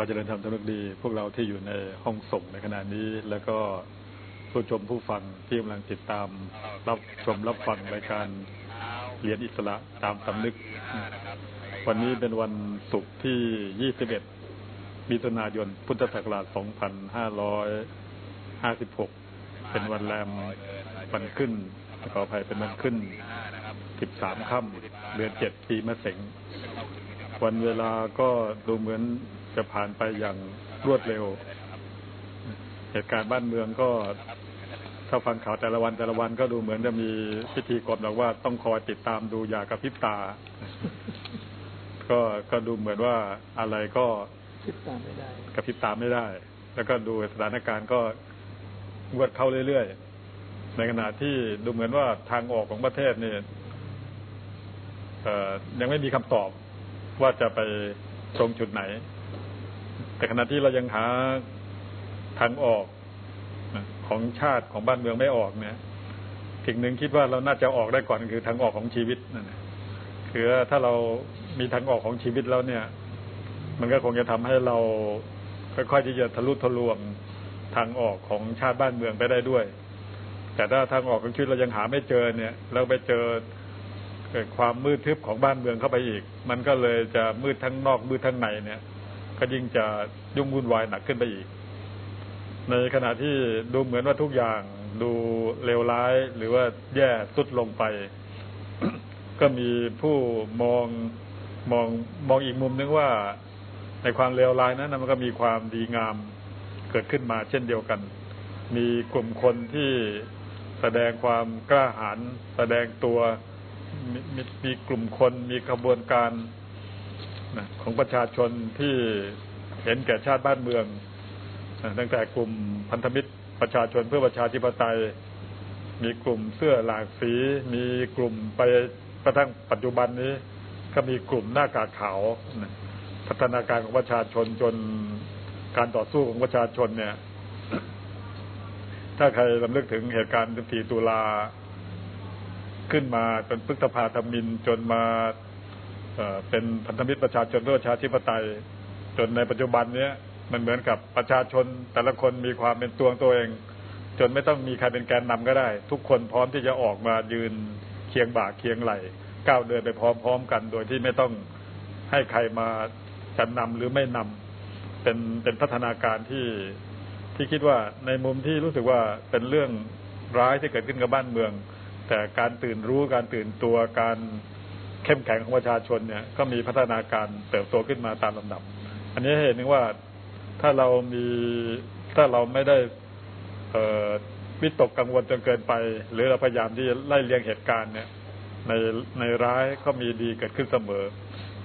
ขอเจริญธรรมทุกดี พวกเราที่อยู่ในห้องส่งในขณะนี้ แล้วก็ผู้ชมผู้ฟังที่กำลังติดตาม รับชมรับฟังรายการเรียนอิสระตามสำนึก วันนี้เป็นวันศุกร์ที่ 21 มิถุนายน พุทธศักราช 2556 เป็นวันแรมวันขึ้นขออภัยเป็นวันขึ้น 13 ค่ำเดือน 7 ปีมะเสงวันเวลาก็ดูเหมือน จะผ่านไปอย่างรวดเร็ว เหตุการณ์บ้านเมืองก็ถ้าฟังข่าวแต่ละวันแต่ละวันก็ดูเหมือนจะมีพิธีกรบอกว่าต้องคอยติดตามดูอย่ากระพริบตา ก็ก็ดูเหมือนว่าอะไรก็กระพริบตาไม่ได้กระพริบตาไม่ได้แล้วก็ดูสถานการณ์ก็งวดเข้าเรื่อยๆ ในขณะที่ดูเหมือนว่าทางออกของประเทศนี่ยังไม่มีคำตอบว่าจะไปตรงจุดไหน แต่ขณะที่เรายังหาทางออกของชาติของบ้านเมืองไม่ออกเนี่ยสิ่งหนึ่งคิดว่าเราน่าจะออกได้ก่อนคือทางออกของชีวิตนั่นคือถ้าเรามีทางออกของชีวิตแล้วเนี่ย มันก็คงจะทำให้เราค่อยๆที่จะทะลุทะลวงทางออกของชาติบ้านเมืองไปได้ด้วย แต่ถ้าทางออกของชีวิตเรายังหาไม่เจอเนี่ย เราไปเจอเกิดความมืดทึบของบ้านเมืองเข้าไปอีก มันก็เลยจะมืดทั้งนอกมืดทั้งในเนี่ย ก็ยิ่งจะยุ่งวุ่นวายหนักขึ้นไปอีก ในขณะที่ดูเหมือนว่าทุกอย่างดูเลวร้ายหรือว่าแย่สุดลงไป ก็มีผู้มองมองมองอีกมุมนึงว่าในความเลวร้ายนั้นมันก็มีความดีงามเกิดขึ้นมาเช่นเดียวกัน มีกลุ่มคนที่แสดงความกล้าหาญแสดงตัวมมีมีกลุ่มคนมีขบวนการ ของประชาชนที่เห็นแก่ชาติบ้านเมืองตั้งแต่กลุ่มพันธมิตรประชาชนเพื่อประชาธิปไตย มีกลุ่มเสื้อหลากสี มีกลุ่มไปกระทั่งปัจจุบันนี้ ก็มีกลุ่มหน้ากากขาวพัฒนาการของประชาชนจนการต่อสู้ของประชาชนเนี่ย ถ้าใครลำลึกถึงเหตุการณ์14ตุลาขึ้นมาเป็นพฤษภาธมินจนมา เป็นพันธมิตรประชาชนประชาธิปไตย จนในปัจจุบันเนี้ยมันเหมือนกับประชาชน แต่ละคนมีความเป็นตัวตัวเอง จนไม่ต้องมีใครเป็นแกนนำก็ได้ ทุกคนพร้อมที่จะออกมายืนเคียงบ่าเคียงไหลก้าวเดินไปพร้อมๆกัน โดยที่ไม่ต้องให้ใครมาจันนำหรือไม่นำเป็นเป็นพัฒนาการที่ที่คิดว่าในมุมที่รู้สึกว่าเป็นเรื่องร้ายที่เกิดขึ้นกับบ้านเมือง แต่การตื่นรู้การตื่นตัวการ เข้มแข็งของประชาชนเนี่ย ก็มีพัฒนาการเติบโตขึ้นมาตามลำดับ อันนี้เห็นนึงว่าถ้าเรามีถ้าเราไม่ได้วิตกกังวลจนเกินไป หรือเราพยายามที่จะไล่เลียงเหตุการณ์เนี่ย ในในร้ายก็มีดีเกิดขึ้นเสมอ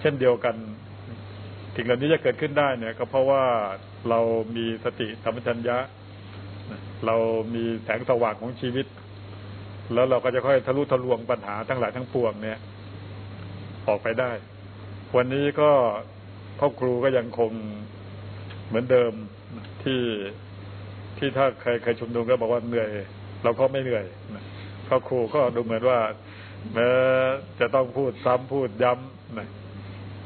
เช่นเดียวกันสิ่งเหล่านี้จะเกิดขึ้นได้เนี่ย ก็เพราะว่าเรามีสติสัมปชัญญะ เรามีแสงสว่างของชีวิต แล้วเราก็จะค่อยทะลุทะลวงปัญหาทั้งหลายทั้งปวงเนี่ย ออกไปได้ วันนี้ก็พ่อครูก็ยังคงเหมือนเดิมที่ที่ถ้าใครเคยชุมนุมก็บอกว่าเหนื่อย เราก็ไม่เหนื่อยพ่อครูก็ดูเหมือนว่าแม้จะต้องพูดซ้ำพูดย้ำนะ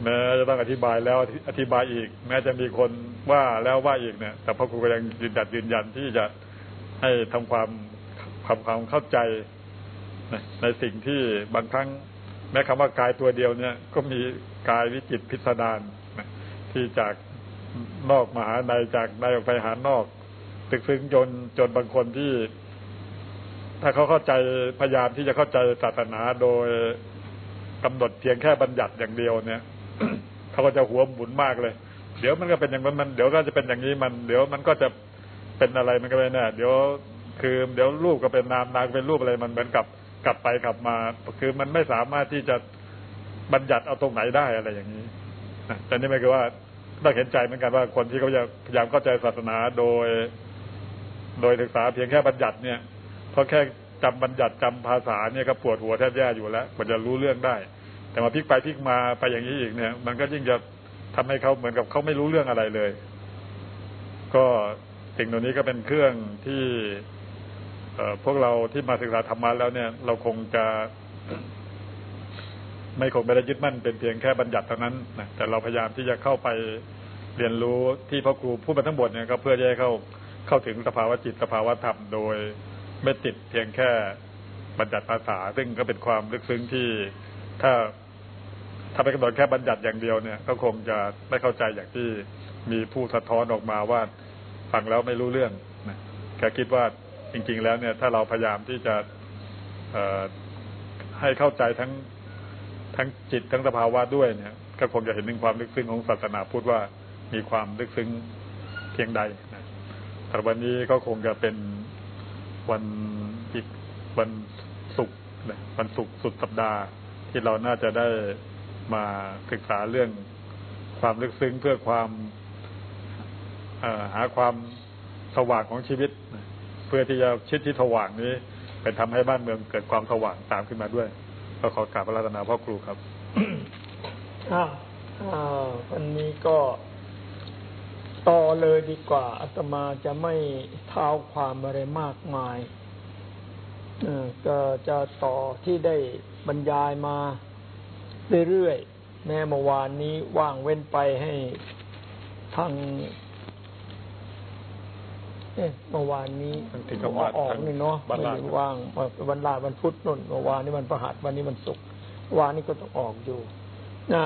แม้จะต้องอธิบายแล้วอธิบายอีก แม้จะมีคนว่าแล้วว่าอีกเนี่ย แต่พ่อครูก็ยังยืนยันยืนยันที่จะให้ทำความความความเข้าใจในสิ่งที่บางครั้ง แม้คำว่ากายตัวเดียวเนี่ย ก็มีกายวิจิตพิสดารที่จากนอกมหาในจากในออกไปหานอก ตึกซึ้งจนจนบางคนที่ ถ้าเขาเข้าใจพยายามที่จะเข้าใจศาสนาโดยกำหนดเพียงแค่บัญญัติอย่างเดียวเนี่ยเขาก็จะหัวหมุนมากเลย เดี๋ยวมันก็เป็นอย่างนั้นมันเดี๋ยวก็จะเป็นอย่างนี้มัน เดี๋ยวมันก็จะเป็นอะไรมันก็ไม่แน่เดี๋ยวคือเดี๋ยวรูปก็เป็นนามนามเป็นรูปอะไรมันเหมือนกับ กลับไปกลับมา คือมันไม่สามารถที่จะบัญญัติเอาตรงไหนได้อะไรอย่างนี้แต่นี่ไม่คือว่าต้องเห็นใจเหมือนกันว่าคนที่เขาพยายามเข้าใจศาสนาโดย โดยศึกษาเพียงแค่บัญญัติเนี่ยเพราะแค่จำบัญญัติจำภาษาเนี่ยก็ปวดหัวแทบแย่อยู่แล้วกว่าจะรู้เรื่องได้ แต่มาพลิกไปพลิกมาไปอย่างนี้อีกเนี่ย มันก็ยิ่งจะทำให้เขาเหมือนกับเขาไม่รู้เรื่องอะไรเลย ก็สิ่งเหล่านี้ก็เป็นเครื่องที่ พวกเราที่มาศึกษาธรรมะแล้วเนี่ย เราคงจะ ไม่คงไม่ได้ยึดมั่นเป็นเพียงแค่บัญญัติเท่านั้นนะแต่เราพยายามที่จะเข้าไปเรียนรู้ที่พ่อครูพูดมาทั้งหมดเนี่ยก็เพื่อจะให้เข้าเข้าถึงสภาวะจิตสภาวะธรรมโดย ไม่ติดเพียงแค่บัญญัติภาษา ซึ่งก็เป็นความลึกซึ้งที่ถ้าถ้าไปกำหนดแค่บัญญัติอย่างเดียวเนี่ย ก็คงจะไม่เข้าใจอย่างที่มีผู้สะท้อนออกมาว่า ฟังแล้วไม่รู้เรื่องนะแกคิดว่า จริง ๆ แล้วเนี่ย ถ้าเราพยายามที่จะให้เข้าใจทั้งทั้งจิตทั้งสภาวะด้วยเนี่ย ก็คงจะเห็นถึงความลึกซึ้งของศาสนาพุทธว่ามีความลึกซึ้งเพียงใดนะแต่วันนี้ก็คงจะเป็นวันอีกวันศุกร์วันศุกร์สุดสัปดาห์ ที่เราน่าจะได้มาศึกษาเรื่องความลึกซึ้งเพื่อความหาความสว่างของชีวิต เพื่อที่จะชิดที่สว่างนี้เป็นทำให้บ้านเมืองเกิดความสว่างตามขึ้นมาด้วย ก็ขอกราบพระราชนาพ่อครูครับอ้าววันนี้ก็ต่อเลยดีกว่าอาตมาจะไม่เท้าความอะไรมากมายก็จะต่อที่ได้บรรยายมาเรื่อยๆแม้เมื่อวานนี้ว่างเว้นไปให้ทาง เมื่อวานนี้ออกนี่เนาะไม่ได้ว่างวันลาวันพุธนนเมื่อวานนี้วันประหัสวันนี้มันศุกร์วานนี้ก็ต้องออกอยู่นะ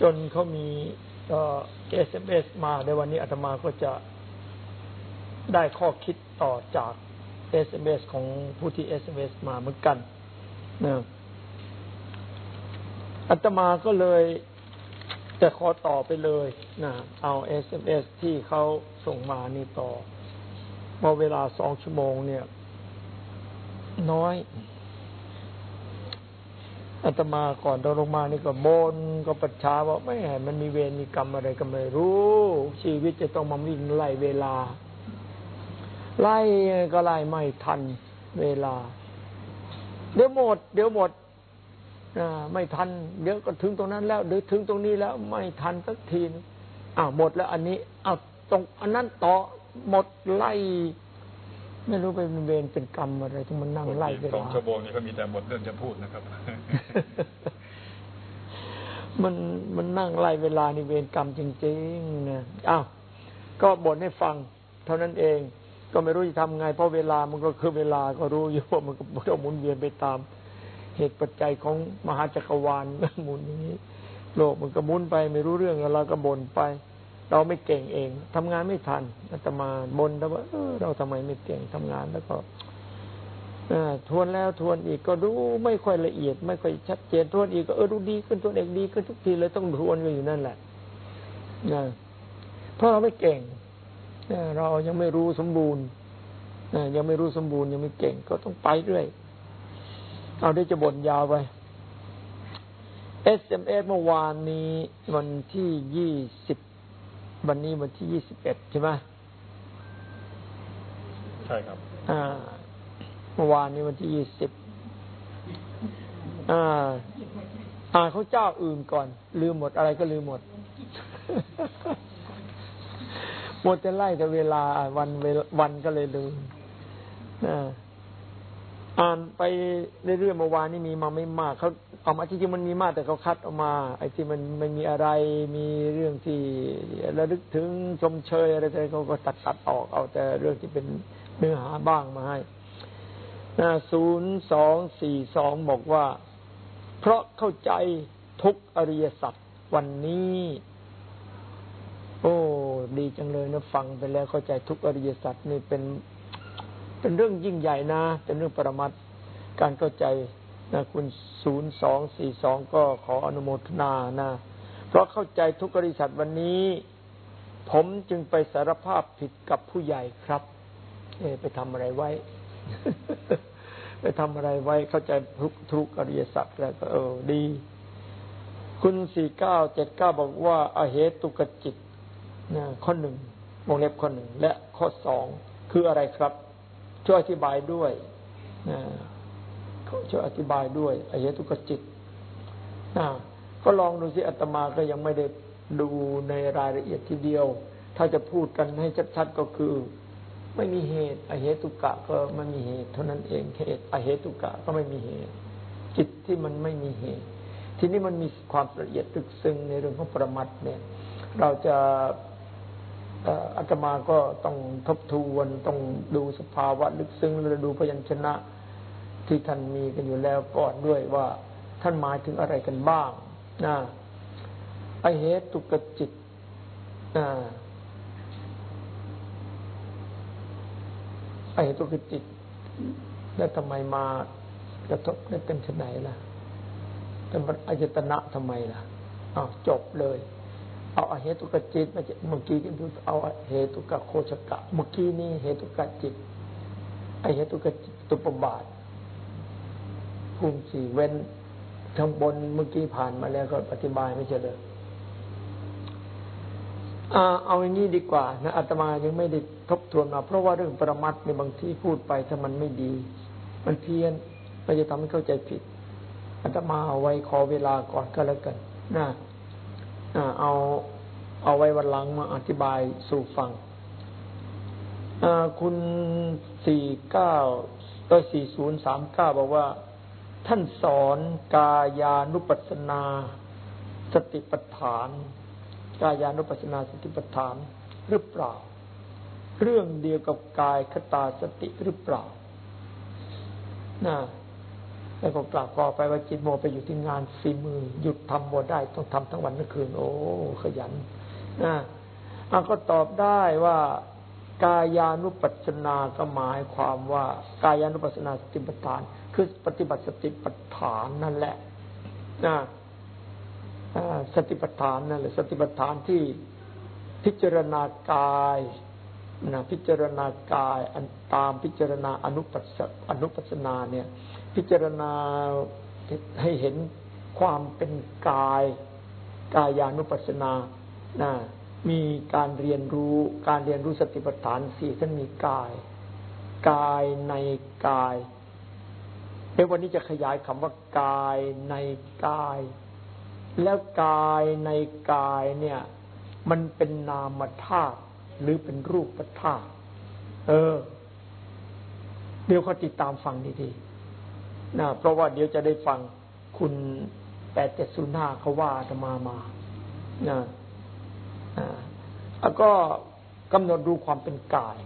จนเขามีก็เอสเอสมาในวันนี้อาตมาก็จะได้ข้อคิดต่อจากเอสเอสของผู้ที่เอสเอสมาเหมือนกันนะอาตมาก็เลยจะขอต่อไปเลยนะเอาเอสเอสที่เขาส่งมานี่ต่อ พอเวลาสองชั่วโมงเนี่ย น้อยอาตมาก่อนเราลงมานี่ก็บนก็ปัจฉาว่าไม่เห็นมันมีเวรมีกรรมอะไรก็ไม่รู้ ชีวิตจะต้องมาวิ่งไล่เวลา ไล่ก็ไล่ไม่ทันเวลา เดี๋ยวหมด เดี๋ยวหมดไม่ทัน เดี๋ยวก็ถึงตรงนั้นแล้วเดี๋ยวถึงตรงนี้แล้ว ไม่ทันสักทีอ้าวหมดแล้ว อันนี้อ้าวตรงอันนั้นต่อ หมดไล่ไม่รู้เป็นเวรเป็นกรรมอะไรที่มันนั่งไล่กันสองชั่วโมงนี้ก็มีแต่หมดเรื่องจะพูดนะครับ มันมันนั่งไล่เวลาในเวรกรรมจริงๆนะอ้าวก็บ่นให้ฟัง เท่านั้นเอง ก็ไม่รู้จะทำไง เพราะเวลามันก็คือเวลาก็รู้อยู่ว่ามันก็ต้องหมุนเวียนไปตาม เหตุปัจจัยของมหาจักรวาลหมุนอย่างนี้ โลกมันก็หมุนไป ไม่รู้เรื่องแล้วเราก็บ่นไป เราไม่เก่งเองทำงานไม่ทันอาตมาบนแต่ว่าเราทำไมไม่เก่งทำงานแล้วก็ทวนแล้วทวนอีกก็ดูไม่ค่อยละเอียด ไม่ค่อยชัดเจนทวนอีกก็เออดูดีขึ้นตัวเองดีขึ้นทุกทีเลยต้องทวนอยู่นั่นแหละนะเพราะเราไม่เก่งเรายังไม่รู้สมบูรณ์ยังไม่รู้สมบูรณ์ยังไม่เก่งก็ต้องไปเรื่อยเอาได้จะบ่นยาวไป SMS เมื่อวานนี้วันที่ยี่สิบ วันนี้วันที่ยี่สิบเอ็ดใช่ไหมใช่ครับอ่าเมื่อวานนี้วันที่ยี่สิบอ่าอ่าเขาเจ้าอื่นก่อน ลืมหมดอะไรก็ลืมหมดหมดจะไล่แต่เวลาวันวันก็เลยลืมอ่า อ่านไปเรื่อยๆเมื่อวานนี้มีมาไม่มากเขาเอามาจริงๆมันมีมากแต่เขาคัดออกมา ไอ้ที่มันไม่มีอะไรมีเรื่องที่ระลึกถึงชมเชยอะไรอะไรเขาก็ตัดตัดออกเอาแต่เรื่องที่เป็นเนื้อหาบ้างมาให้ศูนย์สองสี่สองบอกว่า เพราะเข้าใจทุกอริยสัจวันนี้ โอ้ ดีจังเลยนะฟังไปแล้วเข้าใจทุกอริยสัจนี่เป็น เป็นเรื่องยิ่งใหญ่นะเป็นเรื่องปรมัตการเข้าใจนะคุณศูนย์สองสี่สองก็ขออนุโมทนานะ เพราะเข้าใจทุกอริสัตวันนี้ ผมจึงไปสารภาพผิดกับผู้ใหญ่ครับ เอไปทำอะไรไว้ ไปทำอะไรไว้ เข้าใจทุกทุกอริยสัจแล้วก็เออดี คุณสี่เก้าเจ็ดเก้าบอกว่าอาเหตุกจิตนะข้อหนึ่งวงเล็บข้อหนึ่งและข้อสองคืออะไรครับ ช่วยอธิบายด้วยช่วยอธิบายด้วยอายตุกจิตก็ลองดูสิอาตมาก็ยังไม่ได้ดูในรายละเอียดทีเดียว ถ้าจะพูดกันให้ชัดๆก็คือ ไม่มีเหตุอเหตุกะก็ไม่มีเหตุเท่านั้นเองเหตุอเหตุกะก็ไม่มีเหตุ จิตที่มันไม่มีเหตุ ทีนี้มันมีความละเอียดลึกซึ้งในเรื่องของประมัตเนี่ย เราจะ อาตมาก็ต้องทบทวนต้องดูสภาวะลึกซึ้งและดูพยัญชนะ ที่ท่านมีกันอยู่แล้วก่อนด้วยว่าท่านหมายถึงอะไรกันบ้างนะไอเหตุกจิตนะไอเหตุกจิต แล้วทำไมมากระทบได้เป็นชไหนล่ะเป็นอายตนะทำไมล่ะอ้าวจบเลย เอาเหตุกจิตมาเมื่อกี้ดูเอาเหตุกโคชกะ เมื่อกี้นี่เหตุกจิตไอเหตุกจิตตุปบาทภูมิสี่เว้นทางบนเมื่อกี้ผ่านมาแล้วก็อธิบายไม่ใช่เลยเอาอย่างนี้ดีกว่านะอาตมายังไม่ได้ทบทวนมา เพราะว่าเรื่องประมัดในบางที่พูดไปถ้ามันไม่ดี มันเพี้ยนมันจะทำให้เข้าใจผิดอาตมาเอาไว้ขอเวลาก่อนก็แล้วกันนะ เอาเอาไว้วันหลังมาอธิบายสู่ฟังคุณสี่เก้าตัวสี่ศูนย์สามเก้าบอกว่า ท่านสอนกายานุปัสนา สติปัฏฐาน กายานุปัสนาสติปัฏฐานหรือเปล่า เรื่องเดียวกับกายคตาสติหรือเปล่านะ แล้วก็กล่าวกอไปว่าจิตโมไปอยู่ที่งานฝีมือ หยุดทำบ่ได้ต้องทำทั้งวันทั้งคืน โอ้ ขยันนะอาก็ตอบได้ว่ากายานุปัสนาก็หมายความว่ากายานุปัสนาสติปัฏฐาน คือปฏิบัติสติปัฏฐานนั่นแหละนะสติปัฏฐานนั่นแหละ สติปัฏฐานที่พิจารณากายนะพิจารณากายตามพิจารณาอนุปัสอนุปัสนาเนี่ย พิจารณาให้เห็นความเป็นกายกายานุปัสสนานะมีการเรียนรู้การเรียนรู้สติปัฏฐานสี่ท่านมีกาย กายในกายในวันนี้จะขยายคำว่ากายในกาย แล้วกายในกายเนี่ย มันเป็นนามธาตุหรือเป็นรูปธาตุเออ เดี๋ยวเขาติดตามฟังดีๆ นะเพราะว่าเดี๋ยวจะได้ฟังคุณแปดเจ็ดศูนย์ห้าเขาว่าจะมามานะแล้วก็กำหนดดูความเป็นกาย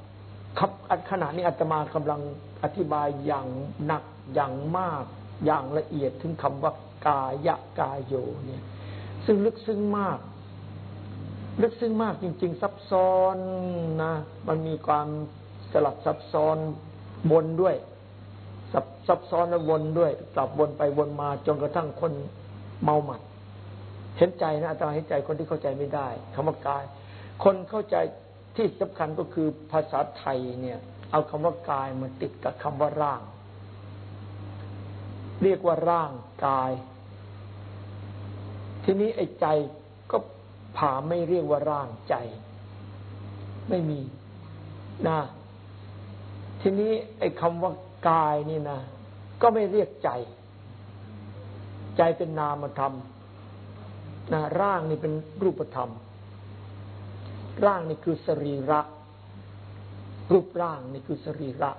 ครับขณะนี้อาตมากำลังอธิบายอย่างหนักอย่างมาก อย่างละเอียดถึงคำว่ากายะกายโยเนี่ย ซึ่งลึกซึ้งมาก ลึกซึ้งมากจริง ๆ ซับซ้อนนะ มันมีความสลับซับซ้อนบนด้วย ซับซับซ้อนและวนด้วยกลับวนไปวนมาจนกระทั่งคนเมาหมัด เห็นใจนะอาจารย์เห็นใจคนที่เข้าใจไม่ได้คำว่ากาย คนเข้าใจที่สำคัญก็คือภาษาไทยเนี่ย เอาคำว่ากายมาติดกับคำว่าร่าง เรียกว่าร่างกาย ทีนี้ไอ้ใจก็ผ่าไม่เรียกว่าร่างใจ ไม่มีนะทีนี้ไอ้คำว่า กายนี่นะก็ไม่เรียกใจ ใจเป็นนามธรรมนะร่างนี่เป็นรูปธรรม ร่างนี่คือสรีระ รูปร่างนี่คือสรีระ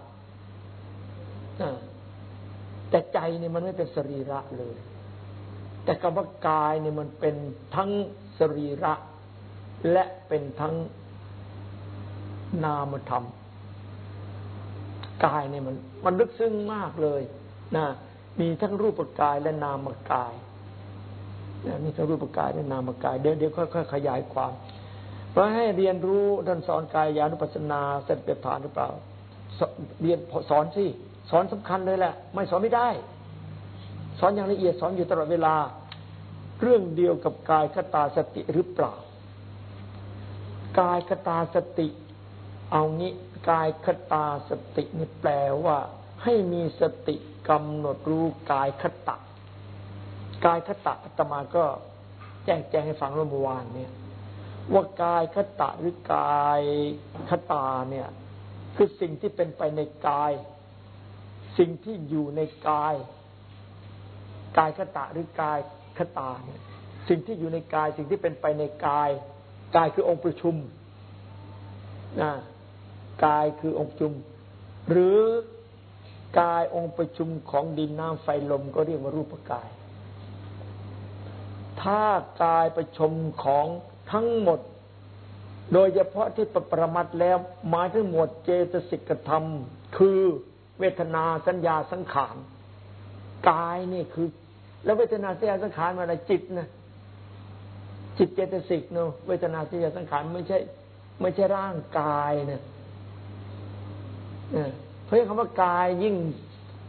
แต่ใจนี่มันไม่เป็นสรีระเลย แต่คำว่ากายนี่มันเป็นทั้งสรีระ และเป็นทั้งนามธรรม กายเนี่ยมัน มันลึกซึ้งมากเลยนะมีทั้งรูปกายและนามกายนะมีทั้งรูปกายและนามกาย เดี๋ยวเดี๋ยวค่อยๆขยายความ เพราะให้เรียนรู้ท่านสอนกายยานุปัสสนาเสร็จเปียฐานหรือเปล่า เรียนสอนสิสอนสำคัญเลยแหละ ไม่สอนไม่ได้ สอนอย่างละเอียดสอนอยู่ตลอดเวลา เรื่องเดียวกับกายคตาสติหรือเปล่ากายคตาสติ เอางี้ กายคตาสตินี่แปลว่า ให้มีสติกำหนดรู้กายคตะ กายคตะอาตมาก็แจ้งแจ้งให้ฟังเมื่อวานเนี่ยว่ากายคตะหรือกายคตาเนี่ย คือสิ่งที่เป็นไปในกาย สิ่งที่อยู่ในกาย กายคตะหรือกายคตาเนี่ยสิ่งที่อยู่ในกาย สิ่งที่เป็นไปในกาย กายคือองค์ประชุมนะ กายคือองค์จุม หรือกายองค์ประชุมของดินน้ำไฟลมก็เรียกว่ารูปกาย ถ้ากายประชุมของทั้งหมด โดยเฉพาะที่ประมัดแล้วหมายถึงหมวดเจตสิกธรรม คือเวทนาสัญญาสังขารกายนี่คือ แล้วเวทนาสัญญาสังขารมาอะไรจิตนะจิตเจตสิกเนาะเวทนาสัญญาสังขารไม่ใช่ ไม่ใช่ร่างกายเนี่ย เพราะคำว่ากายยิ่ง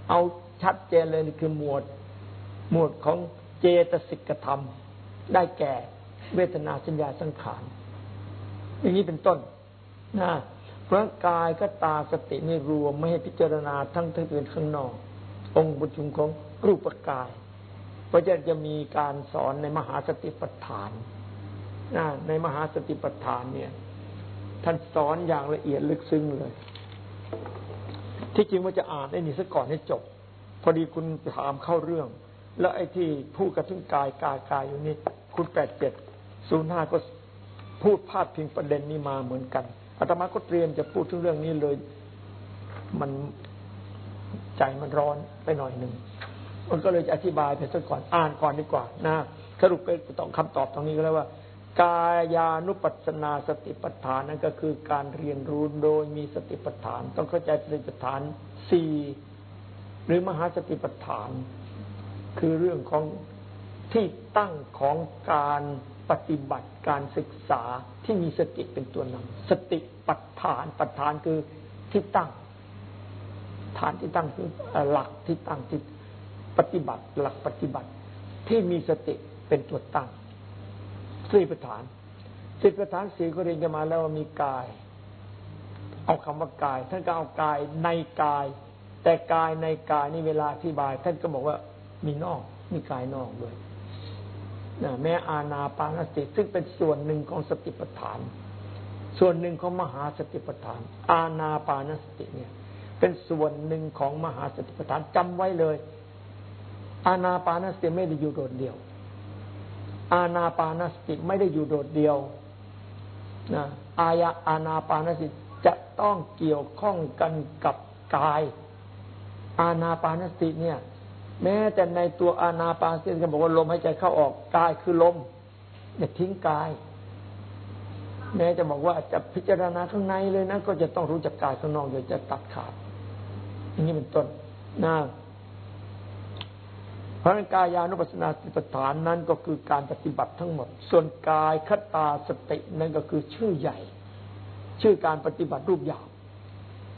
เอาชัดเจนเลยคือหมวด หมวดของเจตสิกธรรม ได้แก่เวทนาสัญญาสังขารอย่างนี้เป็นต้นนะเพราะกายก็ตาสตินี่รวมไม่ให้พิจารณาทั้งทั้งเป็นข้างนอก องค์ประชุมของรูปกาย เพราะจะจะมีการสอนในมหาสติปัฏฐานนะในมหาสติปัฏฐานเนี่ย ท่านสอนอย่างละเอียดลึกซึ้งเลย ที่จริงว่าจะอ่านไอ้นี่ซะก่อนให้จบ พอดีคุณถามเข้าเรื่อง แล้วไอ้ที่พูดกระทึงกายกายกายอยู่นี่คุณแปดเจ็ดศูนย์ห้าก็พูดพาดพิงประเด็นนี้มาเหมือนกันอาตมาก็เตรียมจะพูดถึงเรื่องนี้เลย มันใจมันร้อนไปหน่อยหนึ่งมันก็เลยจะอธิบายไปสักก่อนอ่านก่อนดีกว่านะสรุปไปต้องคำตอบตรงนี้ก็แล้วว่า กายานุปัสนาสติปัฏฐานนั่นก็คือการเรียนรู้โดยมีสติปัฏฐาน ต้องเข้าใจสติปัฏฐานสี่หรือมหาสติปัฏฐาน คือเรื่องของที่ตั้งของการปฏิบัติการศึกษาที่มีสติเป็นตัวนำสติปัฏฐานปัฏฐานคือที่ตั้ง ฐานที่ตั้งคือหลักที่ตั้งที่ปฏิบัติหลักปฏิบัติที่มีสติเป็นตัวตั้ง สี่ปัฏฐานสี่ปัฏฐานสี่ก็เรียนกันมาแล้วว่ามีกาย เอาคำว่ากาย ท่านก็เอากายในกาย แต่กายในกายนี่เวลาอธิบาย ท่านก็บอกว่ามีนอกมีกายนอกด้วยแม้อาณาปานสติซึ่งเป็นส่วนหนึ่งของสติปัฏฐาน ส่วนหนึ่งของมหาสติปัฏฐาน อาณาปานสติเนี่ย เป็นส่วนหนึ่งของมหาสติปัฏฐานจำไว้เลย อาณาปานสติไม่ได้อยู่โดดเดี่ยว อาณาปานสติไม่ได้อยู่โดดเดี่ยวนะอายะอาณาปานสติจะต้องเกี่ยวข้องกันกับกาย อาณาปานสติเนี่ย แม้แต่ในตัวอานาปานสติก็บอกว่าลมหายใจเข้าออกกายคือลมอย่าทิ้งกาย แม้จะบอกว่าจะพิจารณาข้างในเลยนะก็จะต้องรู้จักกายข้างนอกอย่าจะตัดขาดอย่างนี้เป็นต้นนะ เพราะกายานุปัสสนาสติปัฏฐานนั้นก็คือการปฏิบัติทั้งหมด ส่วนกายคตาสตินั่นก็คือชื่อใหญ่ ชื่อการปฏิบัติรูปหยาบ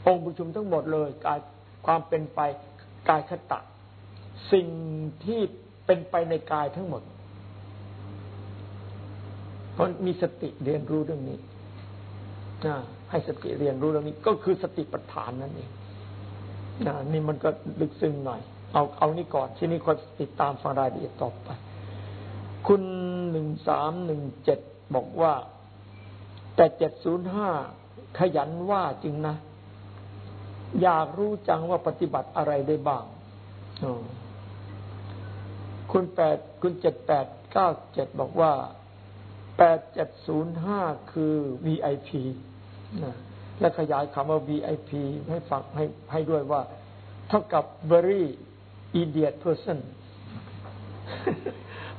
องค์ประชุมทั้งหมดเลยกายความเป็นไปกายคตะ สิ่งที่เป็นไปในกายทั้งหมดเพราะมีสติเรียนรู้เรื่องนี้ให้สติเรียนรู้เรื่องนี้ ก็คือสติปัฏฐานนั่นเองนี่มันก็ลึกซึ้งหน่อย เอาเอานี่ก่อน ที่นี่คนติดตามฟังรายละเอียดต่อไป คุณหนึ่งสามหนึ่งเจ็ดบอกว่า แต่เจ็ดศูนย์ห้าขยันว่าจริงนะ อยากรู้จังว่าปฏิบัติอะไรได้บ้างคุณแปดคุณเจ็ดแปดเก้าเจ็ดบอกว่าแปดเจ็ดศูนย์ห้าคือ VIP นะและขยายคำว่า VIP ให้ฟังให้ให้ด้วยว่า เท่ากับ very idiot person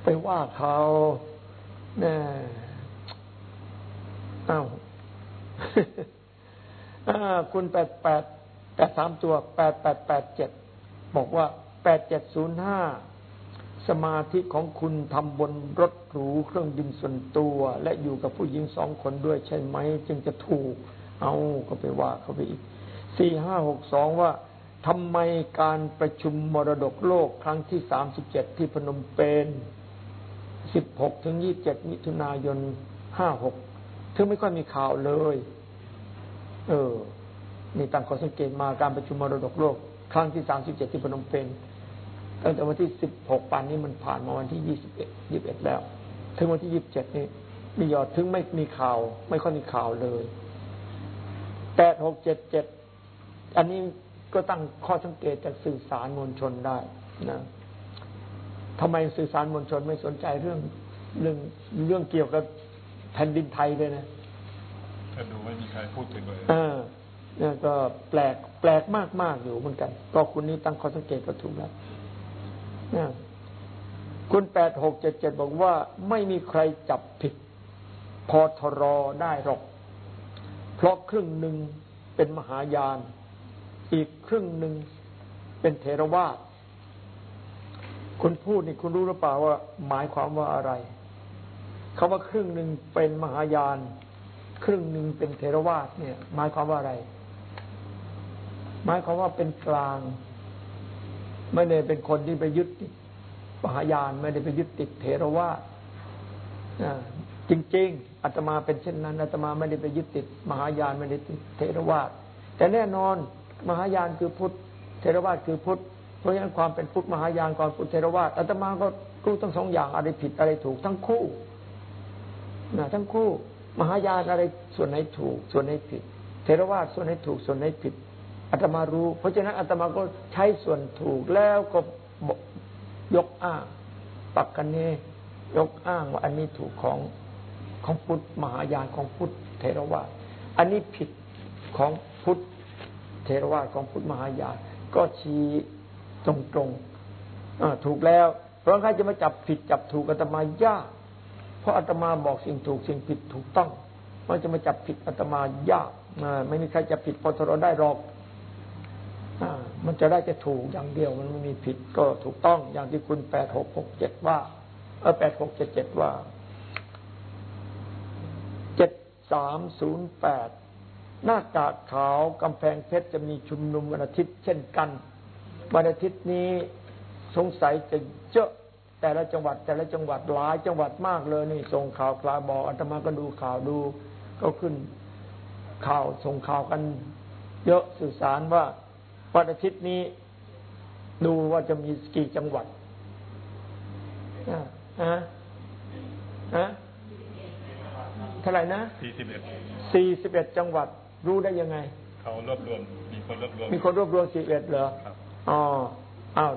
ไปว่าเขาน่อ้าวคุณแปดแปดแปดสามตัวแปดแปดแปดเจ็ดบอกว่าแปดเจ็ดศูนย์ห้าสมาธิของคุณทำบนรถหรูเครื่องบินส่วนตัว และอยู่กับผู้หญิงสองคนด้วยใช่ไหม จึงจะถูก เอาก็ไปว่าเขาไปอีกสี่ห้าหกสองว่า ทำไมการประชุมมรดกโลกครั้งที่สามสิบเจ็ดที่พนมเปญสิบหกถึงยี่เจ็ดมิถุนายนห้าหกถึงไม่ค่อยมีข่าวเลย เออ นี่ตั้งข้อสังเกตมาการประชุมมรดกโลก ครั้งที่สามสิบเจ็ดที่พนมเปญตั้งแต่วันที่สิบหกปันนี้มันผ่านมาวันที่ยี่สิบเอ็ดยี่บเอ็ดแล้ว ถึงวันที่ยี่สิบเจ็ดนี่มียอดถึงไม่มีข่าว ไม่ค่อยมีข่าวเลยแปดหกเจ็ดเจ็ดอันนี้ ก็ตั้งข้อสังเกตจากสื่อสารมวลชนได้นะทำไมสื่อสารมวลชนไม่สนใจเรื่องเรื่องเรื่องเกี่ยวกับแผ่นดินไทยเลยนะก็ดูไม่มีใครพูดถึงเลยอ่าเนี่ยก็แปลกแปลกมากมากอยู่เหมือนกัน ก็คุณนี้ตั้งข้อสังเกตก็ถูกแล้วคุณแปดหกเจ็ดเจ็ดบอกว่า ไม่มีใครจับผิดพอทรอได้หรอก เพราะครึ่งหนึ่งเป็นมหายาน อีกครึ่งหนึ่งเป็นเทรวาสคุณพูดนี่คุณรู้หรือเปล่าว่า หมายความว่าอะไรคาว่าครึ่งหนึ่งเป็นมหายาน ครึ่งหนึ่งเป็นเทรวาสเนี่ย หมายความว่าอะไร หมายความว่าเป็นกลาง ไม่ได้เป็นคนที่ไปยึดติดมหายานไม่ได้ไปยึดติดเทรวาสจริง ๆอาตมาเป็นเช่นนั้นอาตมาไม่ได้ไปยึดติด มหายานไม่ได้ติดเทรวาสแต่แน่นอน มหายานคือพุทธเทรวาสคือพุทธเพราะฉะนั้นความเป็นพุทธมหายานความพุทธเทรวาสอาตมาก็รู้ทั้งสองอย่างอะไรผิดอะไรถูกทั้งคู่นะทั้งคู่ มหายานอะไรส่วนไหนถูก ส่วนไหนผิด เทรวาสส่วนไหนถูกส่วนไหนผิดอาตมารู้ เพราะฉะนั้นอาตมาก็ใช้ส่วนถูกแล้วก็ยกอ้างปักกันเนยกอ้างว่าอันนี้ถูกของของพุทธมหายานของพุทธเทรวาสอันนี้ผิดของพุทธ เทรวาสของพุทธมหายานก็ชี้ตรงตรงถูกแล้ว เพราะใครจะมาจับผิดจับถูกอาตมายาก เพราะอาตมาบอกสิ่งถูกสิ่งผิดถูกต้องมันจะมาจับผิดอาตมายากไม่มีใครจะผิดพอทรได้หรอกมันจะได้จะถูกอย่างเดียว มันไม่มีผิดก็ถูกต้องอย่างที่คุณแปดหกหกเจ็ดว่าเออแปดหกเจ็ดเจ็ดว่าเจ็ดสามศูนย์แปด หน้ากากขาวกำแพงเพชรจะมีชุมนุมวันอาทิตย์เช่นกันวันอาทิตย์นี้สงสัยจะเยอะแต่ละจังหวัดแต่ละจังหวัดหลายจังหวัดมากเลยนี่ส่งข่าวคลาบอกอาตมาก็ดูข่าวดู ก็ขึ้นข่าวส่งข่าวกัน เยอะสื่อสารว่าวันอาทิตย์นี้ ดูว่าจะมีกี่จังหวัดอ่าฮะฮะเท่าไหร่นะสี่สิบเอ็ดสี่สิบเอ็ดจังหวัด รู้ได้ยังไง เขารวบรวม มีคนรวบรวม มีคนรวบรวมสี่เอ็ดเหรออ๋ออ้าว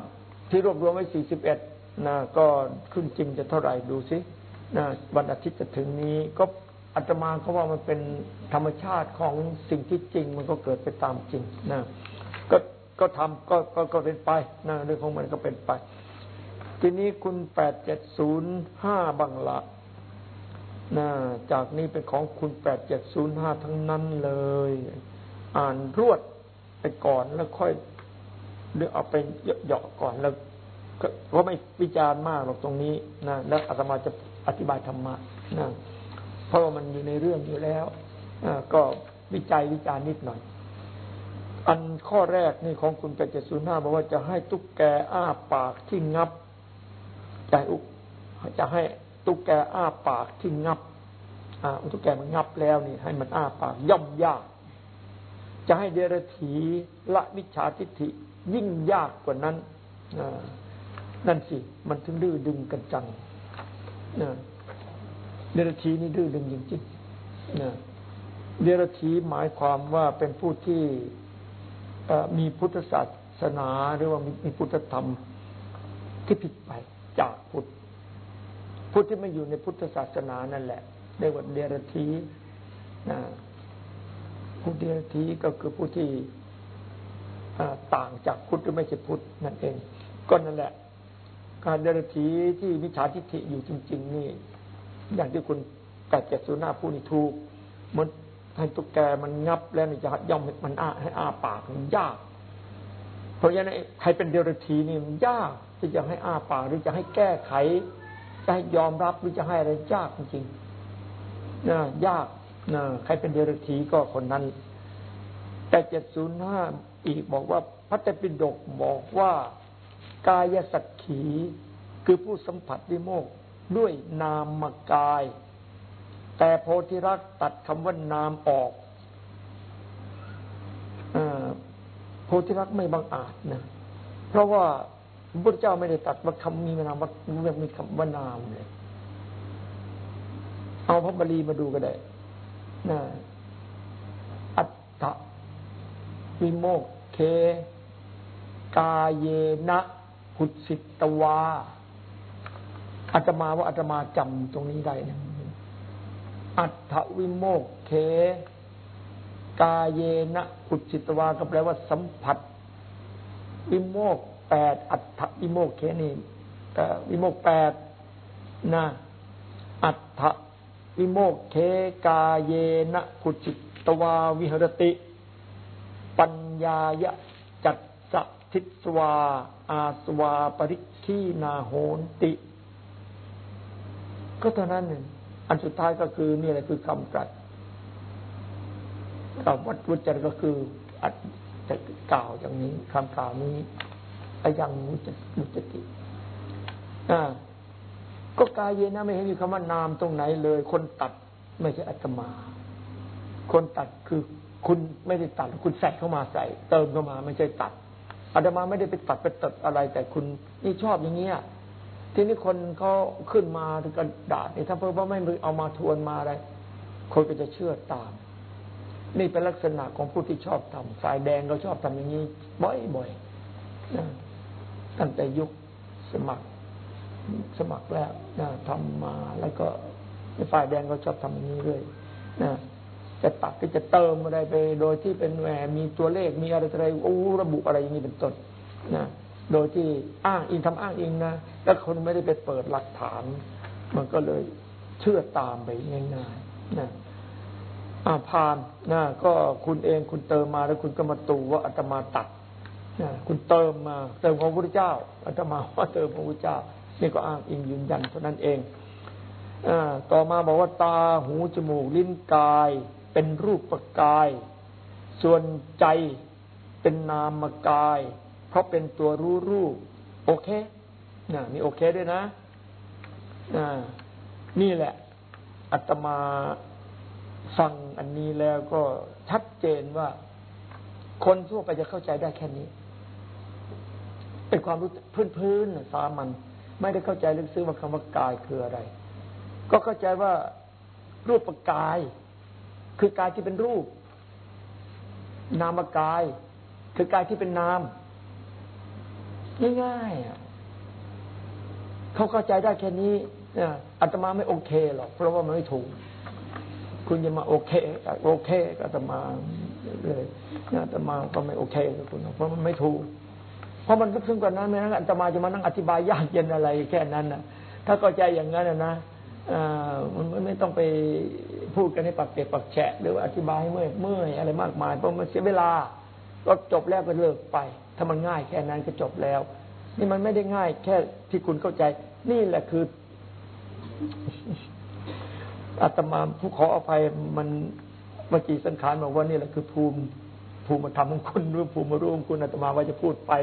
ที่รวบรวมไว้สี่สิบเอ็ดนะก็ขึ้นจริงจะเท่าไหร่ดูสินะวันอาทิตย์จะถึงนี้ก็อาตมาเขาว่ามันเป็นธรรมชาติของสิ่งที่จริง มันก็เกิดไปตามจริงนะก็ก็ทำก็ก็ก็เป็นไปนะเรื่องของมันก็เป็นไป ทีนี้คุณแปดเจ็ดศูนย์ห้าบังละ นะจากนี้เป็นของคุณแปดเจ็ดศูนย์ห้าทั้งนั้นเลย อ่านรวดไปก่อนแล้วค่อยเรื่องเอาไปเหยาะก่อนแล้วก็ไม่วิจารณ์มากหรอกตรงนี้นะแล้วอาตมาจะอธิบายธรรมะนะเพราะว่ามันอยู่ในเรื่องอยู่แล้วก็วิจัยวิจารณ์นิดหน่อย อันข้อแรกนี่ของคุณแปดเจ็ดศูนย์ห้าบอกว่าจะให้ตุ๊กแกอ้าปากที่งับใจอุจะให้ ตุ๊กแกอ้าปากที่งับ อ่าตุ๊กแกมันงับแล้วนี่ ให้มันอ้าปากย่อมยาก จะให้เดรถีละวิชาทิฏฐิยิ่งยากกว่านั้นนั่นสิ มันถึงดื้อดึงกันจังเดรธีนี่ดื้อดึงจริงๆเดรธีหมายความว่าเป็นผู้ที่มีพุทธศาสนาหรือว่ามีพุทธธรรมที่ผิดไปจากพุทธ พุทธที่ไม่อยู่ในพุทธศาสนานั่นแหละเรียกว่าเดรธีผู้เดรธีก็คือผู้ที่ต่างจากพุทธหรือไม่ใช่พุทธนั่นเอง ก็นั่นแหละ การเดรัจฉีที่มิจฉาทิฏฐิอยู่จริง ๆ นี่ อย่างที่คุณแปดเจ็ดสุนาผู้นี่ถูกมันให้ตุ๊กแกมันงับแล้วนี่จะย่อมมันอ้าให้อ้าปากมันยาก เพราะฉะนั้นใครเป็นเดรัจฉีนี่มันยากที่จะให้อ้าปากหรือจะให้แก้ไข จะยอมรับหรือจะให้อะไรยากจริงๆนะยากนะใครเป็นเดรัจฉีก็คนนั้น แต่เจ็ดศูนย์ห้าอีกบอกว่าพระเตปิฎกบอกว่ากายสักขีคือผู้สัมผัสวิโมกด้วยนามกาย แต่โพธิรักตัดคำว่านามออกโพธิรักไม่บังอาจนะ เพราะว่า พระพุทธเจ้าไม่ได้ตัดว่าคำมีนามว่ามีคำว่านามเลย เอาพระบาลีมาดูก็ได้นะอัตถวิโมกเค กาเยนะหุสิตวาอาตมาว่าอาตมาจำตรงนี้ได้นะอัตถวิโมกเค กาเยนะหุสิตวาก็แปลว่าสัมผัส วิโมก แปดอัตถวิโมกเคนีวิโมกแปดนะอัตถวิโมกเคกาเยนะหุสิตวาวิหรติ ปัญญายะจัตสะทิสวา อาสวาปริคีนาโหนติ ก็เท่านั้นเองอันสุดท้ายก็คือนี่แหละคือคำตรัสคำวัดวุจรก็คืออัดจะกล่าวอย่างนี้คำกล่าวนี้ ยังมุจมุจติอ่าก็กายเยนะไม่เห็นมีคำว่านามตรงไหนเลย คนตัดไม่ใช่อัตมา คนตัดคือคุณไม่ได้ตัด คุณใส่เข้ามาใส่ เติมเข้ามาไม่ใช่ตัดอาตมาไม่ได้ไปตัดไปตัดอะไร แต่คุณนี่ชอบอย่างเงี้ยทีนี้คนเขาขึ้นมาถึงกระดาษนี่ถ้าเพิ่มว่าไม่เอามาทวนมาอะไร คนก็จะเชื่อตาม นี่เป็นลักษณะของผู้ที่ชอบทำสายแดงก็ชอบทำอย่างนี้ บ่อยๆ ตั้งแต่ยุคสมัคร สมัครแล้วนะทำมาแล้วก็ฝ่ายแดงก็ชอบทำอย่างนี้เรื่อยนะจะตัดก็จะเติมอะไรไป โดยที่เป็นแหมมีตัวเลขมีอะไรอะไรโอ้ระบุอะไรอย่างนี้เป็นต้นนะโดยที่อ้างอิงทำอ้างอิงนะแล้วคนไม่ได้ไปเปิดหลักฐาน มันก็เลยเชื่อตามไปง่ายๆนะอ่าผ่านนะก็คุณเองคุณเติมมาแล้วคุณก็มาตูว่าอาตมาตัด คุณเติมมาเติมของพระพุทธเจ้าอาตมาว่าเติมของพระพุทธเจ้า นี่ก็อ้างอิงยืนยันเท่านั้นเองอต่อมาบอกว่าตาหูจมูกลิ้นกาย เป็นรูปประกาย ส่วนใจเป็นนามกาย เพราะเป็นตัวรู้รูป โอเคนะนี่โอเคด้วยนะนี่แหละอัตมาฟังอันนี้แล้วก็ชัดเจนว่า คนทั่วไปจะเข้าใจได้แค่นี้ เป็นความรู้พื้นๆสามัญไม่ได้เข้าใจลึกซึ้งว่าคำว่ากายคืออะไร ก็เข้าใจว่ารูปกาย คือกายที่เป็นรูป นามกาย คือกายที่เป็นนามง่ายๆเขาเข้าใจได้แค่นี้อาตมาไม่โอเคหรอกเพราะว่ามันไม่ถูก คุณจะมาโอเคโอเคอาตมาเลยอาตมาก็ไม่โอเคกับคุณเพราะมันไม่ถูก ราะมันลึกซึ้งกว่านั้นไม่งั้นอาตมาจะมานั่งอธิบายยากเย็นอะไรแค่นั้นนะถ้าเข้าใจอย่างนั้นนะมันไม่ต้องไปพูดกันให้ปักเก็บปักแฉะหรือว่าอธิบายให้เมื่อยเมื่อยอะไรมากมายเพราะมันเสียเวลาก็จบแล้วก็เลิกไป ถ้ามันง่ายแค่นั้นก็จบแล้ว นี่มันไม่ได้ง่าย แค่ที่คุณเข้าใจ นี่แหละคืออาตมาผู้ขออภัยมันเมื่อกี้สังขารบอกว่านี่แหละคือภูมิภูมิธรรมของคุณหรือภูมิรู้ของคุณอาตมาว่าจะพูดไป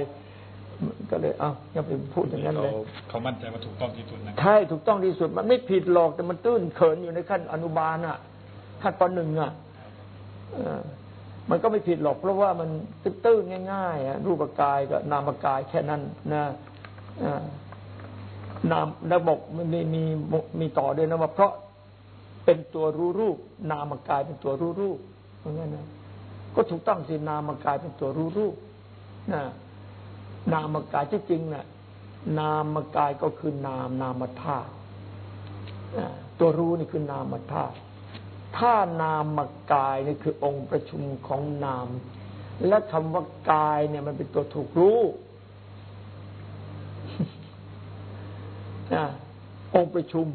ก็เลย เอาอย่าไปพูดอย่างนั้นเลยเขามั่นใจว่าถูกต้องที่สุดนะใช่ถูกต้องที่สุด มันไม่ผิดหรอกแต่มันตื้นเขินอยู่ในขั้นอนุบาลอะขั้นปหนึ่งอะมันก็ไม่ผิดหรอกเพราะว่ามันตื้นง่ายๆรูปกายกับนามกายแค่นั้นนะนามแล้วบอกมันมีมีมีต่อด้วยนะว่าเพราะเป็นตัวรู้รูป นามกายเป็นตัวรู้รูปเพราะงั้นนะก็ถูกต้องสินามกายเป็นตัวรู้รูปนะ นามกายที่จริงนะ่ะ นามกายก็คือนามนามธาตุตัวรู้นี่คือนามธาตุถ้านามกายนี่คือองค์ประชุมของนาม และคำว่ากายเนี่ยมันเป็นตัวถูกรู้องค์ประชุม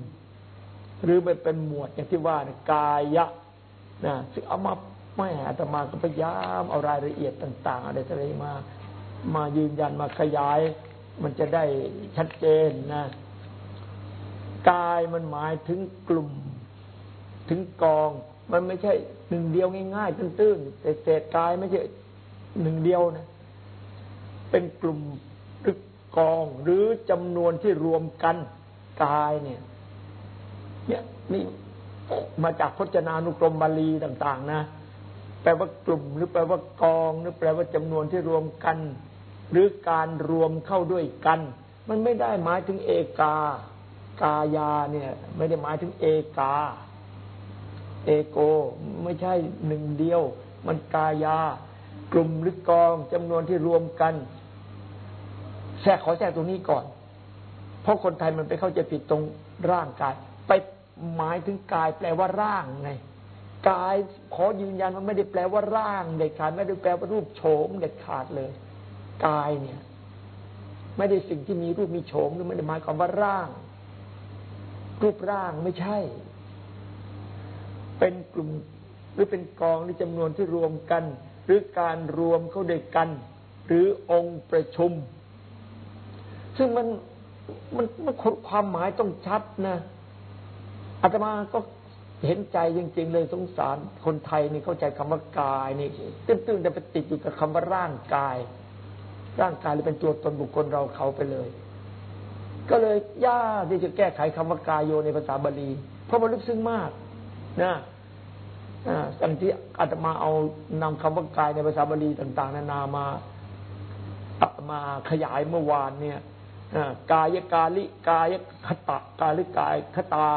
หรือมันเป็นหมวดอย่างที่ว่านะกายะนะซึ่งเอามาไม่อาตมาก็พยายามเอารายละเอียดต่าง ๆ อะไรอะไรมา มายืนยันมาขยาย มันจะได้ชัดเจนนะกายมันหมายถึงกลุ่ม ถึงกอง มันไม่ใช่หนึ่งเดียวง่ายๆตื้นๆแต่เศษกายไม่ใช่หนึ่งเดียวนะ เป็นกลุ่มหรือกองหรือจำนวนที่รวมกันกายเนี่ย เนี่ยนี่มาจากพจนานุกรมบาลีต่าง ๆ นะ แปลว่ากลุ่มหรือแปลว่ากอง หรือแปลว่าจำนวนที่รวมกัน หรือการรวมเข้าด้วยกัน มันไม่ได้หมายถึงเอกา กายาเนี่ย ไม่ได้หมายถึงเอกา เอโก ไม่ใช่หนึ่งเดียว มันกายา กลุ่มหรือกองจำนวนที่รวมกันแทรกขอแทรกตรงนี้ก่อน เพราะคนไทยมันไปเข้าใจผิดตรงร่างกาย ไปหมายถึงกายแปลว่าร่างไงกายขอยืนยันมันไม่ได้แปลว่าร่างเด็ดขาดไม่ได้แปลว่ารูปโฉมเด็ดขาดเลย กายเนี่ย ไม่ได้สิ่งที่มีรูปมีโฉมหรือไม่ได้หมายความว่าร่าง รูปร่างไม่ใช่ เป็นกลุ่มหรือเป็นกองหรือจำนวนที่รวมกัน หรือการรวมเข้าด้วยกัน หรือองค์ประชุม ซึ่งมันมันมันความหมายต้องชัดนะอาตมาก็เห็นใจจริง ๆ เลยสงสารคนไทยนี่เข้าใจคำว่ากายนี่ตื้นๆแต่ไปติดอยู่กับคำว่าร่างกาย ร่างกายเลยเป็นตัวตนบุคคลเราเขาไปเลย ก็เลยยากที่จะแก้ไขคำว่ากายโยในภาษาบาลี เพราะมันลึกซึ้งมากนะอันที่อาตมาเอานำคำว่ากายในภาษาบาลีต่าง ๆ นานามามาขยายเมื่อวานเนี่ยกายกาลิกายคตะกายลิกายคตา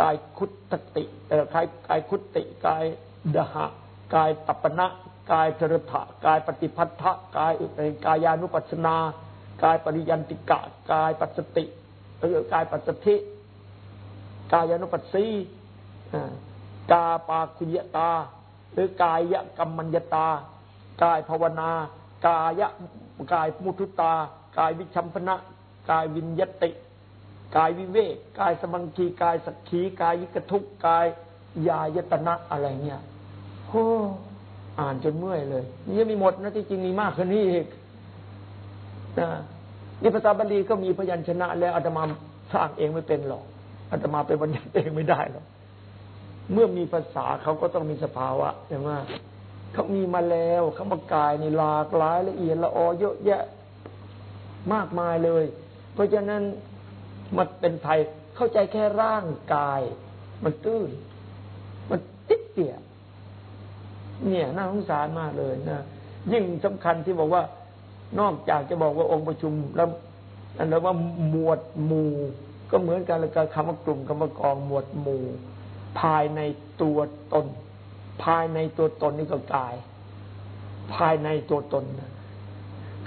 กายคุตติเอ่อกายกายคุติ กายดหะ กายตัปนะ กายเทระะกายปฏิพัทธะกายกายานุปัสนา กายปริยันติกะ กายปัสสติเออกายปัสสธิกายานุปัสสีกาปาคุยตา หรือกายะกรรมัญญตา กายภาวนา กายกายมุทุตา กายวิชัมพนะ กายวิญญติ กายวิเวกกายสมังคีกายสักขี กายยิกทุกกายยายตนะอะไรเนี่ยโอ้ อ่านจนเมื่อยเลยนี่ยังมีหมดนะที่จริงมีมากกว่านี้อีกนะนี่ภาษาบาลีก็มีพยัญชนะ แล้วอาตมาสร้างเองไม่เป็นหรอกอาตมาไปบัญญัติเองไม่ได้หรอกเมื่อมีภาษาเขาก็ต้องมีสภาวะใช่ไหมเขามีมาแล้วคำว่ากายนี่หลากหลายละเอียดละออเยอะแยะมากมายเลย เพราะฉะนั้นมันเป็นไทยเข้าใจแค่ร่างกาย มันตื้น มันติดเตี่ย เนี่ยน่าสงสารมากเลยนะยิ่งสำคัญที่บอกว่า นอกจากจะบอกว่าองค์ประชุมแล้วอันนั้นว่าหมวดหมู่ ก็เหมือนกันเลยกับคำว่ากลุ่มคำว่ากองหมวดหมู่ ภายในตัวตน ภายในตัวตนนี่ก็กาย ภายในตัวตนนะ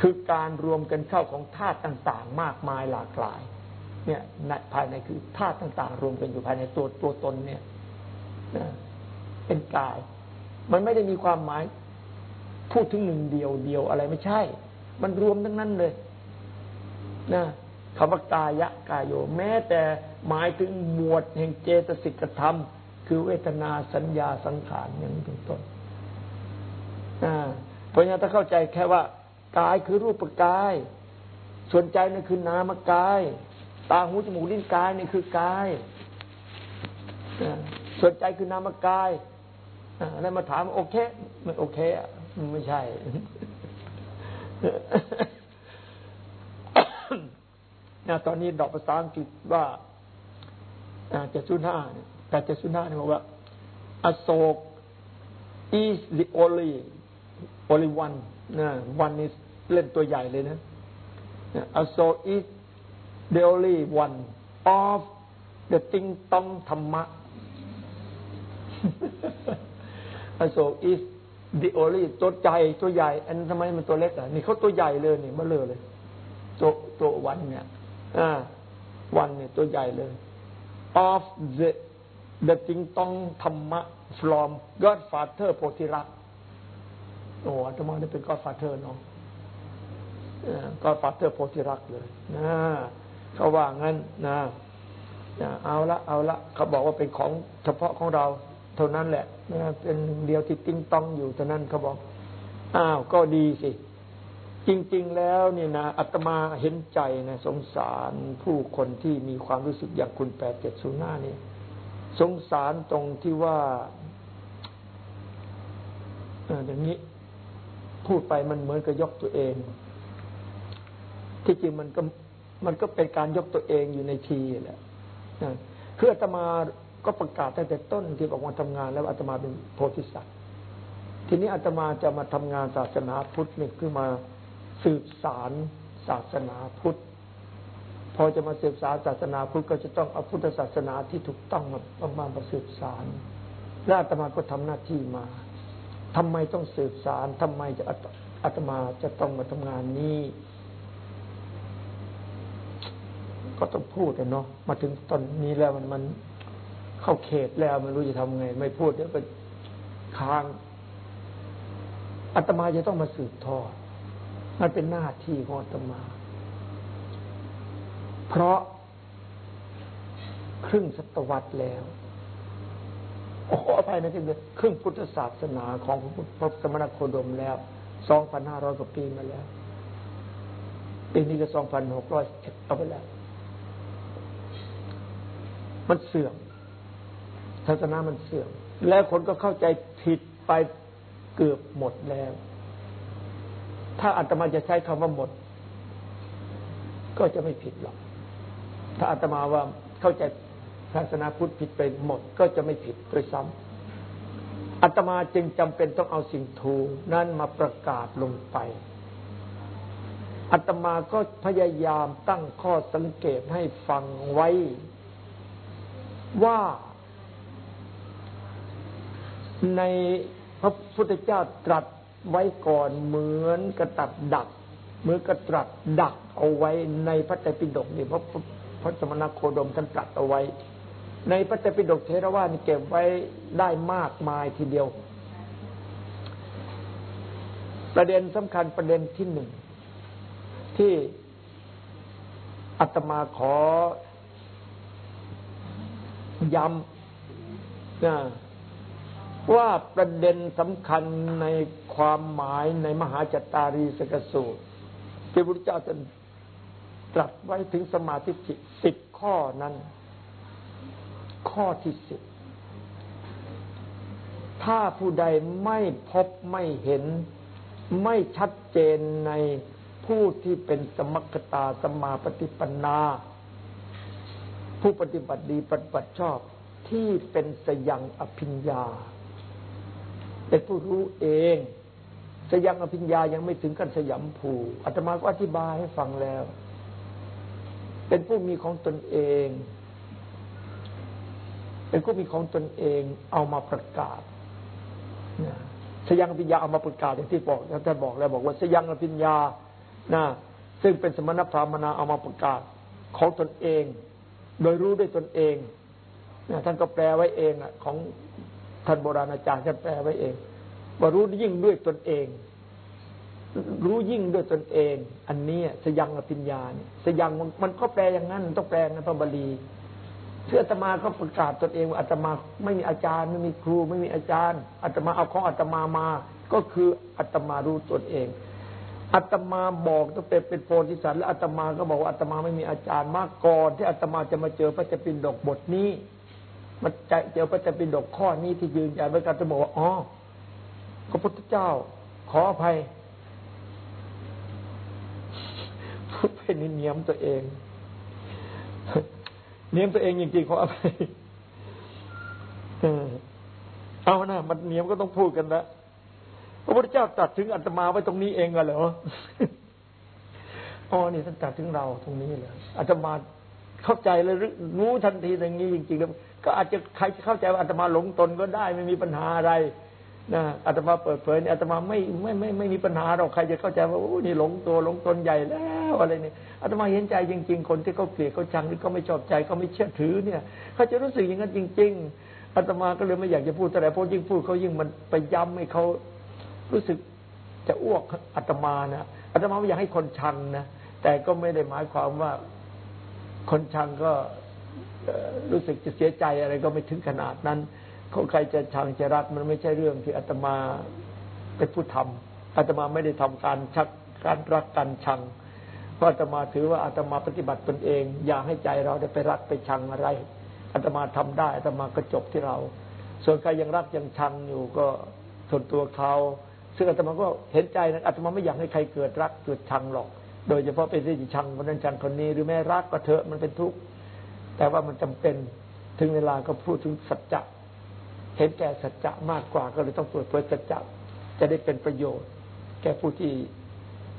คือการรวมกันเข้าของธาตุต่างๆ มากมายหลากหลาย เนี่ยภายในคือธาตุต่าง ๆ รวมกันอยู่ภายในตัวตัวตนเนี่ยเป็นกาย มันไม่ได้มีความหมาย พูดถึงหนึ่งเดียวเดียวอะไรไม่ใช่ มันรวมทั้งนั้นเลยนะคำว่ากายะกายโย แม้แต่หมายถึงหมวดแห่งเจตสิกธรรม คือเวทนาสัญญาสังขารอย่างนี้เป็นต้นเพราะฉะนั้นถ้าเข้าใจแค่ว่ากายคือรูปกาย ส่วนใจนั่นคือนามกาย ตาหูจมูกลิ้นกายนี่คือกายส่วนใจคือนามกาย แล้วมาถามโอเคไม่โอเคอะไม่ใช่นะตอนนี้ดอกภาษาอังกฤษว่าเจ็ดศูนย์ห้าแต่เจ็ดศูนย์ห้าเนี่ยบอกว่าอโศก is the only only one นะ one นี่เล่นตัวใหญ่เลยนะอโศก is the only one of the ติงตองธรรมะ so is the only ตัวใจตัวใหญ่ อันทำไมมันตัวเล็กอะนี่เขาตัวใหญ่เลยนี่มาเลยเลยตัวตัววันเนี่ยอ่าวันเนี่ยตัวใหญ่เลย of the the ติงตองธรรมะ from Godfather โพธิรักโอ้อาตมาได้เป็น Godfather เนาะ Godfather โพธิรักเลยนะเขาว่างั้นนะเอาละเอาละเขาบอกว่าเป็นของเฉพาะของเรา ท่านั้นแหละนะเป็นเดียวที่ติ้งต้องอยู่เท่านั้นเขาบอก อ้าวก็ดีสิ จริง ๆ แล้วเนี่นะอาตมาเห็นใจนะสงสารผู้คนที่มีความรู้สึกอย่างคุณแปดเจ็ดศูนย์หน้านี่สงสารตรงที่ว่าอย่างนี้พูดไปมันเหมือนกับยกตัวเอง ที่จริงมันก็มันก็เป็นการยกตัวเองอยู่ในทีแหละคืออาตมา ก็ประกาศตั้งแต่ต้นที่บอกว่าทำงาน แล้วอาตมาเป็นโพธิสัตว์ทีนี้อาตมาจะมาทำงานศาสนาพุทธนี่คือมาสืบสารศาสนาพุทธพอจะมาสืบสารศาสนาพุทธก็จะต้องเอาพุทธศาสนาที่ถูกต้องมาประมาณมาสืบสารและอาตมาก็ทำหน้าที่มาทำไมต้องสืบสารทำไมจะอาตมาจะต้องมาทำงานนี้ ก็ต้องพูดเนาะมาถึงตอนนี้แล้วมันมัน เข้าเขตแล้วมันรู้จะทำไง ไม่พูดเดี๋ยวไปค้างอาตมาจะต้องมาสืบทอด มันเป็นหน้าที่ของอาตมา เพราะครึ่งศตวรรษแล้วคขออภัยนะที่ครึ่งพุทธศาสนาของพระสมณโคดมแล้วสองพันห้าร้อยกว่าปีมาแล้วปีนี้ก็สองพันหกร้อยเอาไปแล้ว มันเสื่อม ศาสนามันเสื่อม แล้วคนก็เข้าใจผิดไปเกือบหมดแล้ว ถ้าอาตมาจะใช้คำว่าหมด ก็จะไม่ผิดหรอก ถ้าอาตมาว่าเข้าใจศาสนาพุทธผิดไปหมด ก็จะไม่ผิดโดยซ้ำอาตมาจึงจำเป็นต้องเอาสิ่งถูกนั้นมาประกาศลงไปอาตมาก็พยายามตั้งข้อสังเกตให้ฟังไว้ว่า ในพระพุทธเจ้าตรัสไว้ก่อนเหมือนกระตัดดักเหมือนกระตรัสดักเอาไว้ในพระไตรปิฎกนี่พระพระสมณโคดมท่านตรัสเอาไว้ ในพระไตรปิฎกเทรวาสนี่เก็บไว้ได้มากมายทีเดียว ประเด็นสำคัญประเด็นที่หนึ่งที่อาตมาขอย้ำนะ ว่าประเด็นสำคัญในความหมายในมหาจัตตารีสกสูตรที่พระพุทธเจ้าจะตรัสไว้ถึงสมาธิสิบข้อนั้น ข้อที่สิบถ้าผู้ใดไม่พบไม่เห็น ไม่ชัดเจนในผู้ที่เป็นสมัคตาสมาปฏิปันนา ผู้ปฏิบัติดีปฏิบัติชอบที่เป็นสยังอภิญญา เป็นผู้รู้เอง สยังอภิญญายังไม่ถึงกันสยามผูอาตมาก็อธิบายให้ฟังแล้ว เป็นผู้มีของตนเอง เป็นผู้มีของตนเอง เอามาประกาศสยังอภิญญาเอามาประกาศอย่างที่บอกท่านบอกแล้วบอกว่าสยังอภิญญานะซึ่งเป็นสมณพราหมณาเอามาประกาศของตนเอง โดยรู้ด้วยตนเองท่านก็แปลไว้เองอะ ของ ท่านโบราณอาจารย์ท่านแปลไว้เอง ว่ารู้ยิ่งด้วยตนเอง รู้ยิ่งด้วยตนเอง อันนี้สยังอภิญญาเนี่ยสยังมันก็แปลอย่างนั้นต้องแปลในพระบาลีเชื่ออาตมาก็ประกาศตนเองว่าอาตมาไม่มีอาจารย์ ไม่มีครูไม่มีอาจารย์อาตมาเอาของอาตมามา ก็คืออาตมารู้ตนเองอาตมาบอกตั้งแต่เป็นโพธิสัตว์แล้วอาตมาก็บอกว่าอาตมาไม่มีอาจารย์มาก่อนที่อาตมาจะมาเจอพระเจ้าปิฎกบทนี้ มันใจเจอพระจ้าปิฎกข้อนี้ที่ยืนยันไว้กันจะบอกว่าอ๋อพระพุทธเจ้า ขออภัยพูดเป็นเนียมตัวเอง เนียมตัวเองจริงๆขออภัยเอานะมันเนียมก็ต้องพูดกันนะพระพุทธเจ้าตัดถึงอัตมาไว้ตรงนี้เองเหรออ๋อนี่ท่านตัดถึงเราตรงนี้เลยอัตมาเข้าใจเลยรู้ทันทีอย่างนี้จริงๆแล้ว ก็อาจจะใครจะเข้าใจว่าอาตมาหลงตนก็ได้ไม่มีปัญหาอะไรนะอาตมาเปิดเผยอาตมาไม่ไม่ไม่ไม่มีปัญหาเราใครจะเข้าใจว่าโอ้นี่หลงตัวหลงตนใหญ่แล้วอะไรเนี่ยอาตมาเห็นใจจริง ๆ คนที่เขาเกลียดเขาชังที่เขาไม่ชอบใจเขาไม่เชื่อถือเนี่ยเขาจะรู้สึกอย่างนั้นจริง ๆอาตมาก็เลยไม่อยากจะพูดแต่เพราะยิ่งพูดเขายิ่งมันไปย้ำให้เขารู้สึกจะอ้วกอาตมานะอาตมาไม่อยากให้คนชังนะแต่ก็ไม่ได้หมายความว่าคนชังก็ รู้สึกจะเสียใจอะไรก็ไม่ถึงขนาดนั้นเขาใครจะชังจะรักมันไม่ใช่เรื่องที่อาตมาเป็นผู้ทำอาตมาไม่ได้ทำการชักการรักกันชังเพราะอาตมาถือว่าอาตมาปฏิบัติตนเอง อย่าให้ใจเราได้ไปรักไปชังอะไรอาตมาทำได้อาตมาก็จบที่เรา ส่วนใครยังรักยังชังอยู่ก็ส่วนตัวเขาซึ่งอาตมาก็เห็นใจนะอาตมาไม่อยากให้ใครเกิดรักเกิดชังหรอก โดยเฉพาะเป็นที่ชังคนนั้นชังคนนี้หรือแม่รักก็เถอะมันเป็นทุกข์ แต่ว่ามันจำเป็นถึงเวลาก็พูดถึงสัจจะเห็นแก่สัจจะมากกว่าก็เลยต้องเปิดเผยสัจจะจะได้เป็นประโยชน์ แก่ผู้ที่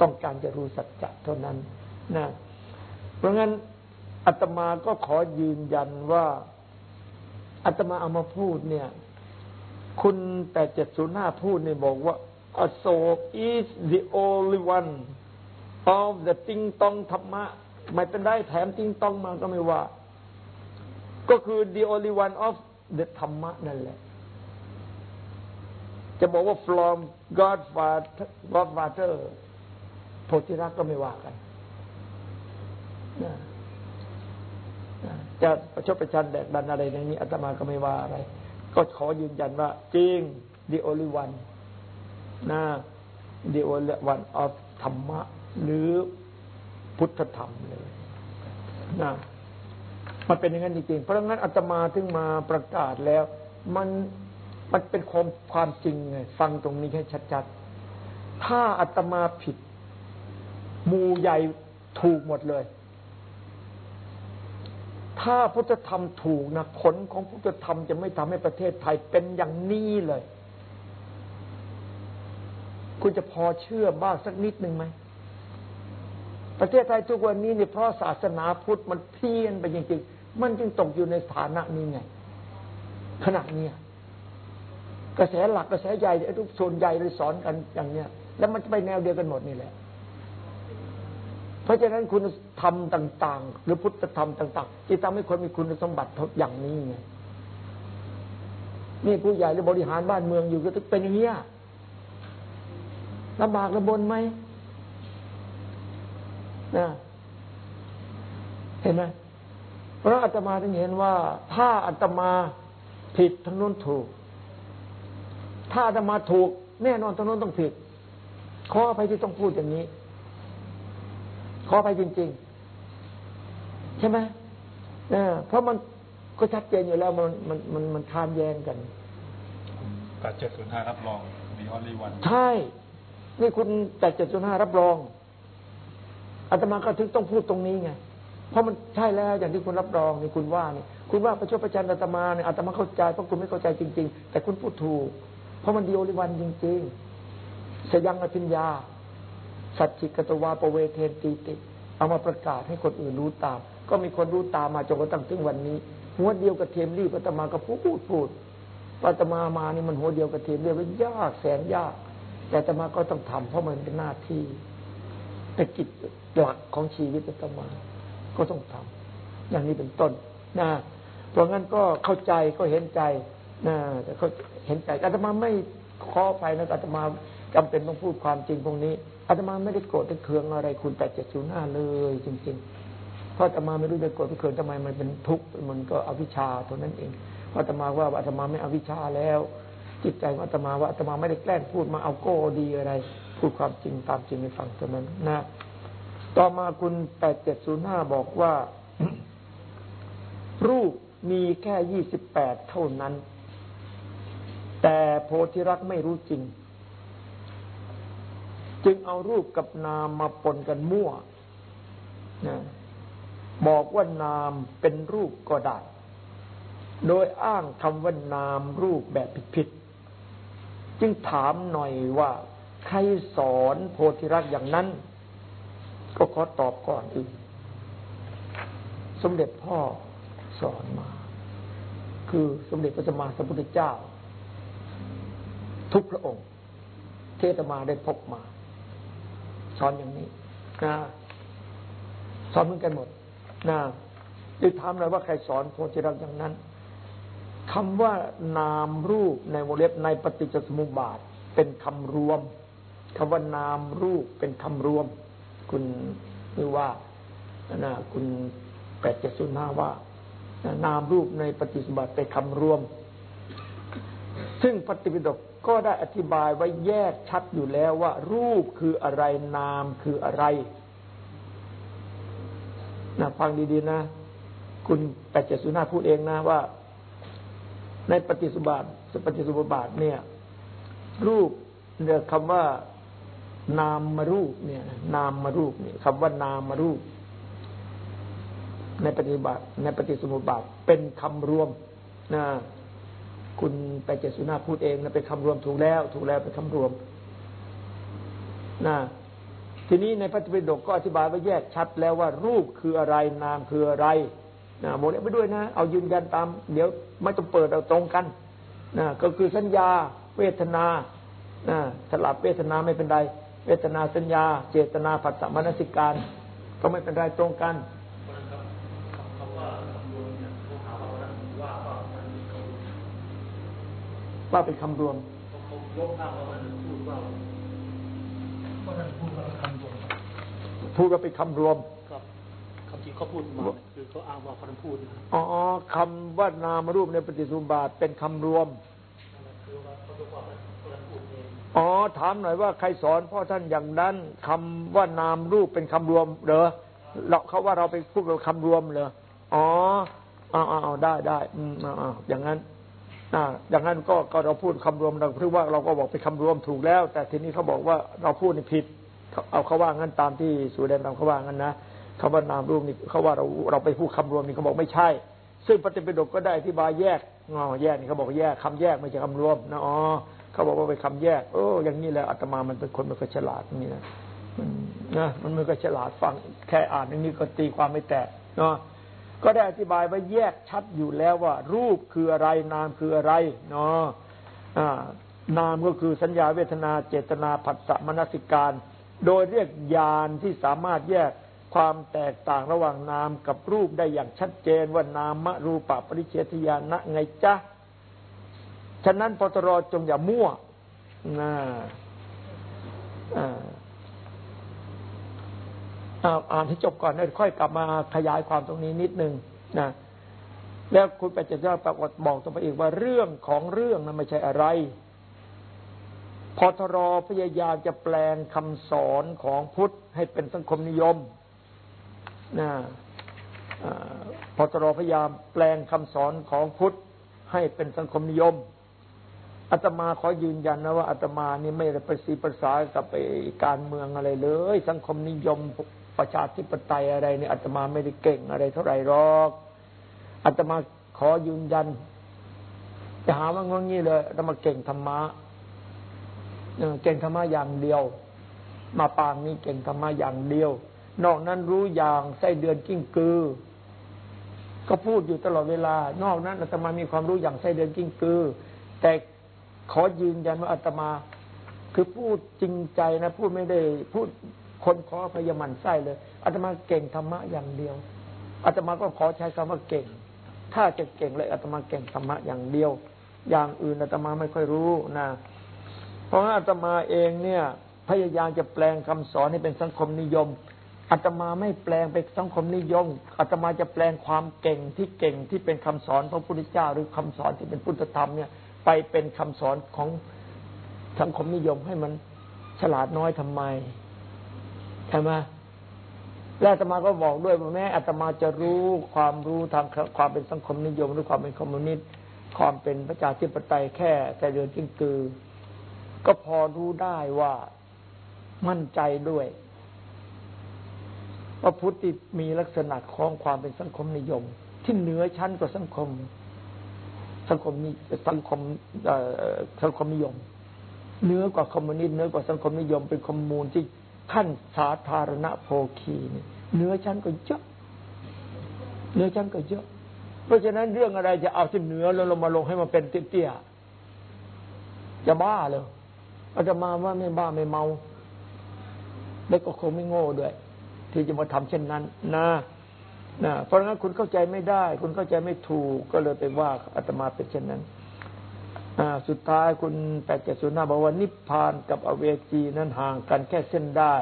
ต้องการจะรู้สัจจะเท่านั้นนะเพราะงั้นอาตมาก็ขอยืนยันว่าอาตมาเอามาพูดเนี่ย คุณแต่เจ็ดศูนย์ห้าพูดเนี่ยบอกว่าอโศก is the only one of the ติงตองธรรมะ ไม่เป็นได้แถมติงตองมาก็ไม่ว่า ก็คือ the only one of the ธรรมะนั่นแหละ จะบอกว่า from God Father God Father โพธิรักก็ไม่ว่ากันจะประชดประชันแดกดันอะไรในนี้อาตมาก็ไม่ว่าอะไร ก็ขอยืนยันว่า จริง the only one นะ the only one of ธรรมะ หรือพุทธธรรมเลยนะ มันเป็นอย่างนั้นจริงๆ เพราะงั้นอาตมาถึงมาประกาศแล้ว มันมันเป็นความความจริงไงฟังตรงนี้ให้ชัดๆ ถ้าอาตมาผิดหมู่ใหญ่ถูกหมดเลย ถ้าพุทธธรรมถูกนะผลของพุทธธรรมจะไม่ทำให้ประเทศไทยเป็นอย่างนี้เลย คุณจะพอเชื่อบ้างสักนิดหนึ่งไหม ประเทศไทยทุกวันนี้เนี่ยเพราะศาสนาพุทธมันเพี้ยนไปจริงๆ มันจึงตกอยู่ในฐานะนี้ไง ขณะเนี้ยกระแสหลักกระแสใหญ่ทุกส่วนใหญ่เลยสอนกันอย่างเนี้ย แล้วมันจะไปแนวเดียวกันหมดนี่แหละ เพราะฉะนั้นคุณธรรมต่าง ๆ หรือพุทธธรรมต่างๆที่ทำให้คนมีคุณสมบัติอย่างนี้ไงนี่ผู้ใหญ่หรือบริหารบ้านเมืองอยู่ก็เป็นอย่างนี้ยลำบากลำบนไหม นะเห็นไหมเพราะอาตมาถึงเห็นว่า ถ้าอาตมาผิดทางนู้นถูก ถ้าอาตมาถูก แน่นอนทางนู้นต้องผิด ขออภัยที่ต้องพูดอย่างนี้ ขออภัยจริง ๆ ใช่ไหมเออเพราะมันก็ชัดเจนอยู่แล้วมันมันมันมันข้ามแย้งกันแปดเจ็ดศูนย์ห้ารับรองมีออลีวันใช่ นี่คุณแต่เจ็ดจุดห้ารับรอง อาตมาก็ถึงต้องพูดตรงนี้ไงเพราะมันใช่แล้วอย่างที่คุณรับรองนี่คุณว่านี่คุณว่าประชดประจันอาตมาเนี่ยอาตมาเข้าใจเพราะคุณไม่เข้าใจจริง ๆ แต่คุณพูดถูก เพราะมันดีโอลิวันจริง ๆ สยังอภิญญา สัจจิกตวาปเวเทนตีติเอามาประกาศให้คนอื่นรู้ตาม ก็มีคนรู้ตามมาจนกระทั่งถึงวันนี้ หัวเดียวกับเทียมรีบอาตมาก็พูดพูดพูดอาตมามานี่มันหัวเดียวกับเทียมเรียบยากแสนยาก แต่อาตมาก็ต้องทำเพราะมันเป็นหน้าที่เป็นกิจ หลักของชีวิตอาตมา ก็ต้องทำอย่างนี้เป็นต้นนะเพราะงั้นก็เข้าใจก็เห็นใจนะแต่เขาเห็นใจอาตมาไม่ขอไปนะอาตมาจำเป็นต้องพูดความจริงตรงนี้อาตมาไม่ได้โกรธได้เคืองอะไรคุณแต่เจ็ดศูนย์ห้าเลยจริง ๆ เพราะอาตมาไม่รู้จะโกรธไปเคืองทำไมมันเป็นทุกข์มันก็อวิชชาเท่านั้นเองเพราะอาตมาว่าอาตมาไม่อวิชชาแล้ว จิตใจของอาตมาว่าอาตมาไม่ได้แกล้งพูดมาเอาโก้ดีอะไร พูดความจริงตามจริงให้ฟังเท่านั้นนะ ต่อมาคุณแปดเจ็ดศูนย์ห้าบอกว่า รูปมีแค่ยี่สิบแปดเท่านั้น แต่โพธิรักษ์ไม่รู้จริง จึงเอารูปกับนามมาปนกันมั่วนะบอกว่านามเป็นรูปก็ได้ โดยอ้างคำว่านามรูปแบบผิดๆ จึงถามหน่อยว่า ใครสอนโพธิรักษ์อย่างนั้น ก็ขอตอบก่อนอื่นสมเด็จพ่อสอนมา คือสมเด็จพระสัมมาสัมพุทธเจ้า ทุกพระองค์เทศมาได้พบมา สอนอย่างนี้นะสอนเหมือนกันหมดนะจะถามหน่อยว่าใครสอนโพธิรักอย่างนั้นคำว่านามรูปในวงเล็บในปฏิจจสมุปบาทเป็นคำรวมคำว่านามรูปเป็นคำรวม คุณหรือว่านะคุณแปดเจ็ดศูนย์ห้าว่า นามรูปในปฏิสมบัติเป็นคำรวม ซึ่งปฏิปิฎกก็ได้อธิบายไว้แยกชัดอยู่แล้วว่า รูปคืออะไรนามคืออะไรนะฟังดีๆนะ คุณแปดเจ็ดศูนย์ห้าพูดเองนะว่า ในปฏิสุบาทปฏิสุบาทเนี่ย รูปเนี่ยคำว่า นามมารูปเนี่ย นามมารูปเนี่ยคำว่านามมารูป ในปฏิบัติ ในปฏิสมุปบาทเป็นคำรวมนะคุณไปเจสุนาพูดเองนะเป็นคำรวมถูกแล้ว ถูกแล้วเป็นคำรวมนะทีนี้ในพระธรรมปิฎกก็อธิบายไว้แยกชัดแล้วว่ารูปคืออะไรนามคืออะไรนะโมเดลไปด้วยนะ เอายืนยันตาม เดี๋ยวไม่ต้องเปิดเอาตรงกันนะก็คือสัญญา เวทนานะสลับเวทนาไม่เป็นไร เวทนาสัญญา เจตนาผัสสะมนสิการ ก็ไม่เป็นไรตรงกันว่าเป็นคำรวมพูดว่าเป็นคำรวมครับคำจริงที่เขาพูดมาเนี่ยคือเขาอ้างว่าเขาพูดนะอ๋อคำว่านามรูปในปฏิสุบาทเป็นคำรวม คือว่าเขาบอกว่าเขาพูดเอ๋อถามหน่อยว่าใครสอนพ่อท่านอย่างนั้นคำว่านามรูปเป็นคำรวมเหรอเราเขาว่าเราไปพูดกับคำรวมเหรออ๋อเอาเอาได้ได้อืมเอาออย่างนั้นอ่าอย่างนั้นก็ก็เราพูดคำรวมเราพื่อว่าเราก็บอกเป็นคำรวมถูกแล้ว แต่ทีนี้เขาบอกว่าเราพูดนี่ผิดเขาเอาเขาว่างั้นตามที่สุเดนตามเขาว่างั้นนะคำว่านามรูปนี่เขาว่าเราเราไปพูดคำรวมนี่เขาบอกไม่ใช่ ซึ่งปฏิปิฎกก็ได้อธิบายแยกอ๋อแยกนี่เขาบอกแยกคำแยกไม่ใช่คำรวมนะอ๋อ เขาบอกว่าเป็นคำแยกโอ้อย่างนี้แหละอาตมามันเป็นคนมันก็ฉลาดนี่นะมันนะมันมันก็ฉลาดฟังแค่อ่านอย่างนี้ก็ตีความไม่แตกเนาะก็ได้อธิบายไว้แยกชัดอยู่แล้วว่า รูปคืออะไรนามคืออะไรเนาะนามก็คือสัญญาเวทนาเจตนาผัสสะมนสิการ โดยเรียกญาณที่สามารถแยกความแตกต่างระหว่างนามกับรูปได้อย่างชัดเจนว่านามรูปะปริเฉทญาณะไงจ๊ะ ฉะนั้นปตรจงอย่ามั่วนะอ่าอ่านให้จบก่อนแล้วค่อยกลับมาขยายความตรงนี้นิดนึงนะแล้วคุณไปจะปรากฏบอกต่อไปอีกว่าเรื่องของเรื่องนั้นไม่ใช่อะไรพทรพยายามจะแปลงคำสอนของพุทธให้เป็นสังคมนิยมนะอ่าพทรพยายามแปลงคำสอนของพุทธให้เป็นสังคมนิยม อาตมาขอยืนยันนะว่าอาตมานี่ไม่ได้ประสีภาษากับไปการเมืองอะไรเลย สังคมนิยมประชาธิปไตยอะไรเนี่ยอาตมาไม่ได้เก่งอะไรเท่าไหร่หรอกอาตมาขอยืนยันจะหาว่างงงี้เลยอาตมาเก่งธรรมะเออเก่งธรรมะอย่างเดียว มาปางนี้เก่งธรรมะอย่างเดียว นอกนั้นรู้อย่างไส้เดือนกิ้งกือ ก็พูดอยู่ตลอดเวลา นอกนั้นอาตมามีความรู้อย่างไส้เดือนกิ้งกือ แต่ ขอยืนยันว่าอาตมา คือพูดจริงใจนะพูดไม่ได้พูดคนขอพยามันไส้เลยอาตมาเก่งธรรมะอย่างเดียวอาตมาก็ขอใช้คำว่าเก่ง ถ้าจะเก่งเลยอาตมาเก่งธรรมะอย่างเดียว อย่างอื่นอาตมาไม่ค่อยรู้นะเพราะอาตมาเองเนี่ย พยายามจะแปลงคำสอนให้เป็นสังคมนิยมอาตมาไม่แปลงเป็นสังคมนิยมอาตมาจะแปลงความเก่งที่เก่งที่เป็นคำสอนพระพุทธเจ้าหรือคำสอนที่เป็นพุทธธรรมเนี่ย ไปเป็นคำสอนของสังคมนิยมให้มันฉลาดน้อยทำไมใช่ไหมและอาตมาก็บอกด้วยว่าแม้อาตมาจะรู้ความรู้ทางความเป็นสังคมนิยม หรือความเป็นคอมมิวนิสต์ความเป็นประชาธิปไตยแค่แต่เดือนจิ้งกือ ก็พอรู้ได้ว่ามั่นใจด้วยว่าพุทธิมีลักษณะของความเป็นสังคมนิยม ที่เหนือชั้นกว่าสังคม สังคมนี้สังคมสังคมนิยมเนื้อกว่าคอมมิวนิสต์เนื้อกว่าสังคมนิยมเป็นคอมมูนที่ขั้นสาธารณโภคีนี่เนื้อชั้นก็เยอะเนื้อชั้นก็เยอะ เพราะฉะนั้นเรื่องอะไรจะเอาที่เนื้อแล้วลงมาลงให้มันเป็นเตี้ยๆจะบ้าเลยอาจะมาว่าไม่บ้าไม่เมา แล้วก็คงไม่โง่ด้วย ที่จะมาทำเช่นนั้น นะ นะเพราะงั้นคุณเข้าใจไม่ได้ คุณเข้าใจไม่ถูกก็เลยไปว่าอาตมาเป็นเช่นนั้นสุดท้ายคุณแปดเจ็ดศูนย์ห้าบอกว่านิพพานกับอเวจีนั้นห่างกันแค่เส้นได้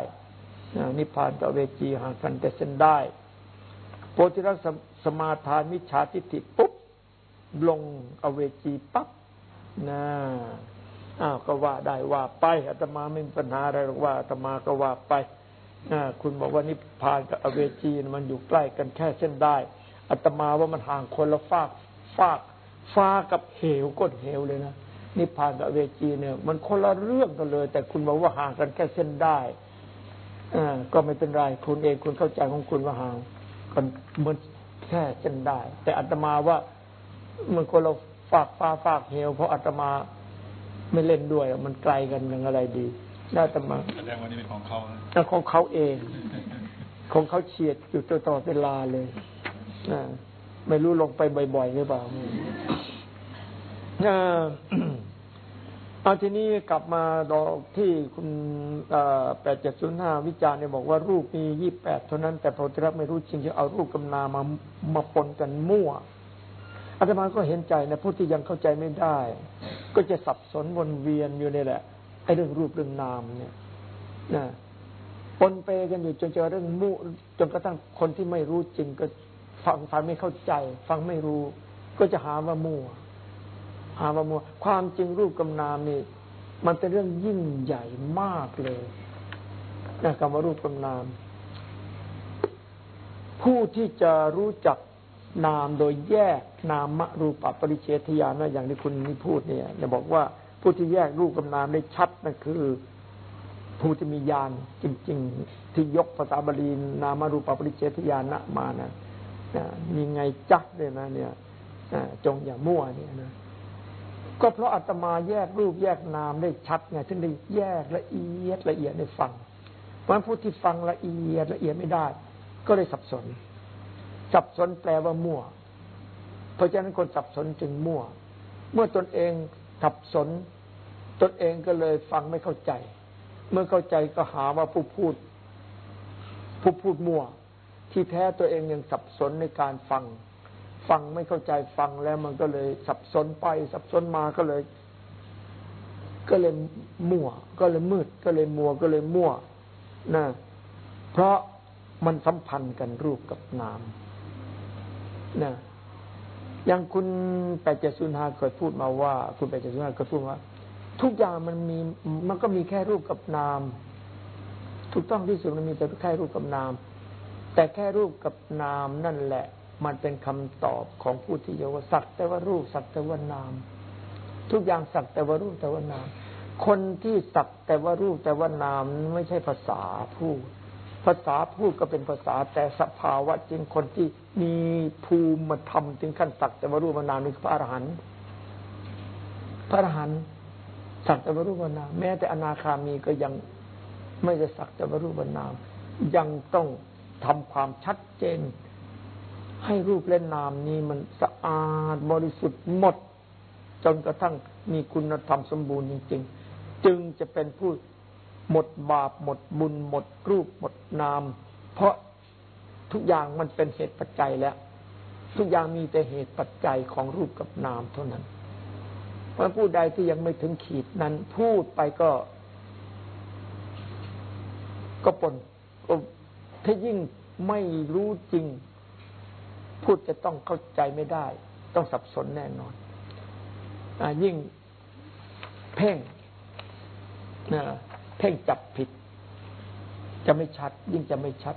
นิพพานกับอเวจีห่างกันแค่เส้นได้ โพธิรักสมาทานมิจฉาทิฏฐิปุ๊บลงอเวจีปั๊บนะอ้าวก็ว่าได้ว่าไปอาตมาไม่มีปัญหาอะไรหรอกว่าอาตมาก็ว่าไป คุณบอกว่านิพพานกับอเวจีมันอยู่ใกล้กันแค่เส้นได้อาตมาว่ามันห่างคนละฟากฟากฟ้ากับเหวก้นเหวเลยนะนิพพานกับเวจีเนี่ย มันคนละเรื่องกันเลย แต่คุณบอกว่าห่างกันแค่เส้นได้อ่าก็ไม่เป็นไรคุณเองคุณเข้าใจของคุณว่าห่างกันเหมือนแค่เส้นได้ แต่อาตมาว่ามันคนเราฝากฟ้าฝากเหวเพราะอาตมาไม่เล่นด้วย มันไกลกันอย่างอะไรดี ได้อาตมาแสดงว่านี่เป็นของเขาแต่ของเขาเอง ของเขาเฉียดอยู่ตลอดเวลาเลยอ่าไม่รู้ลงไปบ่อยๆหรือเปล่าเอาทีนี้กลับมาดอกที่คุณแปดเจ็ดศูนย์ห้าวิจารณ์เนี่ยบอกว่ารูปมียี่แปดเท่านั้นแต่พระเจ้าไม่รู้จริงจะเอารูปกำนามามาปนกันมั่วอาตมาก็เห็นใจนะผู้ที่ยังเข้าใจไม่ได้ ก็จะสับสนวนเวียนอยู่นี่แหละ ไอ้เรื่องรูปเรื่องนามเนี่ยนะปนเปกันอยู่จนเจอเรื่องมู่จนกระทั่งคนที่ไม่รู้จริงก็ฟังฟังไม่เข้าใจ ฟังไม่รู้ ก็จะหาว่ามั่วหาว่ามั่วความจริงรูปกำนามนี่ มันเป็นเรื่องยิ่งใหญ่มากเลยนะคำว่ารูปกำนาม ผู้ที่จะรู้จักนามโดยแยกนามรูปปริเฉทญานะอย่างที่คุณนี่พูดเนี่ยจะบอกว่า ผู้ที่แยกรูปกับนามได้ชัดนั่นคือ ผู้ที่มีญาณจริง ๆ ที่ยกภาษาบาลีนามารูปปริเฉทญาณมานะมีไงจักเนี่ยนะ เนี่ยจงอย่ามั่วเนี่ยนะก็เพราะอาตมาแยกรูปแยกนามได้ชัดไงถึงได้แยกละเอียดละเอียดได้ฟัง เพราะผู้ที่ฟังละเอียดละเอียดไม่ได้ ก็เลยสับสน สับสนแปลว่ามั่ว เพราะฉะนั้นคนสับสนจึงมั่ว เมื่อตนเอง สับสน ตนเองก็เลยฟังไม่เข้าใจ เมื่อเข้าใจก็หาว่าผู้พูด ผู้พูดมั่ว ที่แท้ตัวเองยังสับสนในการฟัง ฟังไม่เข้าใจฟังแล้วมันก็เลยสับสนไป สับสนมาก็เลย ก็เลยมั่ว ก็เลยมืด ก็เลยมัวก็เลยมั่วนะเพราะมันสัมพันธ์กันรูปกับนามนะ อย่างคุณแปดเจ็ดศูนย์ห้าเคยพูดมาว่า คุณแปดเจ็ดศูนย์ห้าเคยพูดว่า ทุกอย่างมันมีมันก็มีแค่รูปกับนาม ถูกต้องที่สุดมันมีแต่แค่รูปกับนาม แต่แค่รูปกับนามนั่นแหละ มันเป็นคำตอบของผู้ที่เยาวสักแต่ว่ารูปสักแต่ว่านาม ทุกอย่างสักแต่ว่ารูปแต่ว่านาม คนที่สักแต่ว่ารูปแต่ว่านามไม่ใช่ภาษาพูด ภาษาพูดก็เป็นภาษาแต่สภาวะจริงคนที่มีภูมิธรรมถึงขั้นสักแต่ว่ารูปนามนี่คือพระอรหันต์พระอรหันต์สักแต่ว่ารูปนามแม้แต่อนาคามีก็ยังไม่ได้สักแต่ว่ารูปนาม ยังต้องทำความชัดเจน ให้รูปและนามนี้มันสะอาดบริสุทธิ์หมด จนกระทั่งมีคุณธรรมสมบูรณ์จริง ๆ จึงจะเป็นผู้ หมดบาป หมดบุญ หมดรูป หมดนาม เพราะทุกอย่างมันเป็นเหตุปัจจัยแล้ว ทุกอย่างมีแต่เหตุปัจจัยของรูปกับนามเท่านั้นเพราะผู้ใดที่ยังไม่ถึงขีดนั้น พูดไปก็ ก็ปนถ้ายิ่งไม่รู้จริง พูดจะต้องเข้าใจไม่ได้ ต้องสับสนแน่นอนอยิ่งเพ่ง เพ่งจับผิด จะไม่ชัด ยิ่งจะไม่ชัด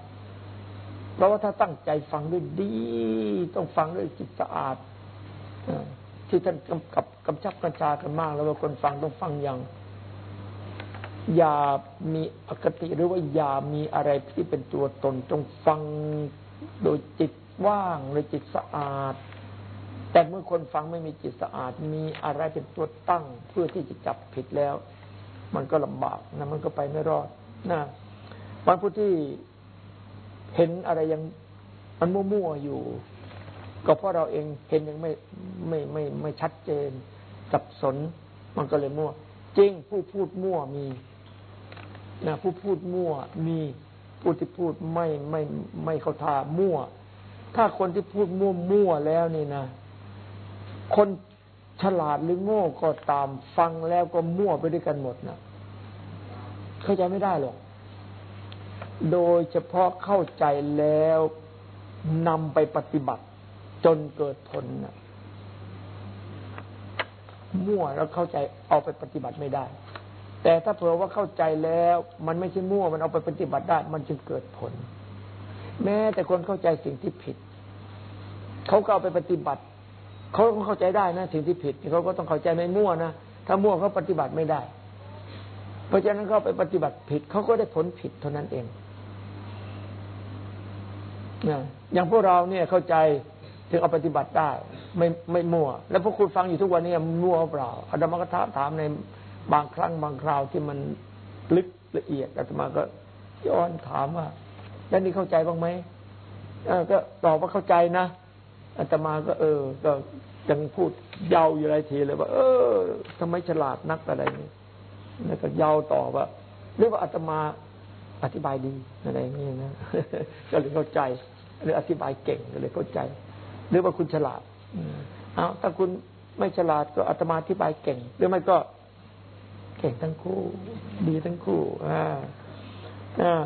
เพราะว่าถ้าตั้งใจฟังด้วยดี ต้องฟังด้วยจิตสะอาดที่ท่านกำกับกำชับกระจากันมาก แล้วว่าคนฟังต้องฟังอย่าง อย่ามีอคติหรือว่าอย่ามีอะไรที่เป็นตัวตนต้องฟังโดยจิตว่างเลยจิตสะอาด แต่เมื่อคนฟังไม่มีจิตสะอาด มีอะไรเป็นตัวตั้งเพื่อที่จะจับผิดแล้ว มันก็ลำบากนะมันก็ไปไม่รอดนะบางผู้ที่เห็นอะไรยังมันมั่วๆอยู่ ก็เพราะเราเองเห็นยังไม่ไม่ไม่ไม่ชัดเจน สับสน มันก็เลยมั่ว จริงผู้พูดมั่วมีนะผู้พูดมั่วมีผู้ที่พูดไม่ไม่ไม่เข้าท่ามั่ว ถ้าคนที่พูดมั่วๆแล้วนี่นะคน ฉลาดหรือโง่ก็ตามฟังแล้วก็มั่วไปด้วยกันหมดนะเข้าใจไม่ได้หรอก โดยเฉพาะเข้าใจแล้วนำไปปฏิบัติ จนเกิดผลนะมั่วแล้วเข้าใจเอาไปปฏิบัติไม่ได้ แต่ถ้าเผื่อว่าเข้าใจแล้ว มันไม่ใช่มั่วมันเอาไปปฏิบัติได้ มันจึงเกิดผล แม้แต่คนเข้าใจสิ่งที่ผิด เขาก็เอาไปปฏิบัติ เขาก็เข้าใจได้นะสิ่งที่ผิดเขาก็ต้องเข้าใจไม่มั่วนะถ้ามั่วเขาปฏิบัติไม่ได้ เพราะฉะนั้นเขาไปปฏิบัติผิดเขาก็ได้ผลผิดเท่านั้นเองนะอย่างพวกเราเนี่ยเข้าใจถึงเอาปฏิบัติได้ ไม่ไม่มั่ว แล้วพวกคุณฟังอยู่ทุกวันนี้มั่วเปล่าอาตมาก็ถามถามในบางครั้งบางคราวที่มันลึกละเอียดอาตมาก็ย้อนถามว่าแล้วนี่เข้าใจบ้างไหมก็ตอบว่าเข้าใจนะ อาตมาก็เออ ก็ยังพูดเยาอยู่ไรทีเลยว่า เออทำไมฉลาดนักอะไรนี่แล้วก็เยาต่อว่าหรือว่าอาตมาอธิบายดีอะไรอย่างนี้นะก็เลยเข้าใจหรืออธิบายเก่งก็เลยเข้าใจ หรือว่าคุณฉลาดเอาถ้าคุณไม่ฉลาดก็อาตมาอธิบายเก่ง หรือไม่ก็เก่งทั้งคู่ ดีทั้งคู่ อ่าอ่า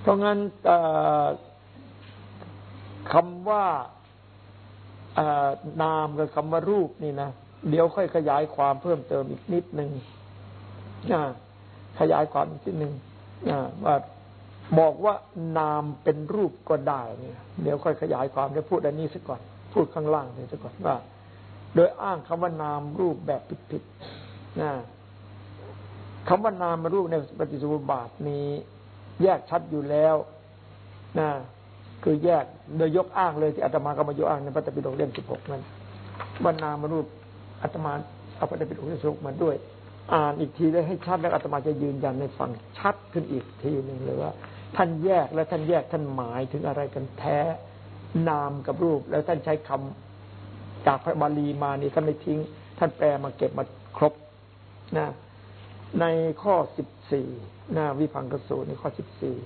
เพราะงั้นอ่อ คำว่าอนามกับคำว่ารูปนี่นะเดี๋ยวค่อยขยายความเพิ่มเติมอีกนิดหนึ่งขยายความอีกนิดหนึ่งว่าบอกว่านามเป็นรูปก็ได้เนี่ยเดี๋ยวค่อยขยายความเดี๋ยวพูดอันนี้ซะก่อน พูดข้างล่างนี่ซะก่อนว่า โดยอ้างคำว่านามรูปแบบผิดๆนะคำว่านามรูปในปฏิสุบาทนี้ แยกชัดอยู่แล้วนะ คือแยกโดยยกอ้างเลยที่อาตมาก็มายกอ้างในพระตปิฎกเล่มสิบหกนั้นว่านามรูปอาตมาเอาพระตปิฎกเล่มสิบหกมาด้วย อ่านอีกทีได้ให้ชัดแล้วอาตมาจะยืนยันในฟังชัดขึ้นอีกทีหนึ่งเลยว่า ท่านแยกและท่านแยกท่านหมายถึงอะไรกันแท้ นามกับรูป แล้วท่านใช้คำจากพระบาลีมานี่ท่านไม่ทิ้ง ท่านแปลมาเก็บมาครบนะในข้อสิบสี่หน้าวิพังกสูตรในข้อสิบสี่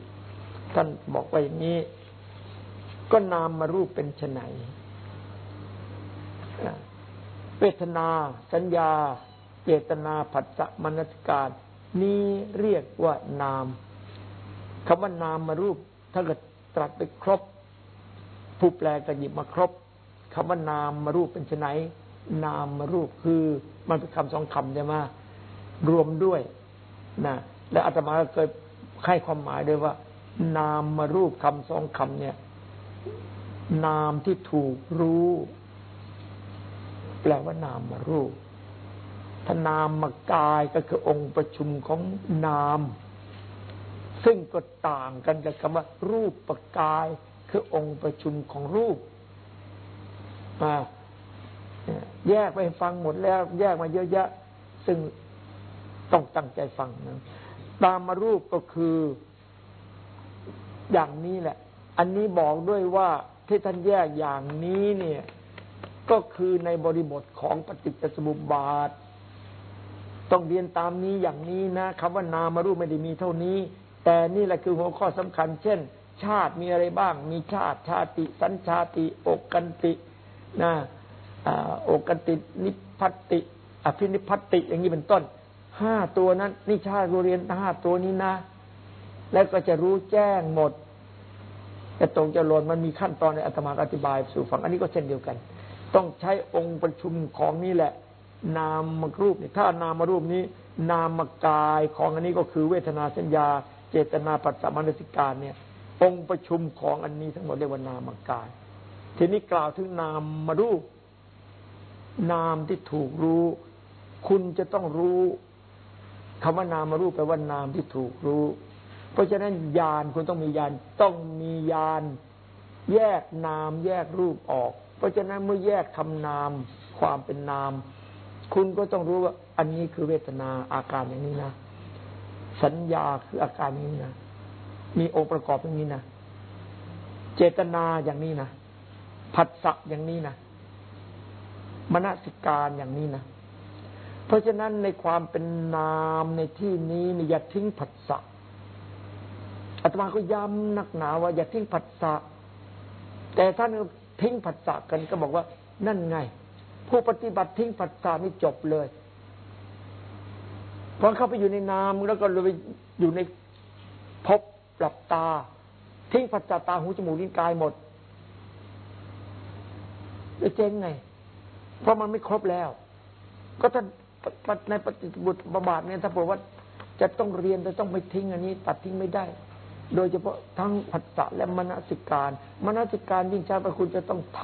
ท่านบอกไว้อย่างนี้ ก็นามมารูปเป็นไนเวทนา สัญญา เจตนาผัสสะมนสการ นี้เรียกว่านามคำว่านามมารูป ถ้าเกิดตรัสไปครบ ผู้แปลก็หยิบมาครบคำว่านามมารูปเป็นไนนามมารูปคือมันเป็นคำสองคำใช่ไหมรวมด้วยนะและอาตมาเคยให้ความหมายด้วยว่า นามมารูปคำสองคำเนี่ย นามที่ถูกรู้ แปลว่านามมารูปถ้านามมากายก็คือองค์ประชุมของนาม ซึ่งก็ต่างกันกับคำว่า รูปประกาย คือองค์ประชุมของรูปแยกไปฟังหมดแล้ว แยกมาเยอะแยะ ซึ่งต้องตั้งใจฟังนะตามมารูปก็คือ อย่างนี้แหละ อันนี้บอกด้วยว่าที่ท่านแยกอย่างนี้เนี่ย ก็คือในบริบทของปฏิจจสมุปบาท ต้องเรียนตามนี้อย่างนี้นะคำว่านามารูปไม่ได้มีเท่านี้ แต่นี่แหละคือหัวข้อสำคัญ เช่น ชาติมีอะไรบ้าง มีชาติชาติ สัญชาติอกกันตินะอกกันตินิพัติอภินิพัติอย่างนี้เป็นต้นห้าตัวนั้น นี่ชาติเรียนห้าตัวนี้นะ แล้วก็จะรู้แจ้งหมด จะตรงจะหล่นมันมีขั้นตอนในอัตมาอธิบายสู่ฟังอันนี้ก็เช่นเดียวกัน ต้องใช้องค์ประชุมของนี่แหละ นามมรูปนี่ถ้านามมารูปนี้ นามกายของอันนี้ก็คือเวทนาสัญญา เจตนาปัจจมนสิการเนี่ย องค์ประชุมของอันนี้ทั้งหมดเรียกว่านามกาย ทีนี้กล่าวถึงนามมารูป นามที่ถูกรู้ คุณจะต้องรู้คำว่านามารูปแปลว่านามที่ถูกรู้ เพราะฉะนั้นญาณคุณต้องมีญาณต้องมีญาณแยกนามแยกรูปออก เพราะฉะนั้นเมื่อแยกคำนามความเป็นนาม คุณก็ต้องรู้ว่า อันนี้คือเวทนาอาการอย่างนี้นะสัญญาคืออาการนี้นะมีองค์ประกอบอย่างนี้นะเจตนาอย่างนี้นะผัสสะอย่างนี้นะมณสิการอย่างนี้นะเพราะฉะนั้นในความเป็นนามในที่นี้นี่อย่าทิ้งผัสสะ อาตมาก็ย้ำนักหนาว่าอย่าทิ้งผัสสะแต่ท่านทิ้งผัสสะกันก็บอกว่า นั่นไง ผู้ปฏิบัติทิ้งผัสสะนี่จบเลยพอเข้าไปอยู่ในนามแล้วก็เลยอยู่ในพบหลับตา ทิ้งผัสสะตาหูจมูกลิ้นกายหมดจะเจ๊งไง เพราะมันไม่ครบแล้ว ก็ท่านในปฏิบุตรบาทเนี่ยถ้าบอกว่าจะต้องเรียนจะต้องไม่ทิ้งอันนี้ ตัดทิ้งไม่ได้ โดยเฉพาะทั้งผัสสะและมณสิการมณสิการยิ่งชาไปคุณจะต้องท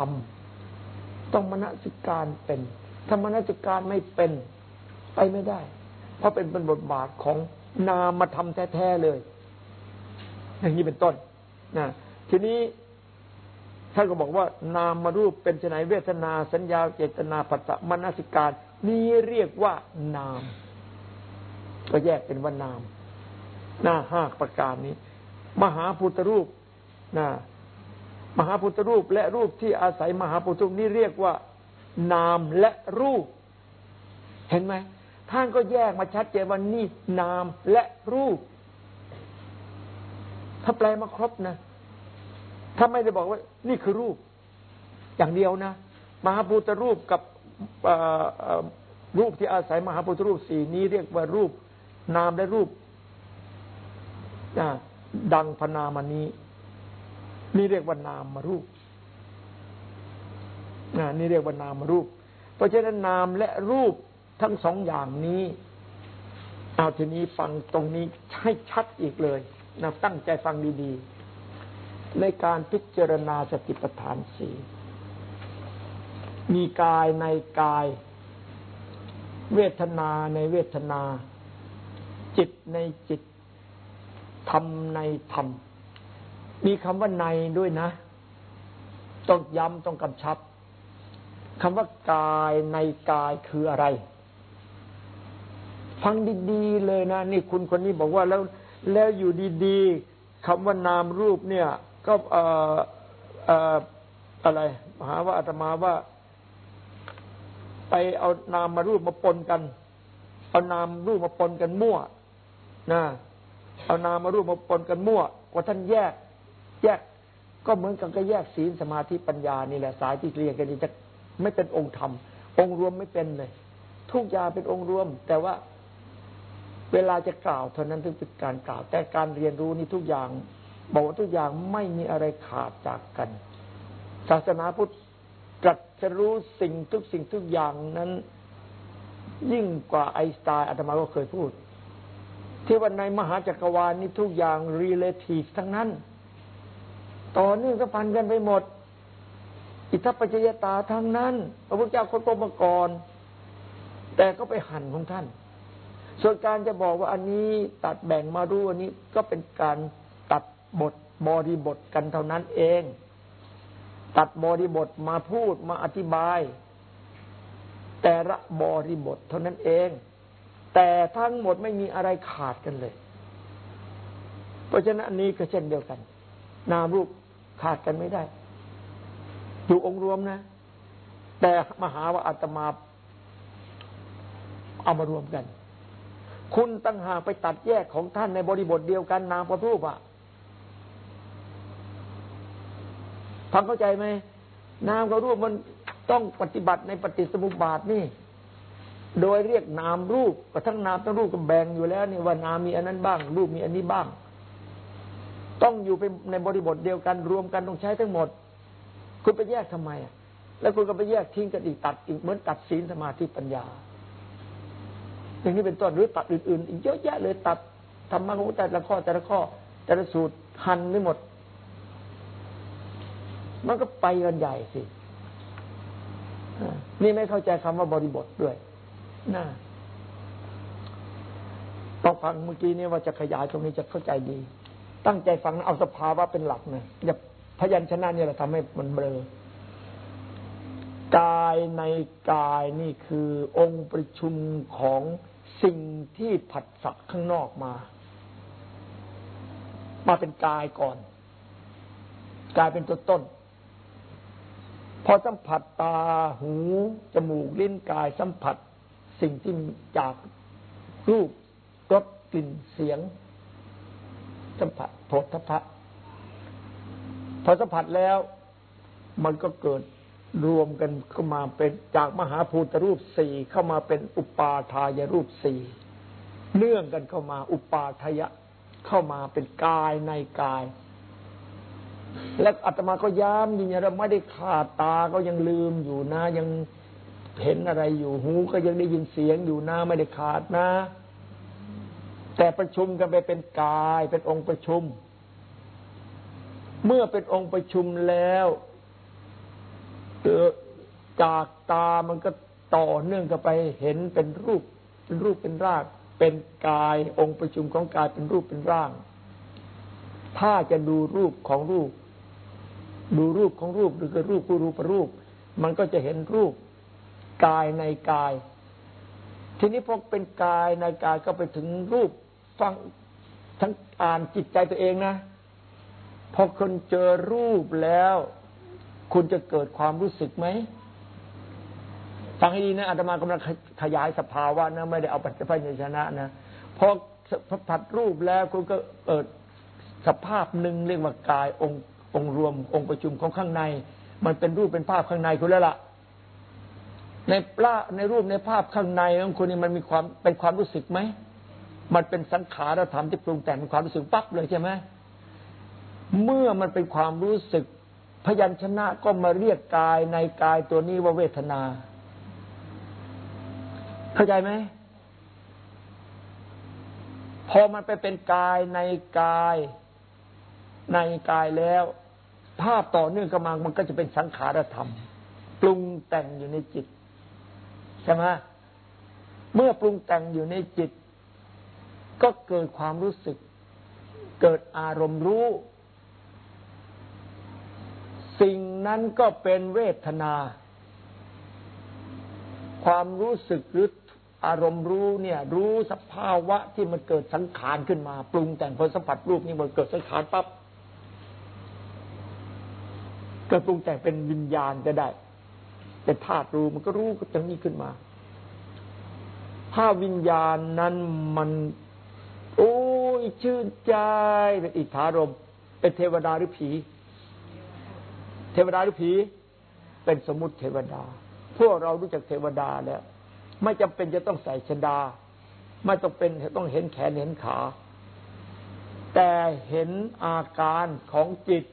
ำต้องมณสิการเป็นถ้ามณสิการไม่เป็น ไปไม่ได้ เพราะเป็นเป็นบทบาทของนามธรรมแท้ๆเลย อย่างนี้เป็นต้นนะทีนี้ท่านก็บอกว่า นามมารูปเป็นไนเวทนาสัญญาเจตนาปัสสะมนสิการ นี้เรียกว่านาม ก็แยกเป็นว่านาม หน้าห้าประการนี้ มหาพุทธรูปนะมหาพุทธรูปและรูปที่อาศัยมหาพุทธรูปนี่เรียกว่า นามและรูป เห็นไหมท่านก็แยกมาชัดเจนว่านี่นามและรูป ถ้าแปลมาครบนะถ้าไม่ได้บอกว่า นี่คือรูป อย่างเดียวนะมหาพุทธรูปกับรูปที่อาศัยมหาพุทธรูปสี่นี้เรียกว่ารูป นามและรูป ดังพนามานี้ นี่เรียกว่านามมารูปนะนี่เรียกว่านามรูป เพราะฉะนั้นนามและรูปทั้งสองอย่างนี้ เอาทีนี้ฟังตรงนี้ให้ชัดอีกเลยนะตั้งใจฟังดีๆ ในการพิจารณาสติปัฏฐานสี่มีกายในกาย เวทนาในเวทนา จิตในจิต ธรรมในธรรม มีคำว่าในด้วยนะ ต้องย้ำต้องกำชับคำว่ากายในกายคืออะไร ฟังดีๆเลยนะ นี่คุณคนนี้บอกว่าแล้วแล้วอยู่ดีๆคำว่านามรูปเนี่ย ก็เอ่อเอ่ออะไรหาว่าอาตมาว่า ไปเอานามมารูปมาปนกัน เอานามรูปมาปนกันมั่วนะ เอานามารูปมาปนกันมั่วกว่าท่านแยก แยกก็เหมือนกันก็แยกศีลสมาธิปัญญานี่แหละสายที่เรียนกันนี่จะไม่เป็นองค์ธรรม องค์รวมไม่เป็นเลย ทุกอย่างเป็นองค์รวม แต่ว่าเวลาจะกล่าวเท่านั้นถึงเป็นการกล่าว แต่การเรียนรู้นี่ทุกอย่าง บอกว่าทุกอย่างไม่มีอะไรขาดจากกัน ศาสนาพุทธตรัสรู้สิ่งทุกสิ่งทุกอย่างนั้น ยิ่งกว่าไอน์สไตน์อาตมาก็เคยพูด ที่ว่าในมหาจักรวาลนี้ทุกอย่าง relative ทั้งนั้น ต่อเนื่องสัมพันธ์กันไปหมด อิทธปัจจยตาทั้งนั้นพระพุทธเจ้าคนพบมาก่อน แต่ก็ไปหั่นของท่าน ส่วนการจะบอกว่าอันนี้ตัดแบ่งมารู้อันนี้ก็เป็นการตัดบทบริบทกันเท่านั้นเอง ตัดบริบทมาพูดมาอธิบาย แต่ละบริบทเท่านั้นเอง แต่ทั้งหมดไม่มีอะไรขาดกันเลย เพราะฉะนั้นอันนี้ก็เช่นเดียวกัน นามรูปขาดกันไม่ได้ อยู่องค์รวมนะ แต่มหาว่าอาตมาเอามารวมกัน คุณตั้งหากไปตัดแยกของท่านในบริบทเดียวกันนามกับรูปอะฟังเข้าใจไหมนามกับรูปมันต้องปฏิบัติในปฏิสมุปบาทนี่ โดยเรียกนามรูปกระทั่งนามทั้งรูปก็แบ่งอยู่แล้วนี่ว่านามมีอันนั้นบ้าง รูปมีอันนี้บ้าง ต้องอยู่เป็นในบริบทเดียวกันรวมกันต้องใช้ทั้งหมด คุณไปแยกทำไมอะแล้วคุณก็ไปแยกทิ้งกันอีกตัดอีกเหมือนตัดศีลสมาธิปัญญา อย่างนี้เป็นต้นหรือตัดอื่นๆ อีกเยอะแยะเลยตัดธรรมะของแต่ละข้อแต่ละข้อ แต่ละสูตรหันไม่หมด มันก็ไปกันใหญ่สินี่ไม่เข้าใจคำว่าบริบทด้วย นะต้องฟังเมื่อกี้นี้ว่าจะขยายตรงนี้จะเข้าใจดี ตั้งใจฟังเอาสภาวะเป็นหลักนะอย่าพยัญชนะเนี่ยเราทำให้มันเบลอกายในกายนี่คือองค์ประชุมของสิ่งที่ผัดสักข้างนอกมา มาเป็นกายก่อน กายเป็นตัวต้น พอสัมผัสตาหู จมูกลิ้นกายสัมผัส สิ่งที่จากรูปรสกลิ่นเสียงสัมผัสโผฏฐพะพอสัมผัสแล้ว มันก็เกิดรวมกันเข้ามาเป็นจากมหาภูตรูปสี่เข้ามาเป็นอุปาทายรูปสี่เนื่องกันเข้ามา อุปาทยะเข้ามาเป็นกายในกาย และอาตมาก็ย้ำยืนยันว่าไม่ได้ขาดตาก็ยังลืมอยู่นะ ยัง เห็นอะไรอยู่หูก็ยังได้ยินเสียงอยู่นะไม่ได้ขาดนะ แต่ประชุมกันไปเป็นกาย เป็นองค์ประชุม เมื่อเป็นองค์ประชุมแล้วจากตามันก็ต่อเนื่องกันไปเห็นเป็นรูป เป็นรูปเป็นร่าง เป็นกายองค์ประชุมของกายเป็นรูปเป็นร่าง ถ้าจะดูรูปของรูป ดูรูปของรูปหรือก็รูปผู้รูปรูป มันก็จะเห็นรูป กายในกาย ทีนี้พอเป็นกายในกายก็ไปถึงรูปฟังทั้งอ่านจิตใจตัวเองนะพอคนเจอรูปแล้ว คุณจะเกิดความรู้สึกไหมฟังให้ดีนะอาตมากำลังขยายสภาวะนะไม่ได้เอาปัจจัยชนะนะพอผัดรูปแล้วคุณก็เกิดสภาพหนึ่งเรียกว่ากายองค์องรวมองค์ประชุมของข้างใน มันเป็นรูปเป็นภาพข้างในคุณแล้วล่ะ ในปลาในรูปในภาพข้างในของคุณนี่มันมีความเป็นความรู้สึกไหมมันเป็นสังขารธรรมที่ปรุงแต่งเป็นความรู้สึกปั๊บเลยใช่ไหมเมื่อมันเป็นความรู้สึกพยัญชนะก็มาเรียกกายในกายตัวนี้ว่าเวทนา เข้าใจไหมพอมันไปเป็นกายในกาย ในกายแล้ว ภาพต่อเนื่องกันมามันก็จะเป็นสังขารธรรม ปรุงแต่งอยู่ในจิต ใช่ไหมเมื่อปรุงแต่งอยู่ในจิต ก็เกิดความรู้สึก เกิดอารมณ์รู้ สิ่งนั้นก็เป็นเวทนา ความรู้สึกหรืออารมณ์รู้เนี่ย รู้สภาวะที่มันเกิดสังขารขึ้นมา ปรุงแต่งพอสัมผัสรูปนี่มันเกิดสังขารปั๊บเกิดปรุงแต่งเป็นวิญญาณก็ได้ เป็นธาตุรู้มันก็รู้ตรงนี้ขึ้นมา ถ้าวิญญาณนั้นมัน โอ้ยชื่นใจเป็นอิทธารม เป็นเทวดาหรือผี เทวดาหรือผี เป็นสมมุติเทวดา พวกเรารู้จักเทวดาแล้ว ไม่จำเป็นจะต้องใส่ชดา ไม่ต้องเป็นต้องเห็นแขนเห็นขา แต่เห็นอาการของจิต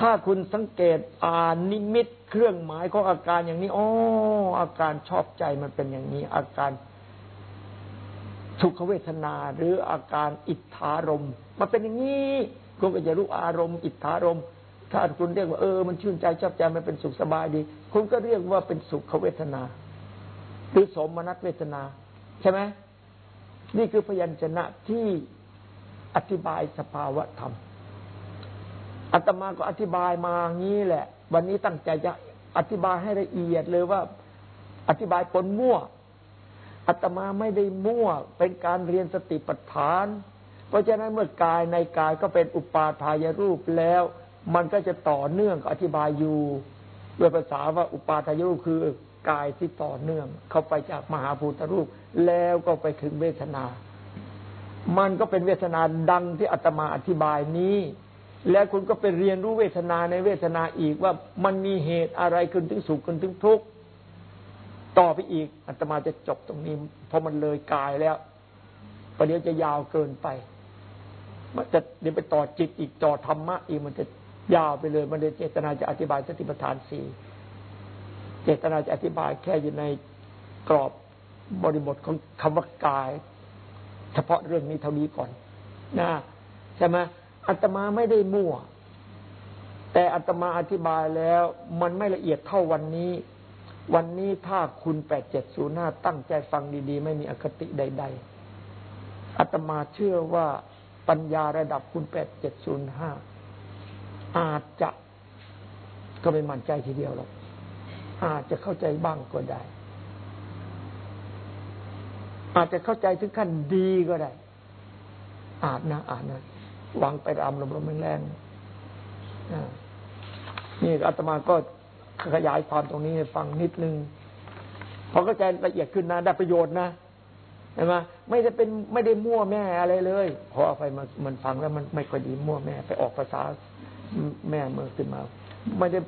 ถ้าคุณสังเกตอ่านนิมิตเครื่องหมายของอาการอย่างนี้อ๋ออาการชอบใจมันเป็นอย่างนี้ อาการทุกขเวทนาหรืออาการอิทธารมมันเป็นอย่างนี้คุณก็จะรู้อารมณ์ อิทธารมถ้าคุณเรียกว่าเออมันชื่นใจชอบใจมันเป็นสุขสบายดี คุณก็เรียกว่าเป็นสุขเวทนา หรือสมนัตเวทนา ใช่ไหมนี่คือพยัญชนะที่อธิบายสภาวะธรรม อาตมาก็อธิบายมางี้แหละ วันนี้ตั้งใจจะอธิบายให้ละเอียดเลยว่า อธิบายปนมั่วอาตมาไม่ได้มั่ว เป็นการเรียนสติปัฏฐาน เพราะฉะนั้นเมื่อกายในกายก็เป็นอุปาทายรูปแล้ว มันก็จะต่อเนื่องอธิบายอยู่ด้วยภาษาว่าอุปาทายรูปคือกายที่ต่อเนื่อง เข้าไปจากมหาภูตรูป แล้วก็ไปถึงเวทนา มันก็เป็นเวทนาดังที่อาตมาอธิบายนี้ แล้วคุณก็ไปเรียนรู้เวทนาในเวทนาอีกว่ามันมีเหตุอะไรขึ้นถึงสุขขึ้นถึงทุกข์ต่อไปอีกอาตมาจะจบตรงนี้เพราะมันเลยกายแล้วประเดี๋ยวจะยาวเกินไป มันจะเดี๋ยวไปต่อจิตอีกต่อธรรมะอีกมันจะยาวไปเลย มันเลยเจตนาจะอธิบายสติปัฏฐานสี่เจตนาจะอธิบายแค่อยู่ในกรอบบริบทของคำว่ากาย เฉพาะเรื่องนี้เท่านี้ก่อนนะใช่ไหม อาตมาไม่ได้มั่ว แต่อาตมาอธิบายแล้ว มันไม่ละเอียดเท่าวันนี้ วันนี้ถ้าคุณแปดเจ็ดศูนย์ห้าตั้งใจฟังดีๆ ไม่มีอคติใด ๆอาตมาเชื่อว่าปัญญาระดับคุณแปดเจ็ดศูนย์ห้าอาจจะก็ไม่มั่นใจทีเดียวหรอกอาจจะเข้าใจบ้างก็ได้ อาจจะเข้าใจถึงขั้นดีก็ได้ อาจนะอาจนะ วังไปรำลมลมแรงๆนี่อาตมาก็ขยายความตรงนี้ให้ฟังนิดนึงพอเข้าใจละเอียดขึ้นนะได้ประโยชน์นะเห็นไหมไม่ได้เป็นไม่ได้มั่วแม่อะไรเลยพอเอาไปมันมันฟังแล้วมันไม่ค่อยดีมั่วแม่ ไปออกภาษาแม่เมื่อขึ้นมา ไม่ได้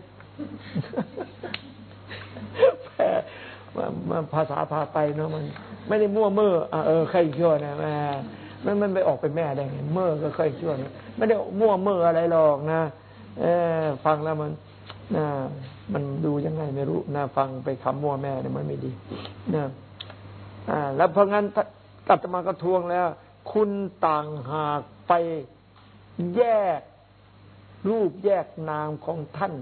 แปลภาษาพาไปเนาะมัน ไม่ได้มั่วเมื่อเออใครชั่วนะแม่ มันมันไปออกเป็นแม่ได้ไงเมื่อก็ค่อยช่วนะไม่ได้มั่วเมื่ออะไรหรอกนะเออฟังแล้วมันนะมันดูยังไงไม่รู้นะฟังไปคำมั่วแม่เนี่ยมันไม่ดีนะอ่า แล้วเพราะงั้นตัตมาก็ทวงแล้ว คุณต่างหากไปแยกรูปแยกนามของท่าน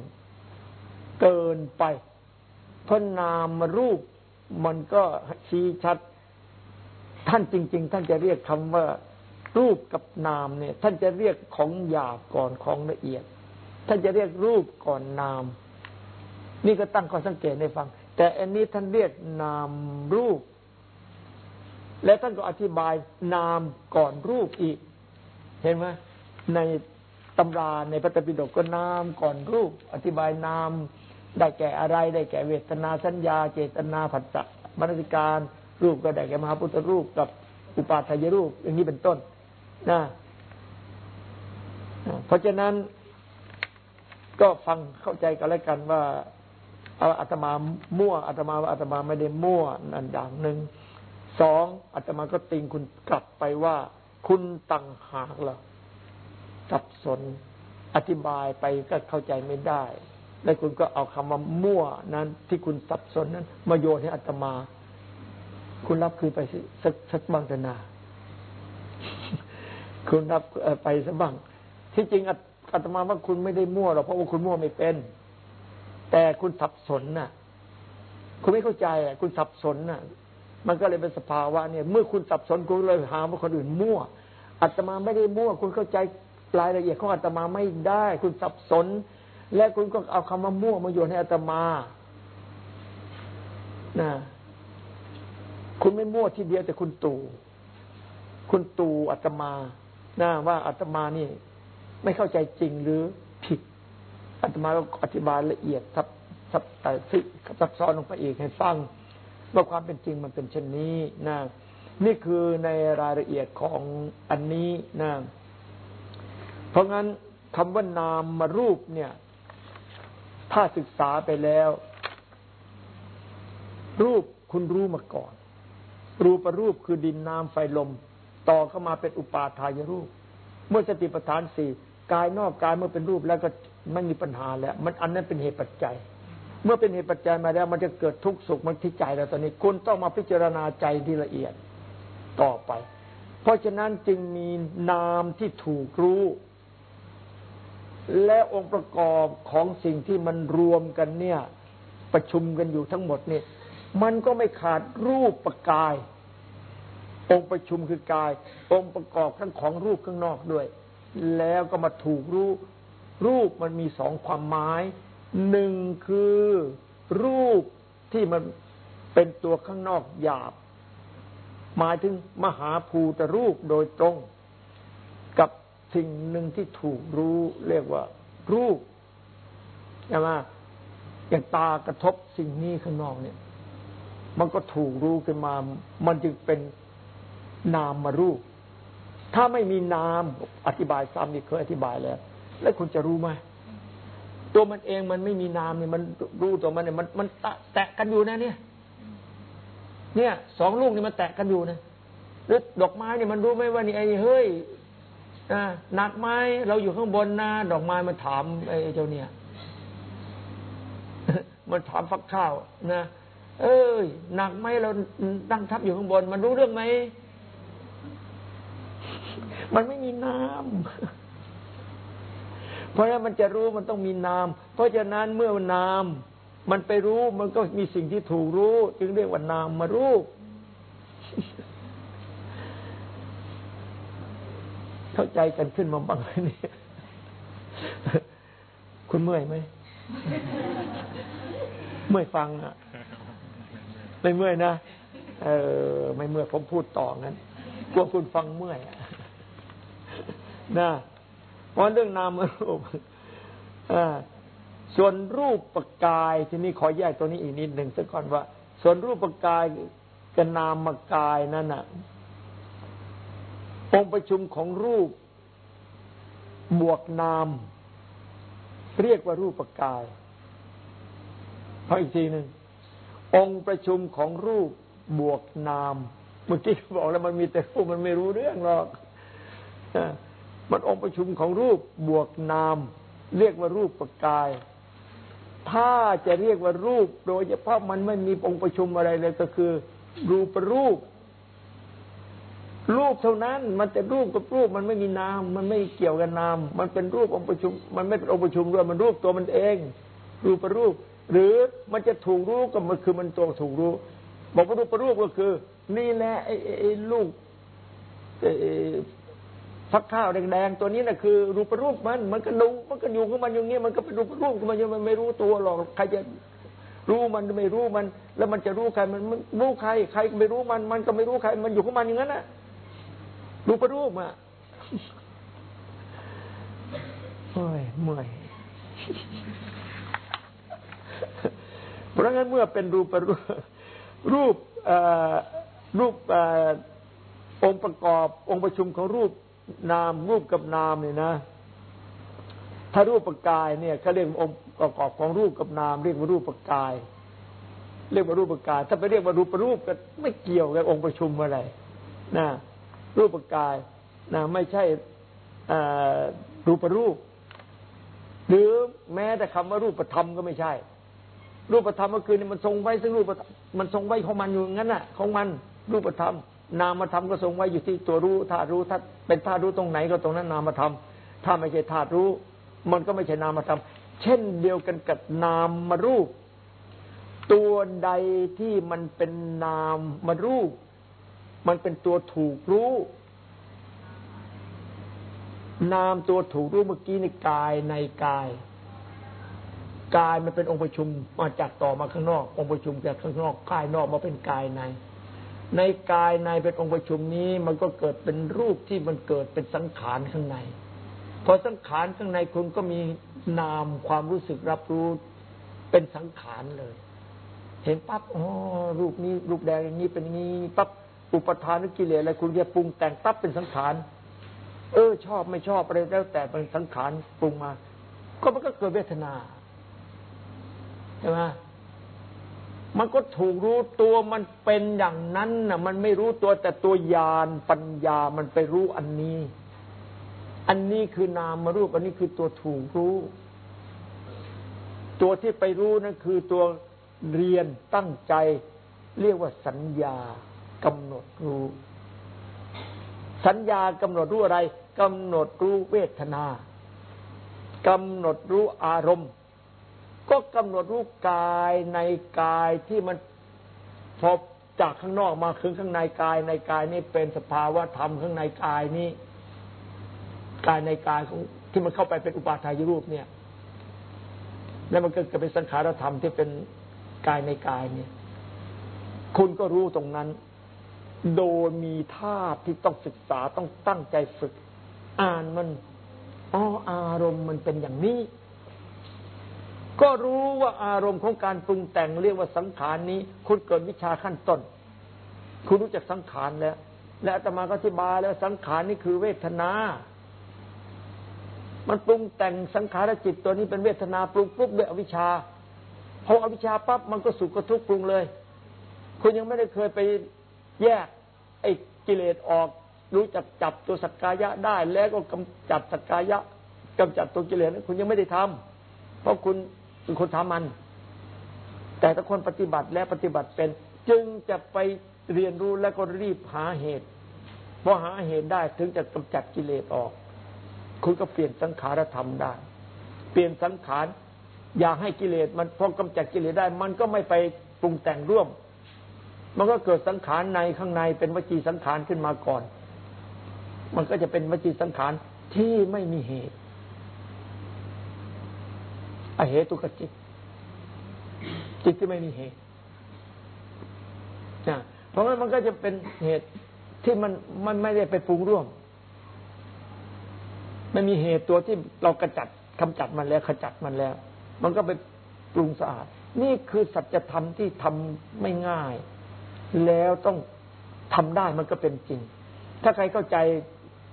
เกินไป เพราะนามรูปมันก็ชี้ชัด ท่านจริง ๆ ท่านจะเรียกคำว่ารูปกับนามเนี่ย ท่านจะเรียกของหยาบก่อนของละเอียด ท่านจะเรียกรูปก่อนนาม นี่ก็ตั้งข้อสังเกตในฟัง แต่อันนี้ท่านเรียกนามรูป และท่านก็อธิบายนามก่อนรูปอีก เห็นไหมในตำราในพระตปิฎกก็นามก่อนรูป อธิบายนามได้แก่อะไรได้แก่เวทนาสัญญา เจตนาผัสสะมรสิการ รูปก็ได้แก่มหาพุทธรูปกับอุปาทายรูป อย่างนี้เป็นต้นนะเพราะฉะนั้นก็ฟังเข้าใจกันแล้วกันว่าเอาอาตมามั่วอาตมาว่าอาตมาไม่ได้มั่วนั่นอย่างหนึ่งสองอาตมาก็ติงคุณกลับไปว่า คุณต่างหากล่ะสับสนอธิบายไปก็เข้าใจไม่ได้ แล้วคุณก็เอาคำว่ามั่วนั้น ที่คุณสับสนนั้น มาโยนให้อัตมา คุณรับคืนไปสักสักบ้างเถอะนา คุณรับไปสักบ้าง ที่จริงอาอาตมาว่าคุณไม่ได้มั่วหรอกเพราะว่าคุณมั่วไม่เป็น แต่คุณสับสนน่ะ คุณไม่เข้าใจอะ คุณสับสนน่ะ มันก็เลยเป็นสภาวะเนี่ย เมื่อคุณสับสนคุณเลยหาว่าคนอื่นมั่วอาตมาไม่ได้มั่ว คุณเข้าใจรายละเอียดของอาตมาไม่ได้ คุณสับสน และคุณก็เอาคำว่ามั่วมาโยนให้อาตมานะ คุณไม่มั่วทีเดียวแต่คุณตู่ คุณตู่อาตมานะว่าอาตมานี่ ไม่เข้าใจจริงหรือผิดอาตมาก็อธิบายละเอียดซับซับแต่ซับซ้อนลงไปอีกให้ฟังว่าความเป็นจริงมันเป็นเช่นนี้นะนี่คือในรายละเอียดของอันนี้นะเพราะงั้นคำว่านามมารูปเนี่ย ถ้าศึกษาไปแล้ว รูปคุณรู้มาก่อน รูปรูปคือดินน้ำไฟลม ต่อเข้ามาเป็นอุปาทายรูป เมื่อสติปัฏฐานสี่กายนอกกายเมื่อเป็นรูปแล้วก็ไม่มีปัญหาแล้ว มันอันนั้นเป็นเหตุปัจจัย เมื่อเป็นเหตุปัจจัยมาแล้ว มันจะเกิดทุกข์สุขมันที่ใจแล้วตอนนี้ คุณต้องมาพิจารณาใจที่ละเอียดต่อไป เพราะฉะนั้นจึงมีนามที่ถูกรู้ และองค์ประกอบของสิ่งที่มันรวมกันเนี่ย ประชุมกันอยู่ทั้งหมดเนี่ย มันก็ไม่ขาดรูปประกาย องค์ประชุมคือกาย องค์ประกอบทั้งของรูปข้างนอกด้วย แล้วก็มาถูกรู้รูปมันมีสองความหมายหนึ่งคือรูปที่มันเป็นตัวข้างนอกหยาบ หมายถึงมหาภูตรูปโดยตรง กับสิ่งหนึ่งที่ถูกรู้ เรียกว่า รูปใช่ไหมอย่างตากระทบสิ่งนี้ข้างนอกเนี่ย มันก็ถูกรู้ขึ้นมา มันจึงเป็นนามมารูป ถ้าไม่มีนามอธิบายซ้ำนี่เคยอธิบายแล้ว แล้วคุณจะรู้ไหมตัวมันเองมันไม่มีนามเนี่ยมันรู้ตัวมันเนี่ยมันมันแตะกันอยู่นะเนี่ย เนี่ยสองลูกนี่มันแตะกันอยู่นะหรือดอกไม้เนี่ยมันรู้ไหมว่านี่ไอ้เฮ้ยอ่าหนักไหมเราอยู่ข้างบนนะดอกไม้มันถามไอ้เจ้าเนี่ย มันถามฟักข้าวนะ เอ้ยหนักไหมเราตั้งทับอยู่ข้างบน มันรู้เรื่องไหม มันไม่มีน้ำเพราะฉะนั้นมันจะรู้มันต้องมีนามเพราะฉะนั้นเมื่อนามมันไปรู้มันก็มีสิ่งที่ถูกรู้ จึงเรียกว่านามมารูปเข้าใจกันขึ้นมาบ้างไหมเนี่ยคุณเมื่อยไหมเมื่อยฟังอะ ไม่เมื่อยนะเออ ไม่เมื่อยผมพูดต่องั้นกลัวคุณฟังเมื่อยนะเพราะเรื่องนามรูปอ่าส่วนรูปประกายทีนี้ขอแยกตัวนี้อีกนิดหนึ่งสักก่อนว่า ส่วนรูปประกายกับนามกายนั่นน่ะองค์ประชุมของรูปบวกนาม เรียกว่ารูปประกายเพราะอีกทีหนึ่ง องค์ประชุมของรูปบวกนามเมื่อกี้บอกแล้วมันมีแต่รูปมันไม่รู้เรื่องหรอกมันองค์ประชุมของรูปบวกนาม เรียกว่ารูปประกาย ถ้าจะเรียกว่ารูป โดยเฉพาะมันไม่มีองค์ประชุมอะไรเลยก็คือ รูปรูป รูปเท่านั้น มันแต่รูปกับรูปมันไม่มีนาม มันไม่เกี่ยวกันนาม มันเป็นรูปองค์ประชุม มันไม่เป็นองค์ประชุมด้วยมันรูปตัวมันเอง รูปรูป หรือมันจะถูกรู้ก็มันคือมันตัวถูกรู้บอกว่ารูปรูปก็คือ นี่แหละไอ้ไอ้ลูกฟักข้าวแดงๆตัวนี้นะคือ รูปรูปมัน มันก็ดูมันก็อยู่ของมันอย่างนี้มันก็เป็นรูปรูปของมันมันไม่รู้ตัวหรอกใครจะรู้มันไม่รู้มัน แล้วมันจะรู้ใครมันรู้ใคร ใครไม่รู้มัน มันก็ไม่รู้ใคร มันอยู่ของมันอย่างนั้นนะรูปรูปอะโอ้ยเมื่อย เพราะงั้นเมื่อเป็นรูปรูปรูปองค์ประกอบ องค์ประชุมของรูปนามรูปกับนามเนี่ยนะ ถ้ารูปประกายเนี่ยเขาเรียกองค์ประกอบของรูปกับนาม เรียกว่ารูปประกาย เรียกว่ารูปประกาย ถ้าไปเรียกว่ารูปรูปก็ไม่เกี่ยวกับองค์ประชุมอะไรนะรูปประกายนะไม่ใช่รูปรูป หรือแม้แต่คำว่ารูปธรรมก็ไม่ใช่ รูปธรรมก็คือนี่มันทรงไว้ซึ่งรูปมมันทรงไว้ของมันอยู่งั้นน่ะ ของมันรูปธรรม นามธรรมก็ทรงไว้อยู่ที่ตัวรู้ธาตุรู้ถ้าเป็นธาตุรู้ตรงไหนก็ตรงนั้นนามธรรมถ้าไม่ใช่ธาตุรู้ มันก็ไม่ใช่นามธรรมเช่นเดียวกันกับนามมารูป ตัวใดที่มันเป็นนามมารูป มันเป็นตัวถูกรู้ นามตัวถูกรู้เมื่อกี้ในกายในกาย กายมันเป็นองค์ประชุมมาจากต่อมาข้างนอก องค์ประชุมจากข้างนอกกายนอกมาเป็นกายใน ในกายในเป็นองค์ประชุมนี้มันก็เกิดเป็นรูปที่มันเกิดเป็นสังขารข้างใน พอสังขารข้างในคุณก็มีนามความรู้สึกรับรู้เป็นสังขารเลย เห็นปั๊บอ๋อรูปนี้รูปแดงอย่างนี้เป็นอย่างนี้ปั๊บอุปทานกิเลสอะไรคุณจะปรุงแต่งปั๊บเป็นสังขารเออ ชอบไม่ชอบอะไรแล้วแต่เป็นสังขารปรุงมา ก็มันก็เกิดเวทนา ใช่ไหมมันก็ถูกรู้ตัวมันเป็นอย่างนั้นน่ะมันไม่รู้ตัวแต่ตัวยานปัญญามันไปรู้อันนี้ อันนี้คือนามมารูป อันนี้คือตัวถูกรู้ ตัวที่ไปรู้นั่นคือตัวเรียนตั้งใจ เรียกว่าสัญญากำหนดรู้ สัญญากำหนดรู้อะไรกำหนดรู้เวทนากำหนดรู้อารมณ์ ก็กำหนดรู้กายในกายที่มันพอจากข้างนอกมาคือข้างในกายในกายนี่เป็นสภาวะธรรมข้างในกายนี้กายในกายของที่มันเข้าไปเป็นอุปาทายรูปเนี่ย แล้วมันก็จะเป็นสังขารธรรมที่เป็นกายในกายเนี่ย คุณก็รู้ตรงนั้น โดยมีท่าที่ต้องศึกษาต้องตั้งใจฝึก อ่านมันอ๋ออารมณ์มันเป็นอย่างนี้ ก็รู้ว่าอารมณ์ของการปรุงแต่งเรียกว่าสังขารนี้ คุณเกิดวิชาขั้นต้น คุณรู้จักสังขารแล้ว และอาตมาก็อธิบายแล้วสังขารนี่คือเวทนา มันปรุงแต่งสังขารจิตตัวนี้เป็นเวทนาปรุงปุ๊บด้วยอวิชชาพออวิชชาปั๊บมันก็สุขก็ทุกข์ปรุงเลย คุณยังไม่ได้เคยไปแยก ไอ้กิเลสออก รู้จักจับตัวสักกายะได้ แล้วก็กำจัดสักกายะกำจัดตัวกิเลสนั้นคุณยังไม่ได้ทำเพราะคุณ เป็นคนทำมันแต่ถ้าคนปฏิบัติและปฏิบัติเป็น จึงจะไปเรียนรู้แล้วก็รีบหาเหตุพอหาเหตุได้ถึงจะกำจัดกิเลสออก คุณก็เปลี่ยนสังขารธรรมได้ เปลี่ยนสังขาร อย่าให้กิเลสมันพอกำจัดกิเลสได้ มันก็ไม่ไปปรุงแต่งร่วม มันก็เกิดสังขารในข้างในเป็นวจีสังขารขึ้นมาก่อน มันก็จะเป็นวจีสังขารที่ไม่มีเหตุ อเหตุกจิต จิตที่ไม่มีเหตุนะเพราะงั้นมันก็จะเป็นเหตุที่มันมันไม่ได้ไปปรุงร่วม ไม่มีเหตุตัวที่เรากระจัดกำจัดมันแล้วขจัดมันแล้ว มันก็ไปปรุงสะอาด นี่คือสัจธรรมที่ทำไม่ง่าย แล้วต้องทำได้มันก็เป็นจริง ถ้าใครเข้าใจ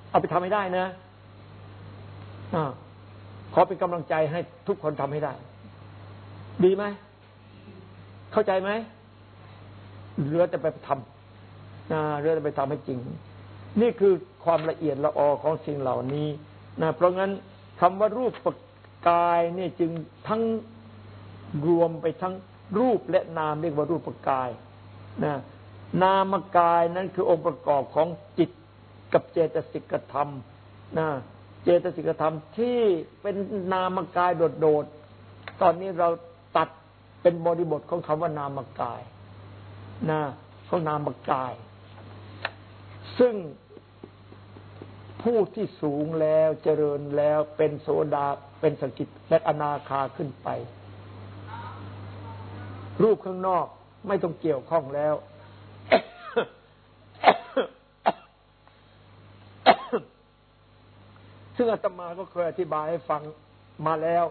เอาไปทำให้ได้นะอ่า ขอเป็นกำลังใจให้ทุกคนทำให้ได้ ดีไหม เข้าใจไหมเหลือแต่ไปทำนะเหลือแต่ไปทำให้จริง นี่คือความละเอียดละออของสิ่งเหล่านี้นะเพราะงั้นคำว่ารูปประกายนี่จึงทั้งรวมไปทั้งรูปและนามเรียกว่ารูปประกายนะนามกายนั้นคือองค์ประกอบของจิตกับเจตสิกธรรมนะ เจตสิกธรรมที่เป็นนามกายโดดๆ ตอนนี้เราตัดเป็นบริบทของคำว่านามกายนะของนามกาย ซึ่งผู้ที่สูงแล้วเจริญแล้วเป็นโสดาเป็นสกิทและอนาคาขึ้นไป รูปข้างนอกไม่ต้องเกี่ยวข้องแล้ว ซึ่งอาตมาก็เคยอธิบายให้ฟังมาแล้ว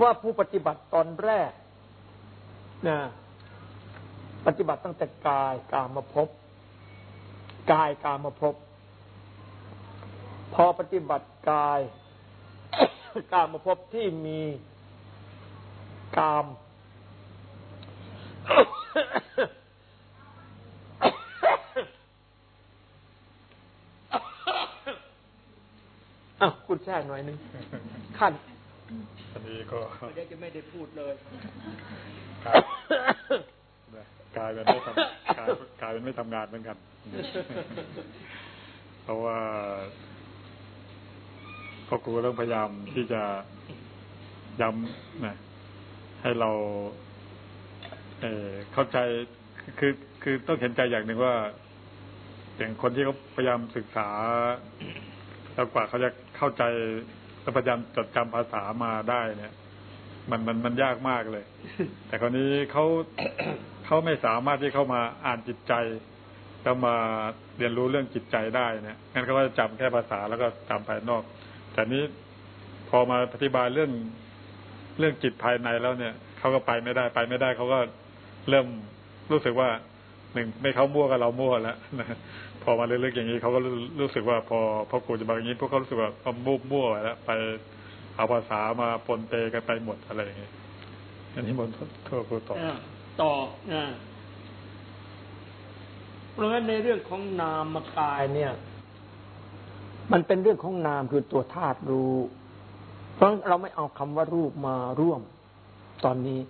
ว่าผู้ปฏิบัติตอนแรกนะปฏิบัติตั้งแต่กายกามาพบกายกามาพบ พอปฏิบัติกายกามาพบที่มีกาม ก แทรกหน่อยหนึงขั้นอันนี้ก็ไม่ได้จะไม่ได้พูดเลยกลายกลายเป็นไม่ทำกลายกลายเป็นไม่ทำงานเหมือนกัน เพราะว่าพ่อครูต้องพยายามที่จะย้ำนะให้เราเออเข้าใจคือคือต้องเห็นใจอย่างหนึ่งว่า อย่างคนที่เขาพยายามศึกษา แล้วกว่าเขาจะเข้าใจแล้วพยายามจดจำภาษามาได้เนี่ย มันมันมันยากมากเลย แต่คราวนี้เขาเขาไม่สามารถที่เข้ามาอ่านจิตใจแล้วมาเรียนรู้เรื่องจิตใจได้เนี่ยงั้นเขาก็จะจำแค่ภาษาแล้วก็จำภายนอก แต่นี้พอมาอธิบายเรื่องเรื่องจิตภายในแล้วเนี่ยเขาก็ไปไม่ได้ไปไม่ได้เขาก็เริ่มรู้สึกว่าหนึ่งไม่เขามั่วกับเรามั่วแล้วนะ พอมาเรื่อยๆอย่างนี้เขาก็รู้สึกว่าพอพอครูจะบอกอย่างนี้พวกเขารู้สึกว่าเขามั่วมั่วแล้วไปเอาภาษามาปนเปกันไปหมดอะไรอย่างนี้อันนี้มนต์โทษครูต่อต่ออ่าเพราะงั้นในเรื่องของนามกายเนี่ย มันเป็นเรื่องของนามคือตัวธาตุรู้ เพราะเราไม่เอาคำว่ารูปมาร่วมตอนนี้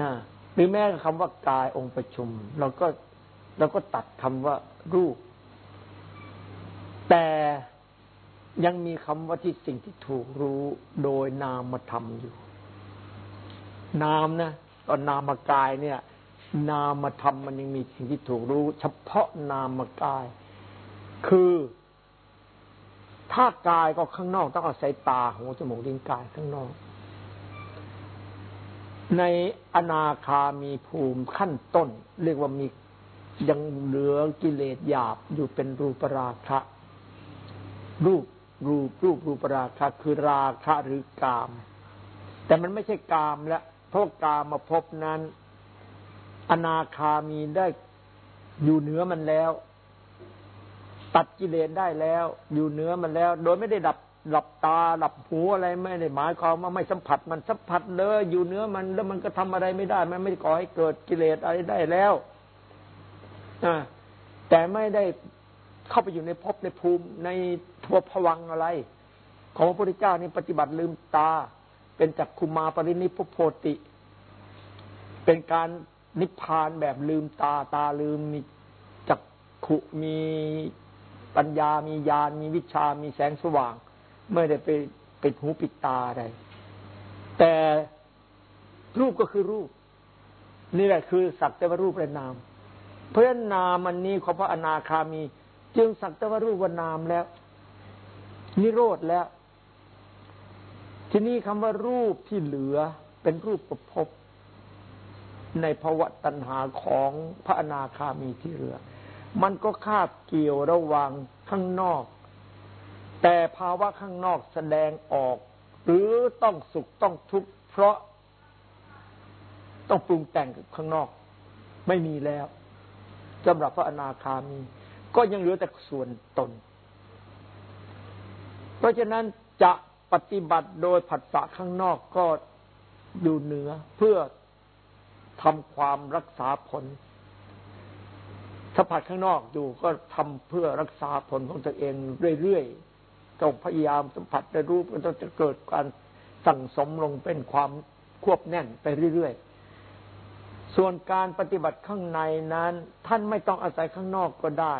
นะหรือแม้แต่คำว่ากายองค์ประชุม เราก็เราก็ตัดคำว่ารูป แต่ยังมีคำว่าที่สิ่งที่ถูกรู้โดยนามธรรมอยู่ นามนะตอนนามกายเนี่ย นามธรรมมันยังมีสิ่งที่ถูกรู้ เฉพาะนามกาย คือถ้ากายก็ข้างนอกต้องอาศัยตาหูจมูกลิ้นกายข้างนอก ในอนาคามีภูมิขั้นต้น เรียกว่ามียังเหลือกิเลสหยาบอยู่เป็นรูปราคะ รูปรูปรูปรูปราคะคือราคะหรือกาม แต่มันไม่ใช่กามแล้วเพราะกามมาพบนั้น อนาคามีได้อยู่เหนือมันแล้ว ตัดกิเลสได้แล้ว อยู่เหนือมันแล้ว โดยไม่ได้ดับหลับตาหลับหูอะไรไม่ได้หมายความว่าไม่สัมผัสมันสัมผัสเลยอยู่เนื้อมันแล้วมันก็ทำอะไรไม่ได้ มันไม่ได้ก่อให้เกิดกิเลสอะไรได้แล้วอ่าแต่ไม่ได้เข้าไปอยู่ในภพในภูมิใน ทัวพวังอะไร ของพระพุทธเจ้านี่ปฏิบัติลืมตา เป็นจักคุมาปรินิพพโพติ เป็นการนิพพานแบบลืมตาตาลืมมีจักขุมีปัญญามีญาณมีวิชามีแสงสว่างไม่ได้ไปปิดหูปิดตาอะไรแต่รูปก็คือรูป นี่แหละคือสักแต่ว่ารูปและนาม เพราะฉะนั้นนามมันนี้ของพระอนาคามี จึงสักแต่ว่ารูปว่านามแล้ว นิโรธแล้ว ทีนี้คำว่ารูปที่เหลือเป็นรูปประพบในภวะตัณหาของพระอนาคามีที่เหลือ มันก็คาบเกี่ยวระหว่างข้างนอก แต่ภาวะข้างนอกแสดงออก หรือต้องสุขต้องทุกข์เพราะต้องปรุงแต่งกับข้างนอก ไม่มีแล้วสำหรับพระอนาคามี ก็ยังเหลือแต่ส่วนตน เพราะฉะนั้นจะปฏิบัติโดยผัสสะข้างนอกก็อยู่เหนือเพื่อทำความรักษาผลถ้าผัดข้างนอกอยู่ก็ทำเพื่อรักษาผลของตัวเองเรื่อยๆต้องพยายามสัมผัสได้รู้มันต้องจะเกิดการสั่งสมลงเป็นความควบแน่นไปเรื่อยๆ ส่วนการปฏิบัติข้างในนั้น ท่านไม่ต้องอาศัยข้างนอกก็ได้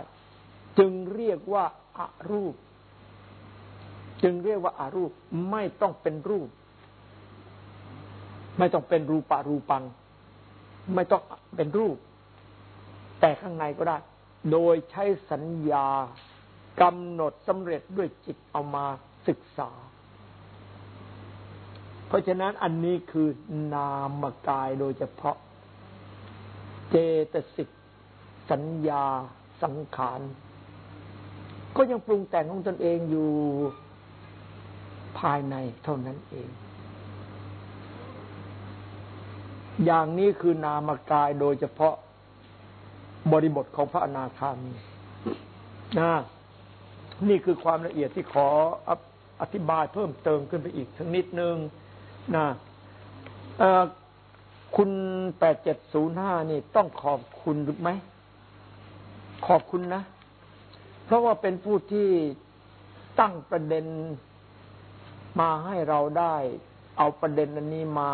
จึงเรียกว่าอารูป จึงเรียกว่าอารูปไม่ต้องเป็นรูป ไม่ต้องเป็นรูปะรูปัง ไม่ต้องเป็นรูป แต่ข้างในก็ได้ โดยใช้สัญญากำหนดสำเร็จด้วยจิตเอามาศึกษา เพราะฉะนั้นอันนี้คือนามกายโดยเฉพาะ เจตสิกสัญญาสังขาร ก็ยังปรุงแต่งของตนเองอยู่ ภายในเท่านั้นเอง อย่างนี้คือนามกายโดยเฉพาะบริบทของพระอนาคามีนะนี่คือความละเอียดที่ขออธิบายเพิ่มเติมขึ้นไปอีกสักนิดนึงนะคุณแปดเจ็ดศูนย์ห้านี่ต้องขอบคุณหรือไหม ขอบคุณนะ เพราะว่าเป็นผู้ที่ตั้งประเด็น มาให้เราได้ เอาประเด็นอันนี้มา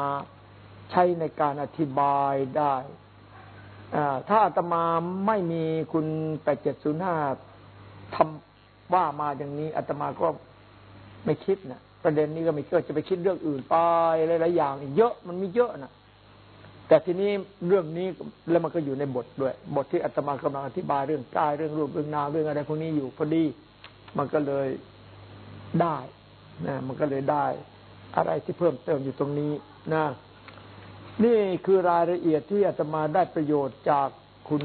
ใช้ในการอธิบายได้ถ้าอาตมาไม่มีคุณแปดเจ็ดศูนย์ห้าทำว่ามาอย่างนี้อาตมาก็ไม่คิดนะประเด็นนี้ก็ไม่คิดว่าจะไปคิดเรื่องอื่นไปหลายๆอย่างอีกเยอะมันมีเยอะนะแต่ทีนี้เรื่องนี้แล้วมันก็อยู่ในบทด้วย บทที่อาตมากำลังอธิบายเรื่องกายเรื่องรูปเรื่องนามเรื่องอะไรพวกนี้อยู่พอดี มันก็เลยได้ นะมันก็เลยได้ อะไรที่เพิ่มเติมอยู่ตรงนี้นะนี่คือรายละเอียดที่อาตมาได้ประโยชน์จากคุณ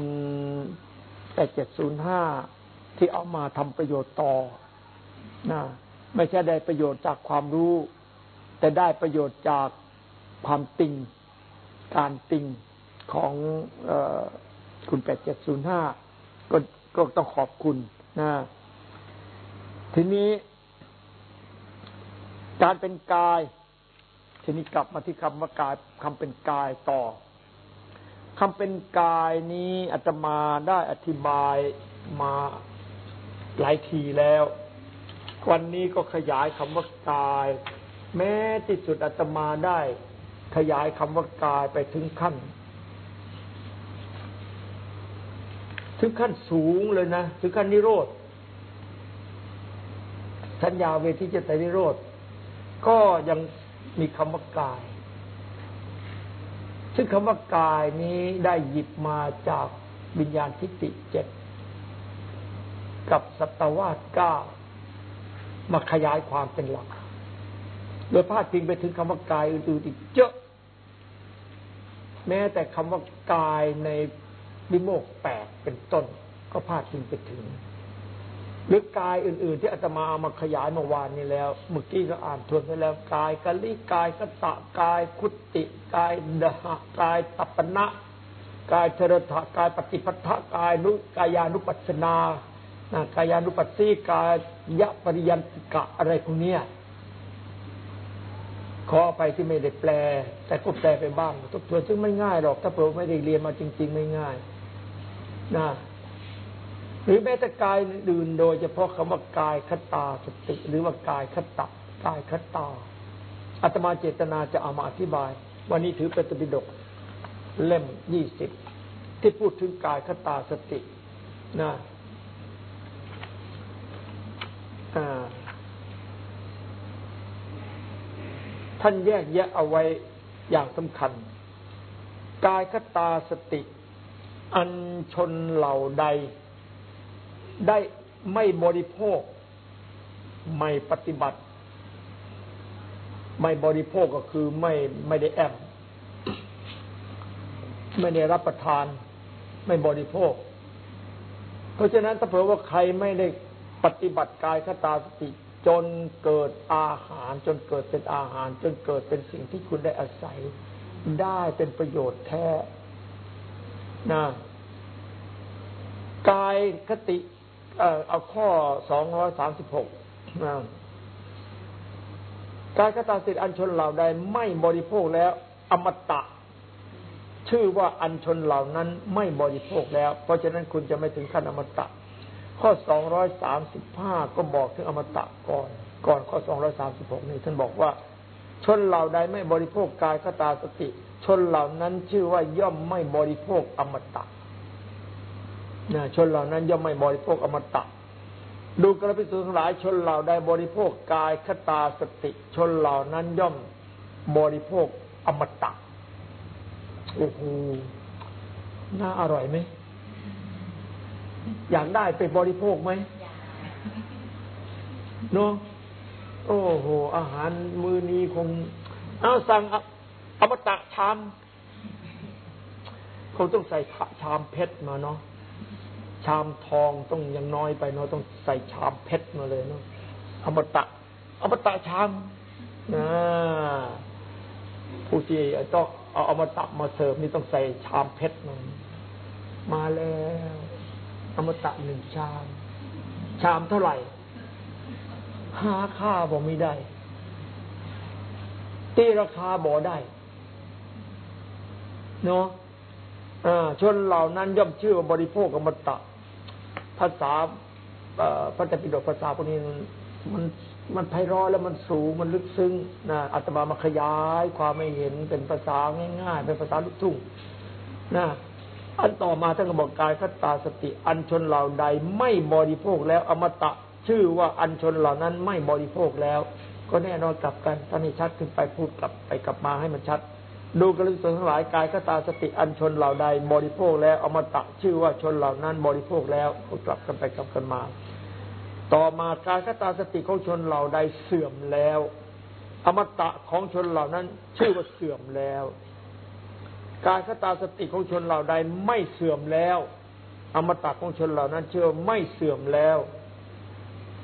แต่เจ็ดศูนย์ห้าที่เอามาทำประโยชน์ต่อนะไม่ใช่ได้ประโยชน์จากความรู้ แต่ได้ประโยชน์จากความติงการติงของออคุณแปดเจ็ดศูนย์ห้าก็ก็ต้องขอบคุณนะทีนี้ การเป็นกายทีนี้กลับมาที่คำว่ากายคำเป็นกายต่อคำเป็นกายนี้อาตมาได้อธิบายมาหลายทีแล้ว วันนี้ก็ขยายคำว่ากาย แม้ที่สุดอาตมาได้ขยายคำว่ากายไปถึงขั้น ถึงขั้นสูงเลยนะ ถึงขั้นนิโรธสัญญาเวทิจตนิโรธ ก็ยังมีคำว่ากาย ซึ่งคำว่ากายนี้ได้หยิบมาจากวิญญาณทิฏฐิเจ็ดกับสัตวาสเก้ามาขยายความเป็นหลัก โดยพาดพิงไปถึงคำว่ากายอื่นๆอีกเยอะ แม้แต่คำว่ากายในวิโมกแปดเป็นต้น ก็พาดพิงไปถึง หรือกายอื่น ๆ ที่อาตมาเอามาขยายเมื่อวานนี้แล้ว เมื่อกี้ก็อ่านทวนไปแล้วกายกะลิกายกตะกายคุติกายดหะกายตัปปนะกายเทระทะกายปฏิพัทธกายนุกายานุปัสนานะกายานุปัสสีกายยะปริยันติกะอะไรพวกเนี้ยขอไปที่ไม่ได้แปล แต่ก็แปลไปบ้างทบทวนซึ่งไม่ง่ายหรอก ถ้าเผื่อไม่ได้เรียนมาจริง ๆ ไม่ง่ายนะ หรือแม้แต่กายอื่นโดยเฉพาะคำว่ากายคตาสติ หรือว่ากายคตะกายคตาอาตมาเจตนาจะเอามาอธิบาย วันนี้ถือเป็นตปิฎกเล่มยี่สิบที่พูดถึงกายคตาสตินะอ่าท่านแยกแยะเอาไว้อย่างสำคัญ กายคตาสติ อันชนเหล่าใด ได้ไม่บริโภค ไม่ปฏิบัติ ไม่บริโภคก็คือไม่ไม่ได้แอมไม่ได้รับประทาน ไม่บริโภค เพราะฉะนั้นถ้าเผื่อว่าใครไม่ได้ปฏิบัติกายคตาสติจนเกิดอาหาร จนเกิดเป็นอาหาร จนเกิดเป็นสิ่งที่คุณได้อาศัย ได้เป็นประโยชน์แท้นะกายคติ เอ่อเอาข้อสองร้อยสามสิบหกกายคตาสิทธิอันชนเหล่าใดไม่บริโภคแล้ว อมตะ ชื่อว่าอันชนเหล่านั้นไม่บริโภคแล้ว เพราะฉะนั้นคุณจะไม่ถึงขั้นอมตะ ข้อสองร้อยสามสิบห้าก็บอกถึงอมตะก่อน ก่อนข้อสองร้อยสามสิบหกนี่ท่านบอกว่า ชนเหล่าใดไม่บริโภคกายคตาสติ ชนเหล่านั้นชื่อว่าย่อมไม่บริโภคอมตะ นะชนเหล่านั้นย่อมไม่บริโภคอมตะ ดูกระพิสูจน์ทั้งหลายชนเหล่าใดบริโภคกายคตาสติ ชนเหล่านั้นย่อมบริโภคอมตะโอ้โหน่าอร่อยไหมอยากได้ไปบริโภคไหมเนาะโอ้โห อาหารมือนี้คง เอาสั่งอมตะชามคงต้องใส่ชามเพชรมาเนาะ ชามทองต้องยังน้อยไปเนาะต้องใส่ชามเพชรมาเลยเนาะอมตะอมตะชามนะผู้ที่ต้องเอาอมตะมาเสิร์ฟนี่ต้องใส่ชามเพชรมามาแล้วอมตะหนึ่งชาม ชามเท่าไหร่หาค่าบอกไม่ได้ตีราคาบอกได้เนาะชนเหล่านั้นย่อมชื่อว่าบริโภคอมตะ ภาษาพระเจ้าปิฎกภาษาพวกนี้มันมันไพเราะแล้วมันสูงมันลึกซึ้งนะอาตมามาขยายความไม่เห็นเป็นภาษาง่ายๆเป็นภาษาลูกทุ่งนะอันต่อมาท่านก็บอกกายคตาสติ อันชนเหล่าใดไม่บริโภคแล้วอมตะชื่อว่าอันชนเหล่านั้นไม่บริโภคแล้ว ก็แน่นอนกลับกันท่านให้ชัดขึ้นไปพูดกลับไปกลับมาให้มันชัด ดูกระลึกทั้งหลายกายคตาสติอันชนเหล่าใด บริโภคแล้วอมตะชื่อว่าชนเหล่านั้น บริโภคแล้วก็กลับกันไปกลับกันมา ต่อมาการคตาสติของชนเหล่าใดเสื่อมแล้ว อมตะของชนเหล่านั้น ชื่อว่าเสื่อมแล้วการคตาสติของชนเหล่าใดไม่เสื่อมแล้ว อมตะของชนเหล่านั้นชื่อว่าไม่เสื่อมแล้ว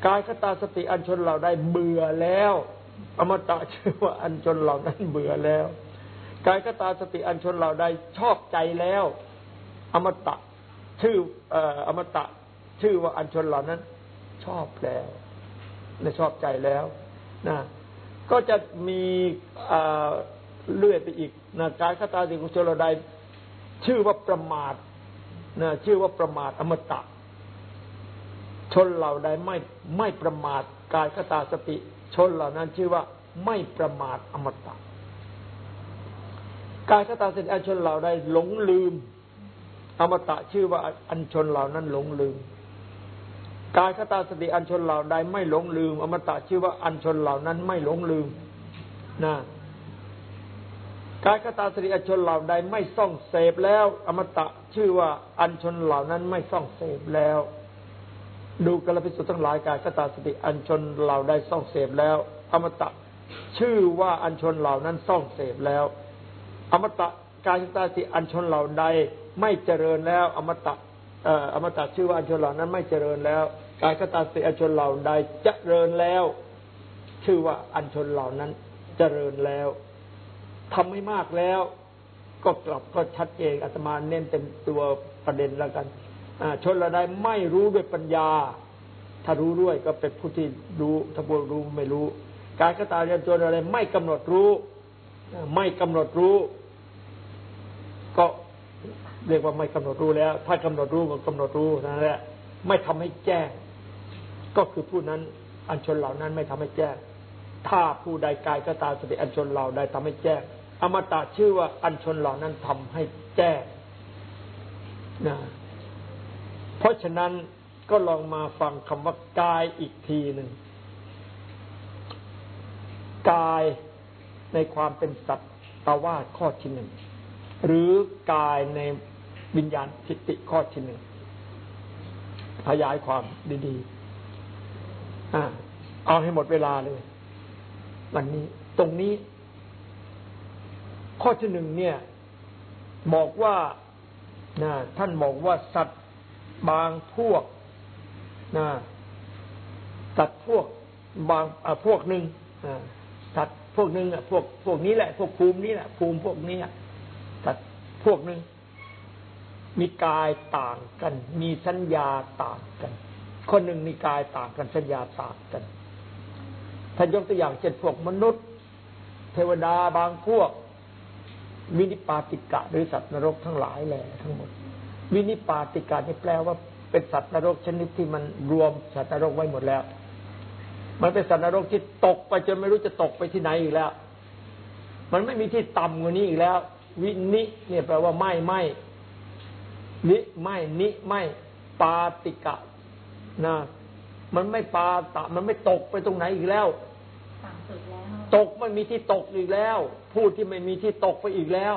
กายคตาสติอันชนเหล่าใดเบื่อแล้ว อมตะชื่อว่าอันชนเหล่านั้นเบื่อแล้ว กายคตาสติอันชนเหล่าใดชอบใจแล้ว อมตะชื่ออ่ออมตะ ชื่อว่าอันชนเหล่านั้น ชอบแล้วและชอบใจแล้วนะก็จะมีเลื่อยไปอีกนะการคตาสิกุชลใดชื่อว่าประมาทนะชื่อว่าประมาทอมตะ ชนเหล่าใดไม่ไม่ประมาทกายคตาสติ ชนเหล่านั้น ชื่อว่าไม่ประมาทอมตะ กายคตาสติอันชนเหล่าใดหลงลืม อมตะชื่อว่าอันชนเหล่านั้นหลงลืมกายคตาสติอันชนเหล่าใดไม่หลงลืม อมตะชื่อว่าอันชนเหล่านั้นไม่หลงลืมนะกายคตาสติอันชนเหล่าใดไม่ส่องเสพแล้ว อมตะชื่อว่าอันชนเหล่านั้นไม่ส่องเสพแล้ว ดูกระพิสุทธ์ทั้งหลายกายคตาสติอันชนเหล่าใดส่องเสพแล้ว อมตะชื่อว่าอันชนเหล่านั้นส่องเสพแล้ว อมตะกายคตาสติอันชนเหล่าใดไม่เจริญแล้ว อมตะอมตะชื่อว่าอันชนเหล่านั้นไม่เจริญแล้วกายคตาสติอันชนเหล่าใดเจริญแล้ว ชื่อว่าอันชนเหล่านั้นเจริญแล้วทำไม่มากแล้ว ก็กลับก็ชัดเจนอาตมาเน้นเต็มตัวประเด็นแล้วกันชนเหล่าใดไม่รู้ด้วยปัญญา ถ้ารู้ด้วยก็เป็นผู้ที่รู้ถ้าบวรู้ไม่รู้ กายคตาเรียนชนอะไรไม่กำหนดรู้ ไม่กำหนดรู้ ก็เรียกว่าไม่กำหนดรู้แล้ว ถ้ากำหนดรู้ก็กำหนดรู้นั่นแหละ ไม่ทำให้แจ้ง ก็คือผู้นั้น อันชนเหล่านั้นไม่ทำให้แจ้ง ถ้าผู้ใดกายก็ตามสติอันชนเหล่าใดทำให้แจ้ง อมตะชื่อว่าอันชนเหล่านั้นทำให้แจ้งนะเพราะฉะนั้นก็ลองมาฟังคำว่ากายอีกทีหนึ่งกาย ในความเป็นสัตว์ตวาข้อที่หนึ่งหรือกายในวิญญาณทิฏฐิข้อที่หนึ่งขยายความดีๆอเอาให้หมดเวลาเลย วันนี้ ตรงนี้ ข้อที่หนึ่งเนี่ย บอกว่านะท่านบอกว่าสัตว์บางพวกนะสัตว์พวกบางพวกหนึ่งสัตว์ พวกหนึ่งอะพวกพวกนี้แหละ พวกภูมินี้แหละภูมิพวกนี้สัตว์พวกหนึ่งมีกายต่างกัน มีสัญญาต่างกัน คนหนึ่งมีกายต่างกันสัญญาต่างกันท่านยกตัวอย่างเช่นพวกมนุษย์ เทวดาบางพวก วินิปาติกะหรือสัตว์นรกทั้งหลายแหละทั้งหมด วินิปาติกะนี่แปลว่าเป็นสัตว์นรกชนิดที่มันรวมสัตว์นรกไว้หมดแล้ว มันเป็นสัตว์นรกที่ตกไปจนไม่รู้จะตกไปที่ไหนอีกแล้ว มันไม่มีที่ต่ำกว่านี้อีกแล้ว วินิเนี่ยแปลว่าไม่ไม่นิไม่นิไม่ปาติกะนะมันไม่ปาตะมันไม่ตกไปตรงไหนอีกแล้วตกไม่มีที่ตกอีกแล้ว พูดที่ไม่มีที่ตกไปอีกแล้ว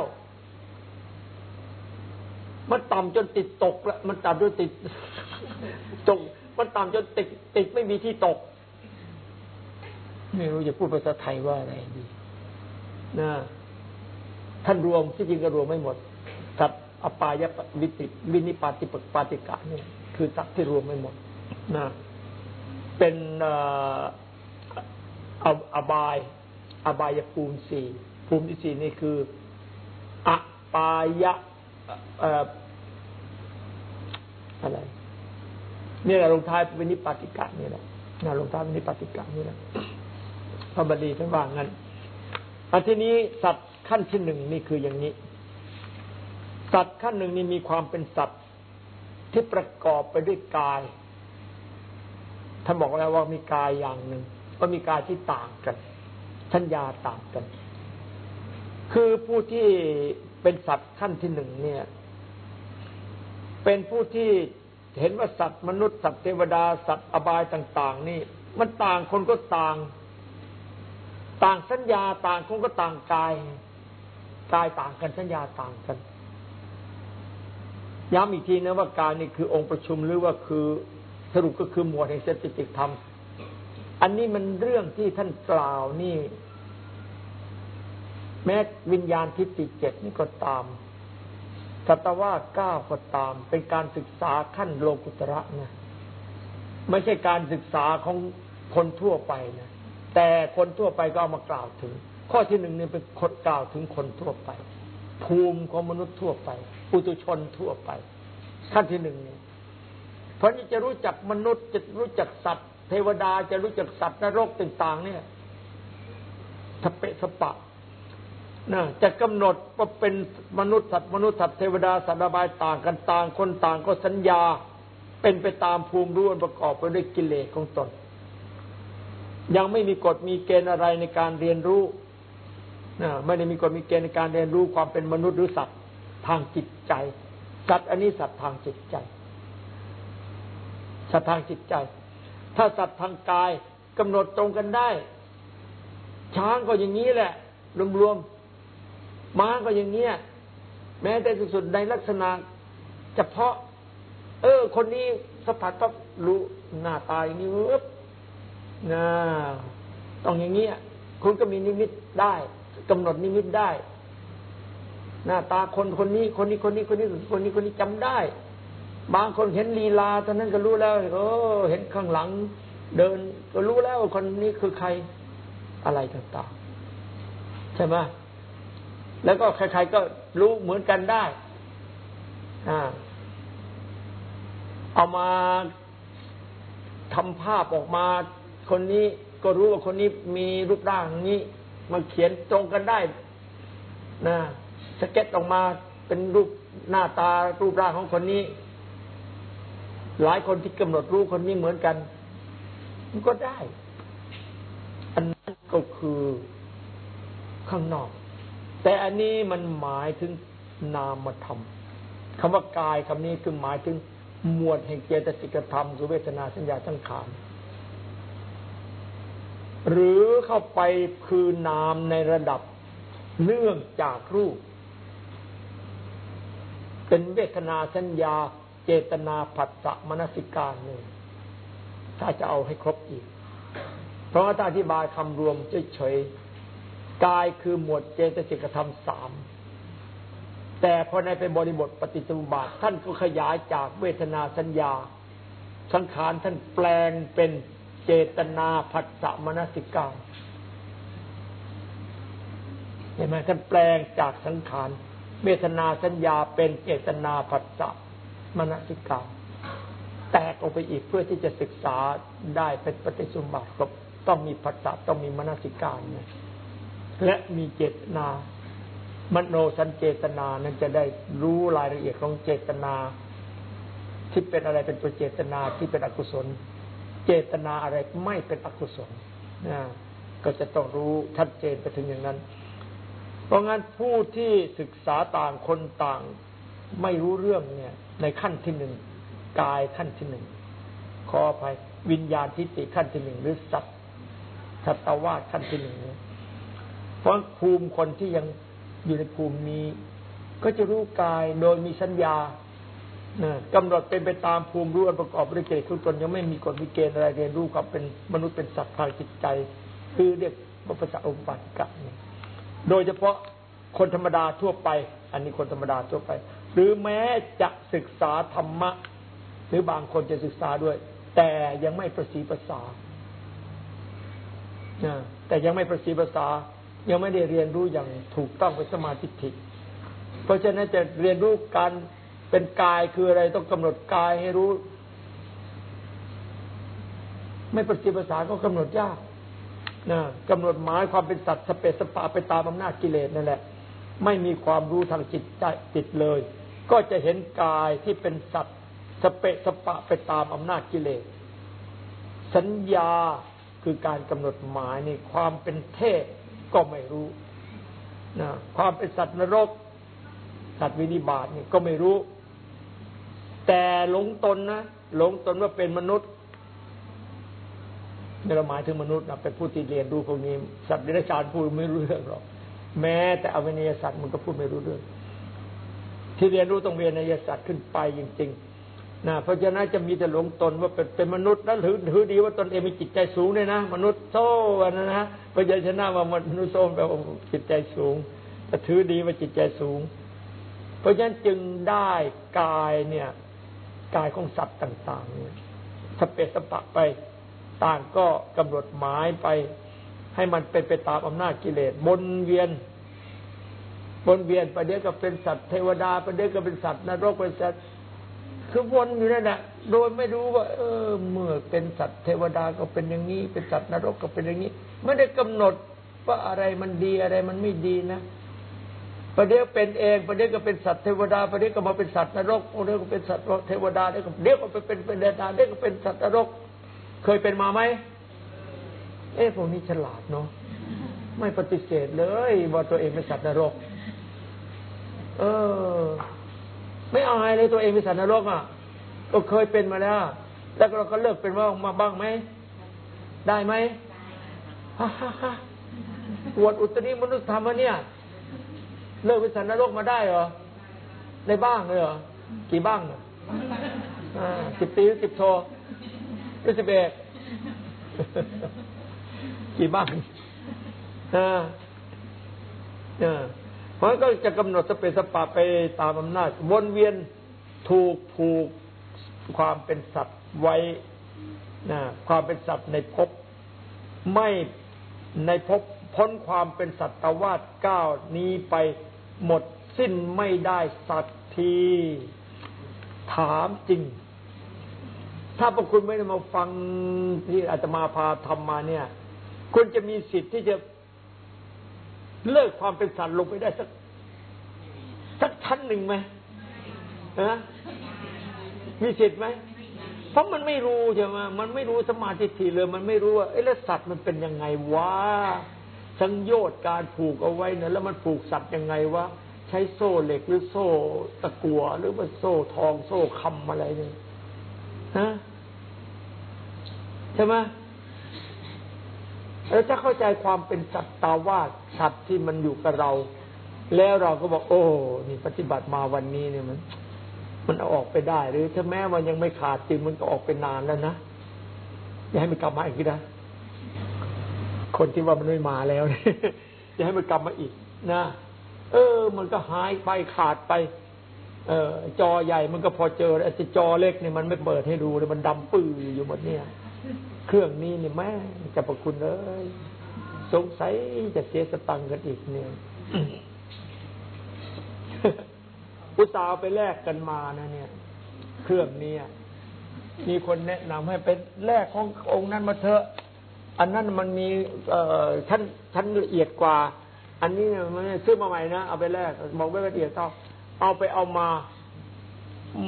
มันต่ำจนติดตกแล้วมันต่ำจนติดตกมันต่ำจนติดติดไม่มีที่ตก ไม่รู้จะพูดภาษาไทยว่าอะไรดีนะท่านรวมที่จริงก็รวมไม่หมดสัตว์อปายวิติวินิปาติปปาติกะนี่คือสัตว์ที่รวมไม่หมดนะเป็นอบาย อบายภูมิสี่ภูมิที่สี่นี่คืออปายะอะไรนี่แหละลงท้ายเป็นนิปาติกะนี่แหละนะลงท้ายเป็นนิปาติกะนี่แหละ พระบดีท่านว่างั้นอันที่นี้สัตว์ขั้นที่หนึ่งนี่คืออย่างนี้ สัตว์ขั้นหนึ่งนี่มีความเป็นสัตว์ที่ประกอบไปด้วยกายท่านบอกแล้วว่ามีกายอย่างหนึ่งก็มีกายที่ต่างกันสัญญาต่างกัน คือผู้ที่เป็นสัตว์ขั้นที่หนึ่งเนี่ย เป็นผู้ที่เห็นว่าสัตว์มนุษย์สัตว์เทวดาสัตว์อบายต่าง ๆ นี่ มันต่างคนก็ต่าง ต่างสัญญาต่างคนก็ต่างกายกายต่างกันสัญญาต่างกันย้ำอีกทีนะว่ากายนี่คือองค์ประชุมหรือว่าคือสรุปก็คือหมวดแห่งสติติธรรม อันนี้มันเรื่องที่ท่านกล่าวนี่ แม้วิญญาณทิฏฐิเจ็ดนี่ก็ตามสัตวาเก้าก็ตาม เป็นการศึกษาขั้นโลกุตระนะไม่ใช่การศึกษาของคนทั่วไปนะ แต่คนทั่วไปก็เอามากล่าวถึง ข้อที่หนึ่งเนี่ยเป็นคนกล่าวถึงคนทั่วไป ภูมิของมนุษย์ทั่วไป ปุตุชนทั่วไป ขั้นที่หนึ่งเนี่ยเพราะนี่จะรู้จักมนุษย์จะรู้จักสัตว์ เทวดาจะรู้จักสัตว์นรกต่าง ๆ เนี่ยทะเปสปะนะจะกำหนดว่าเป็นมนุษย์สัตว์มนุษย์สัตว์เทวดาสัตว์ระบายต่างกันต่างคนต่างก็สัญญา เป็นไปตามภูมิรู้ประกอบไปด้วยกิเลสของตน ยังไม่มีกฎมีเกณฑ์อะไรในการเรียนรู้นะไม่ได้มีกฎมีเกณฑ์ในการเรียนรู้ความเป็นมนุษย์หรือสัตว์ทางจิตใจ สัตว์อันนี้สัตว์ทางจิตใจ สัตว์ทางจิตใจ ถ้าสัตว์ทางกายกำหนดตรงกันได้ ช้างก็อย่างนี้แหละ รวมๆม้าก็อย่างเนี้ยแม้แต่สุดในลักษณะเฉพาะ เออ คนนี้สัมผัสก็รู้หน้าตายนี้เอ๊บ นะต้องอย่างเงี้ยคุณก็มีนิมิตได้กำหนดนิมิตได้ หน้าตาคนคนนี้คนนี้คนนี้คนนี้คนนี้คนนี้จำได้ บางคนเห็นลีลาตอนนั้นก็รู้แล้วเออเห็นข้างหลัง เดิน ก็รู้แล้วคนนี้คือใครอะไรต่างๆใช่ไหมแล้วก็ใครๆก็รู้เหมือนกันได้อ่าเอามาทำภาพออกมา คนนี้ก็รู้ว่าคนนี้มีรูปร่างนี้มาเขียนตรงกันได้นะสเก็ตออกมาเป็นรูปหน้าตารูปร่างของคนนี้ หลายคนที่กำหนดรู้คนนี้เหมือนกัน มันก็ได้ อันนั้นก็คือข้างนอก แต่อันนี้มันหมายถึงนามธรรมคำว่ากายคำนี้คือหมายถึงหมวดแห่งเจตสิกธรรมคือเวทนาสัญญาสังขาร หรือเข้าไปคือนามในระดับเนื่องจากรูป เป็นเวทนาสัญญา เจตนาผัสสะมนสิการหนึ่งถ้าจะเอาให้ครบอีก เพราะว่าถ้าอธิบายคำรวมเฉยๆกายคือหมวดเจตสิกธรรมสามแต่พอในเป็นบริบทปฏิจจุบาทท่านก็ขยายจากเวทนาสัญญา สังขารท่านแปลงเป็น เจตนาผัสสะมนสิกาเห็นไหมท่านแปลงจากสังขารเวทนาสัญญาเป็นเจตนาผัสสะมนสิกาแตกออกไปอีกเพื่อที่จะศึกษาได้เป็นปฏิสุบัติก็ต้องมีผัสสะต้องมีมนสิการเนี่ยและมีเจตนามโนสัญเจตนานั้นจะได้รู้รายละเอียดของเจตนา ที่เป็นอะไรเป็นตัวเจตนาที่เป็นอกุศล เจตนาอะไรไม่เป็นอกุศลนะก็จะต้องรู้ชัดเจนไปถึงอย่างนั้น เพราะงั้นผู้ที่ศึกษาต่างคนต่างไม่รู้เรื่องเนี่ย ในขั้นที่หนึ่งกายขั้นที่หนึ่งขออภัยวิญญาณทิฏฐิขั้นที่หนึ่งหรือสัตว์สัตวาสขั้นที่หนึ่งเพราะภูมิคนที่ยังอยู่ในภูมินี้ ก็จะรู้กายโดยมีสัญญา กำหนดเป็นไปตามภูมิรู้อันประกอบด้วยเกณฑ์ทุกตนยังไม่มีกฎมีเกณฑ์อะไรเรียนรู้ความเป็นมนุษย์เป็นสัตว์ทางจิตใจ คือเรียกว่าภาษาองค์ปาติกะโดยเฉพาะคนธรรมดาทั่วไป อันนี้คนธรรมดาทั่วไป หรือแม้จะศึกษาธรรมะ หรือบางคนจะศึกษาด้วย แต่ยังไม่ประสีภาษาแต่ยังไม่ประสีภาษายังไม่ได้เรียนรู้อย่างถูกต้องเป็นสมาธิเพราะฉะนั้นจะเรียนรู้การ เป็นกายคืออะไรต้องกำหนดกายให้รู้ ไม่ปฏิภาษาก็กำหนดยากนะกำหนดหมายความเป็นสัตว์สเปสปะไปตามอำนาจกิเลสนั่นแหละ ไม่มีความรู้ทางจิตใจจิตเลย ก็จะเห็นกายที่เป็นสัตว์สเปสปะไปตามอำนาจกิเลส สัญญาคคือการกำหนดหมายนี่ความเป็นเทพก็ไม่รู้นะความเป็นสัตว์นรก สัตว์วินิบาตนี่ก็ไม่รู้ แต่หลงตนนะหลงตนว่าเป็นมนุษย์นี่เราหมายถึงมนุษย์นะเป็นผู้ที่เรียนรู้พวกนี้ สัตว์เดรัจฉานพูดไม่รู้เรื่องหรอกแม้แต่อเวนยสัตว์มันก็พูดไม่รู้เรื่อง ที่เรียนรู้ต้องเรียนในยสัตว์ขึ้นไปจริงๆนะเพราะฉะนั้นจะมีแต่หลงตนว่าเป็นเป็นมนุษย์แล้วถือถือดีว่าตนเองมีจิตใจสูงเลยนะมนุษย์โซ่นะนะพยัญชนะว่ามนุษย์โซ่แปลว่าจิตใจสูงแต่ถือดีว่าจิตใจสูง เพราะฉะนั้นจึงได้กายเนี่ย กายของสัตว์ต่างๆเนี่ยสเปสปะไปต่างก็กำหนดหมายไป ให้มันเป็นไปตามอำนาจกิเลสบนเวียนวนเวียนประเดี๋ยวก็เป็นสัตว์เทวดาประเดี๋ยวก็เป็นสัตว์นรกเป็นสัตว์คือวนอยู่นั่นแหละโดยไม่รู้ว่า เออ เมื่อเป็นสัตว์เทวดาก็เป็นอย่างนี้ เป็นสัตว์นรกก็เป็นอย่างนี้ ไม่ได้กำหนดว่าอะไรมันดีอะไรมันไม่ดีนะ ประเดี๋ยวเป็นเองประเดี๋ยวก็เป็นสัตว์เทวดาประเดี๋ยวก็มาเป็นสัตว์นรกประเดี๋ยวก็เป็นสัตว์เทวดาเดี๋ยวก็เดี๋ยวก็ไปเป็นเป็นเดดาเดี๋ยวก็เป็นสัตว์นรก เคยเป็นมาไหมเอ๊ะพวกนี้ฉลาดเนาะไม่ปฏิเสธเลยว่าตัวเองเป็นสัตว์นรก เออ ไม่อายเลยตัวเองเป็นสัตว์นรกอะก็เคยเป็นมาแล้ว แล้วเราก็เลิกเป็นว่ามาบ้างไหมได้ไหมฮ่าฮ่าฮ่าปวดอุตริมนุษยธรรมเนี่ย เลิกเป็นสัตว์นรกมาได้เหรอได้บ้างเลยเหรอกี่บ้างอะสิบปีหรือสิบโทหรือสิบเอกกี่บ้างอ่าอ่าเพราะก็จะกำหนดสเปสปะไปตามอำนาจ วนเวียนถูกผูกความเป็นสัตว์ไว้นะความเป็นสัตว์ในภพไม่ในภพพ้นความเป็นสัตวาสก้าวนี้ไป หมดสิ้นไม่ได้สัตที ถามจริง ถ้าพวกคุณไม่ได้มาฟังที่อาตมาพาทำมาเนี่ย คุณจะมีสิทธิ์ที่จะเลิกความเป็นสัตว์ลงไปได้สักสักชั้นหนึ่งไหมนะมีสิทธิ์ไหมเพราะมันไม่รู้ใช่ไหมมันไม่รู้สมาธิเลย มันไม่รู้ว่าเอ๊ะแล้วสัตว์มันเป็นยังไงวะ สังโยชน์การผูกเอาไว้เนี่ยแล้วมันผูกสัตว์ยังไงวะใช้โซ่เหล็กหรือโซ่ตะกัวหรือว่าโซ่ทองโซ่คำอะไรเนี่ยฮะใช่ไหมแล้วถ้าเข้าใจความเป็นสัตว์ตาวาสสัตว์ที่มันอยู่กับเรา แล้วเราก็บอก โอ้นี่ปฏิบัติมาวันนี้เนี่ยมัน มันเอาออกไปได้ หรือถ้าแม้มันยังไม่ขาดจริงมันก็ออกไปนานแล้วนะอย่าให้มันกลับมาอีกนะ คนที่ว่ามันไม่มาแล้วอย่าให้มันกลับมาอีกนะเออ มันก็หายไปขาดไป เออจอใหญ่มันก็พอเจอไอ้จอเล็กเนี่ยมันไม่เปิดให้ดูเลยมันดำปื้ออยู่หมดเนี่ย เครื่องนี้เนี่ยแม่จะประคุณเลยสงสัยจะเสียสตังค์กันอีกเนี่ยอุตส่าห์ไปแลกกันมานะเนี่ย เครื่องนี้มีคนแนะนำให้ไปแลกขององค์นั้นมาเถอะ อันนั้นมันมีเอ่อชั้นชั้นละเอียดกว่า อันนี้มันซื้อมาใหม่นะเอาไปแลกบอกไม่ละเอียดเท่าเอาไปเอามา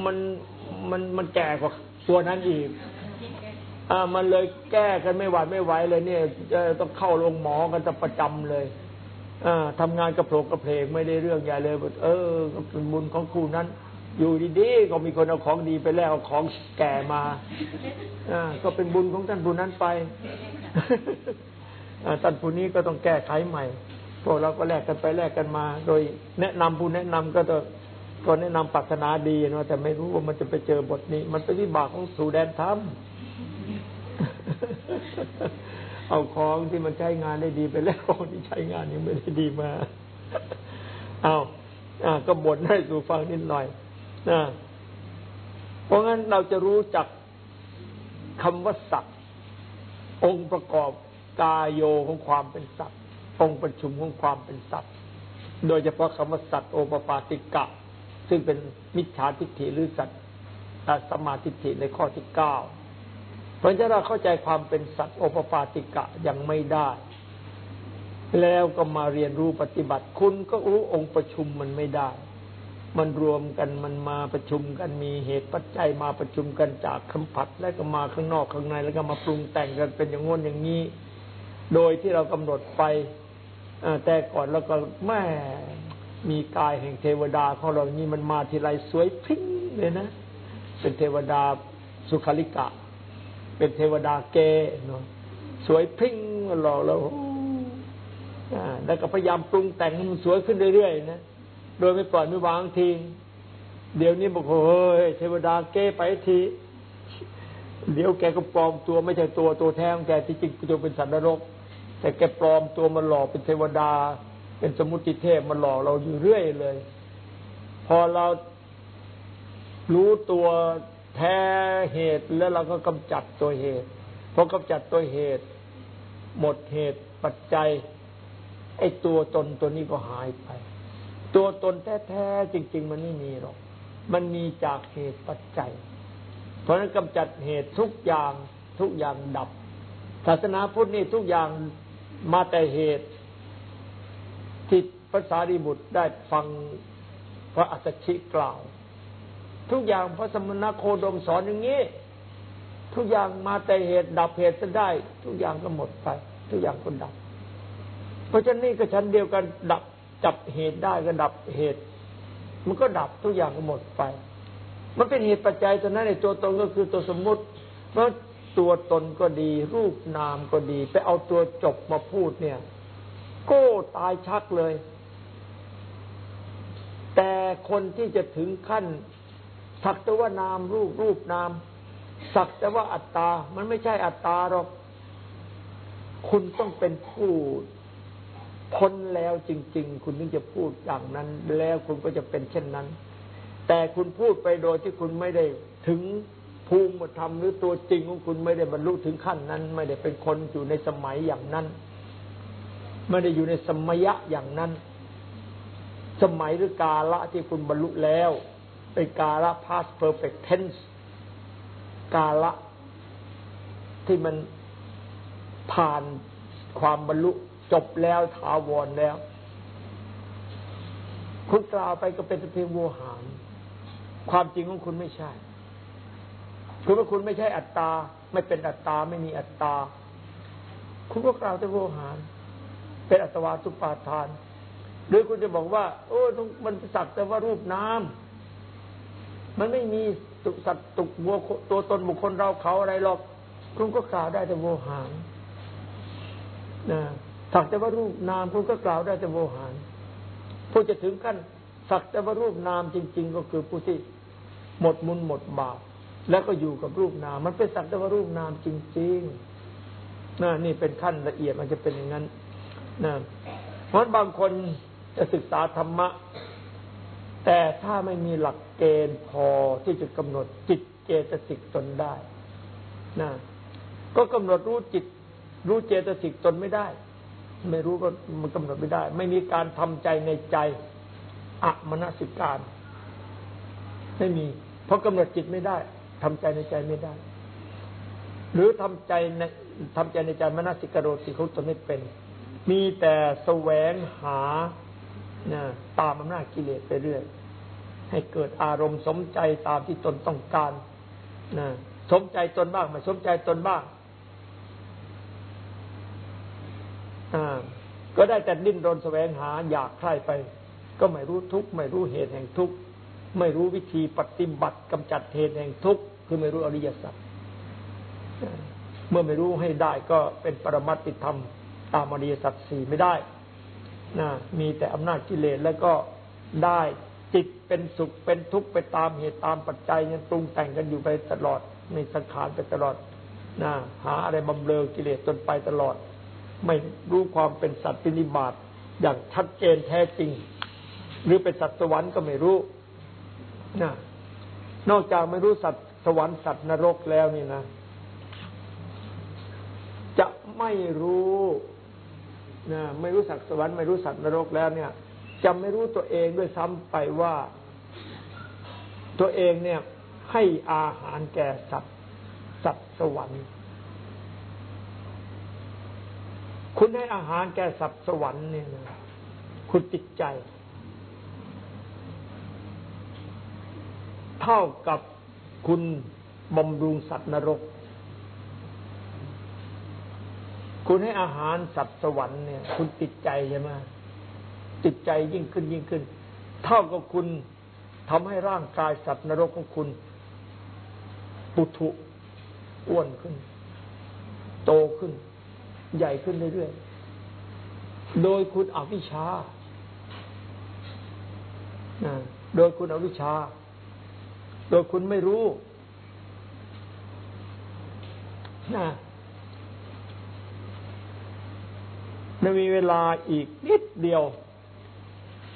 มันมันมันแก่กว่าตัวนั้นอีกอ่ามันเลยแก้กันไม่หวาดไม่ไหวเลยเนี่ยต้องเข้าโรงหมอกันจะประจำเลยอ่าทำงานกระโผลกกระเพลงไม่ได้เรื่องใหญ่เลยเออเป็นบุญของครูนั้น อยู่ดีๆก็มีคนเอาของดีไปแล้วเอาของแก่มาอ่าก็เป็นบุญของท่านผู้นั้นไป ท่านผู้นี้ก็ต้องแก้ไขใหม่ พวกเราก็แลกกันไปแลกกันมา โดยแนะนำผู้แนะนำก็ต้องก็แนะนำปรารถนาดีนะแต่ไม่รู้ว่ามันจะไปเจอบทนี้ มันเป็นวิบากของสู่แดนธรรมเอาของที่มันใช้งานได้ดีไปแล้วของที่ใช้งานยังไม่ได้ดีมา เอาอ่าก็บ่นให้สู่ฟังนิดหน่อยนะเพราะงั้นเราจะรู้จักคำว่าสัตว์ องค์ประกอบกายโยของความเป็นสัตว์ องค์ประชุมของความเป็นสัตว์ โดยเฉพาะคำว่าสัตว์โอปปาติกะ ซึ่งเป็นมิจฉาทิฏฐิหรือสัตว์สมาทิฏฐิในข้อที่เก้าเพราะฉะนั้นเราเข้าใจความเป็นสัตว์โอปปาติกะยังไม่ได้ แล้วก็มาเรียนรู้ปฏิบัติคุณก็รู้องค์ประชุมมันไม่ได้ มันรวมกันมันมาประชุมกันมีเหตุปัจจัยมาประชุมกันจากคำผัดแล้วก็มาข้างนอกข้างใน แล้วก็มาปรุงแต่งกันเป็นอย่างงนอย่างนี้ โดยที่เรากำหนดไปอแต่ก่อนเราก็แม่มีกายแห่งเทวดาของเรานี่มันมาทีไรสวยพริ้งเลยนะ เป็นเทวดาสุขลิกะ เป็นเทวดาเกเนาะสวยพริ้งหล่อแล้วอ่าแล้วก็พยายามปรุงแต่งมันสวยขึ้นเรื่อยๆนะ โดยไม่ปล่อยไม่วางที เดี๋ยวนี้บอกเฮ้ยเทวดาเก้ไปที เดี๋ยวแกก็ปลอมตัวไม่ใช่ตัวตัวแท้ของแกที่จริงตัวเป็นสัตว์นรก แต่แกปลอมตัวมาหลอกเป็นเทวดา เป็นสมุติเทพมาหลอกเราอยู่เรื่อยเลย พอเรารู้ตัวแท้เหตุแล้วเราก็กำจัดตัวเหตุพอกำจัดตัวเหตุ หมดเหตุปัจจัยไอ้ตัวตนตัวนี้ก็หายไป ตัวตนแท้ๆจริง ๆ มันไม่มีหรอก มันมีจากเหตุปัจจัย เพราะฉะนั้นกำจัดเหตุทุกอย่างทุกอย่างดับ ศาสนาพุทธนี่ทุกอย่างมาแต่เหตุที่พระสารีบุตรได้ฟังพระอัสสชิกล่าว ทุกอย่างพระสมณโคดมสอนอย่างนี้ทุกอย่างมาแต่เหตุดับเหตุจะได้ ทุกอย่างก็หมดไป ทุกอย่างก็ดับ เพราะฉะนั้นนี่ก็ชั้นเดียวกันดับ จับเหตุได้ก็ดับเหตุ มันก็ดับทุกอย่างก็หมดไป มันเป็นเหตุปัจจัยตอนนั้นในตัวตนก็คือตัวสมมุติเพราะตัวตนก็ดี รูปนามก็ดี ไปเอาตัวจบมาพูดเนี่ย โก้ตายชักเลย แต่คนที่จะถึงขั้นสักแต่ว่านามรูปรูปนาม สักแต่ว่าอัตตา มันไม่ใช่อัตตาหรอก คุณต้องเป็นผู้ พ้นแล้วจริง ๆ คุณถึงจะพูดอย่างนั้น แล้วคุณก็จะเป็นเช่นนั้น แต่คุณพูดไปโดยที่คุณไม่ได้ถึงภูมิธรรมหรือตัวจริงของคุณไม่ได้บรรลุถึงขั้นนั้น ไม่ได้เป็นคนอยู่ในสมัยอย่างนั้น ไม่ได้อยู่ในสมัยะอย่างนั้น สมัยหรือกาละที่คุณบรรลุแล้วเป็นกาละ past perfect tense กาละที่มันผ่านความบรรลุ จบแล้วถาวรแล้ว คุณกล่าวไปก็เป็นเพียงโวหาร ความจริงของคุณไม่ใช่คุณว่าคุณไม่ใช่อัตตา ไม่เป็นอัตตา ไม่มีอัตตา คุณก็กล่าวแต่โวหาร เป็นอัตวาสุปาทาน หรือคุณจะบอกว่า โอ้มันสักแต่ว่ารูปน้ำมันไม่มีตุสัตว์ตุกวัวตัวตนบุคคลเราเขาอะไรหรอก คุณก็กล่าวได้แต่โวหารนะ สักแต่ว่ารูปนามคุณก็กล่าวได้แต่โวหารผู้จะถึงขั้นสักแต่ว่ารูปนามจริง ๆ ก็คือผู้ที่หมดมุนหมดบาปแล้วก็อยู่กับรูปนาม มันเป็นสักแต่ว่ารูปนามจริงๆนะนี่เป็นขั้นละเอียดมันจะเป็นอย่างนั้นนะเพราะบางคนจะศึกษาธรรมะ แต่ถ้าไม่มีหลักเกณฑ์พอที่จะกำหนดจิตเจตสิกตนได้นะก็กำหนดรู้จิต รู้เจตสิกตนไม่ได้ ไม่รู้ก็มันกำหนดไม่ได้ ไม่มีการทำใจในใจอะมนสิการ ไม่มี เพราะกำหนดจิตไม่ได้ทำใจในใจไม่ได้ หรือทำใจในทำใจในใจมนสิกโรติเขาจะไม่เป็น มีแต่แสวงหาตามอำนาจกิเลสไปเรื่อย ให้เกิดอารมณ์สมใจตามที่ตนต้องการนะสมใจตนบ้างไม่สมใจตนบ้าง ก็ได้แต่ดิ้นรนแสวงหาอยากใคร่ไป ก็ไม่รู้ทุกข์ไม่รู้เหตุแห่งทุกข์ไม่รู้วิธีปฏิบัติกำจัดเหตุแห่งทุกข์คือไม่รู้อริยสัจเมื่อไม่รู้ให้ได้ก็เป็นปรมัติธรรม ตามอริยสัจสี่ไม่ได้นะมีแต่อำนาจกิเลสแล้วก็ได้จิตเป็นสุขเป็นทุกข์ไปตามเหตุตามปัจจัยยังปรุงแต่งกันอยู่ไปตลอดในสังขารไปตลอดนะหาอะไรบำเรอกิเลสจนไปตลอด ไม่รู้ความเป็นสัตว์ปินิบาตอย่างชัดเจนแท้จริง หรือเป็นสัตว์สวรรค์ก็ไม่รู้นะนอกจากไม่รู้สัตว์สวรรค์สัตว์นรกแล้วนี่นะ จะไม่รู้นะไม่รู้สัตว์สวรรค์ไม่รู้สัตว์นรกแล้วเนี่ย จะไม่รู้ตัวเองด้วยซ้ำไปว่า ตัวเองเนี่ย ให้อาหารแก่สัตว์สัตว์สวรรค์ คุณให้อาหารแก่สัตว์สวรรค์เนี่ยนะคุณติดใจ เท่ากับคุณบำรุงสัตว์นรก คุณให้อาหารสัตว์สวรรค์เนี่ย คุณติดใจใช่ไหมติดใจยิ่งขึ้นยิ่งขึ้น เท่ากับคุณทำให้ร่างกายสัตว์นรกของคุณ ปุถุอ้วนขึ้น โตขึ้น ใหญ่ขึ้นเรื่อยๆ โดยคุณอวิชชา โดยคุณอวิชชา โดยคุณไม่รู้นะไม่มีเวลาอีกนิดเดียว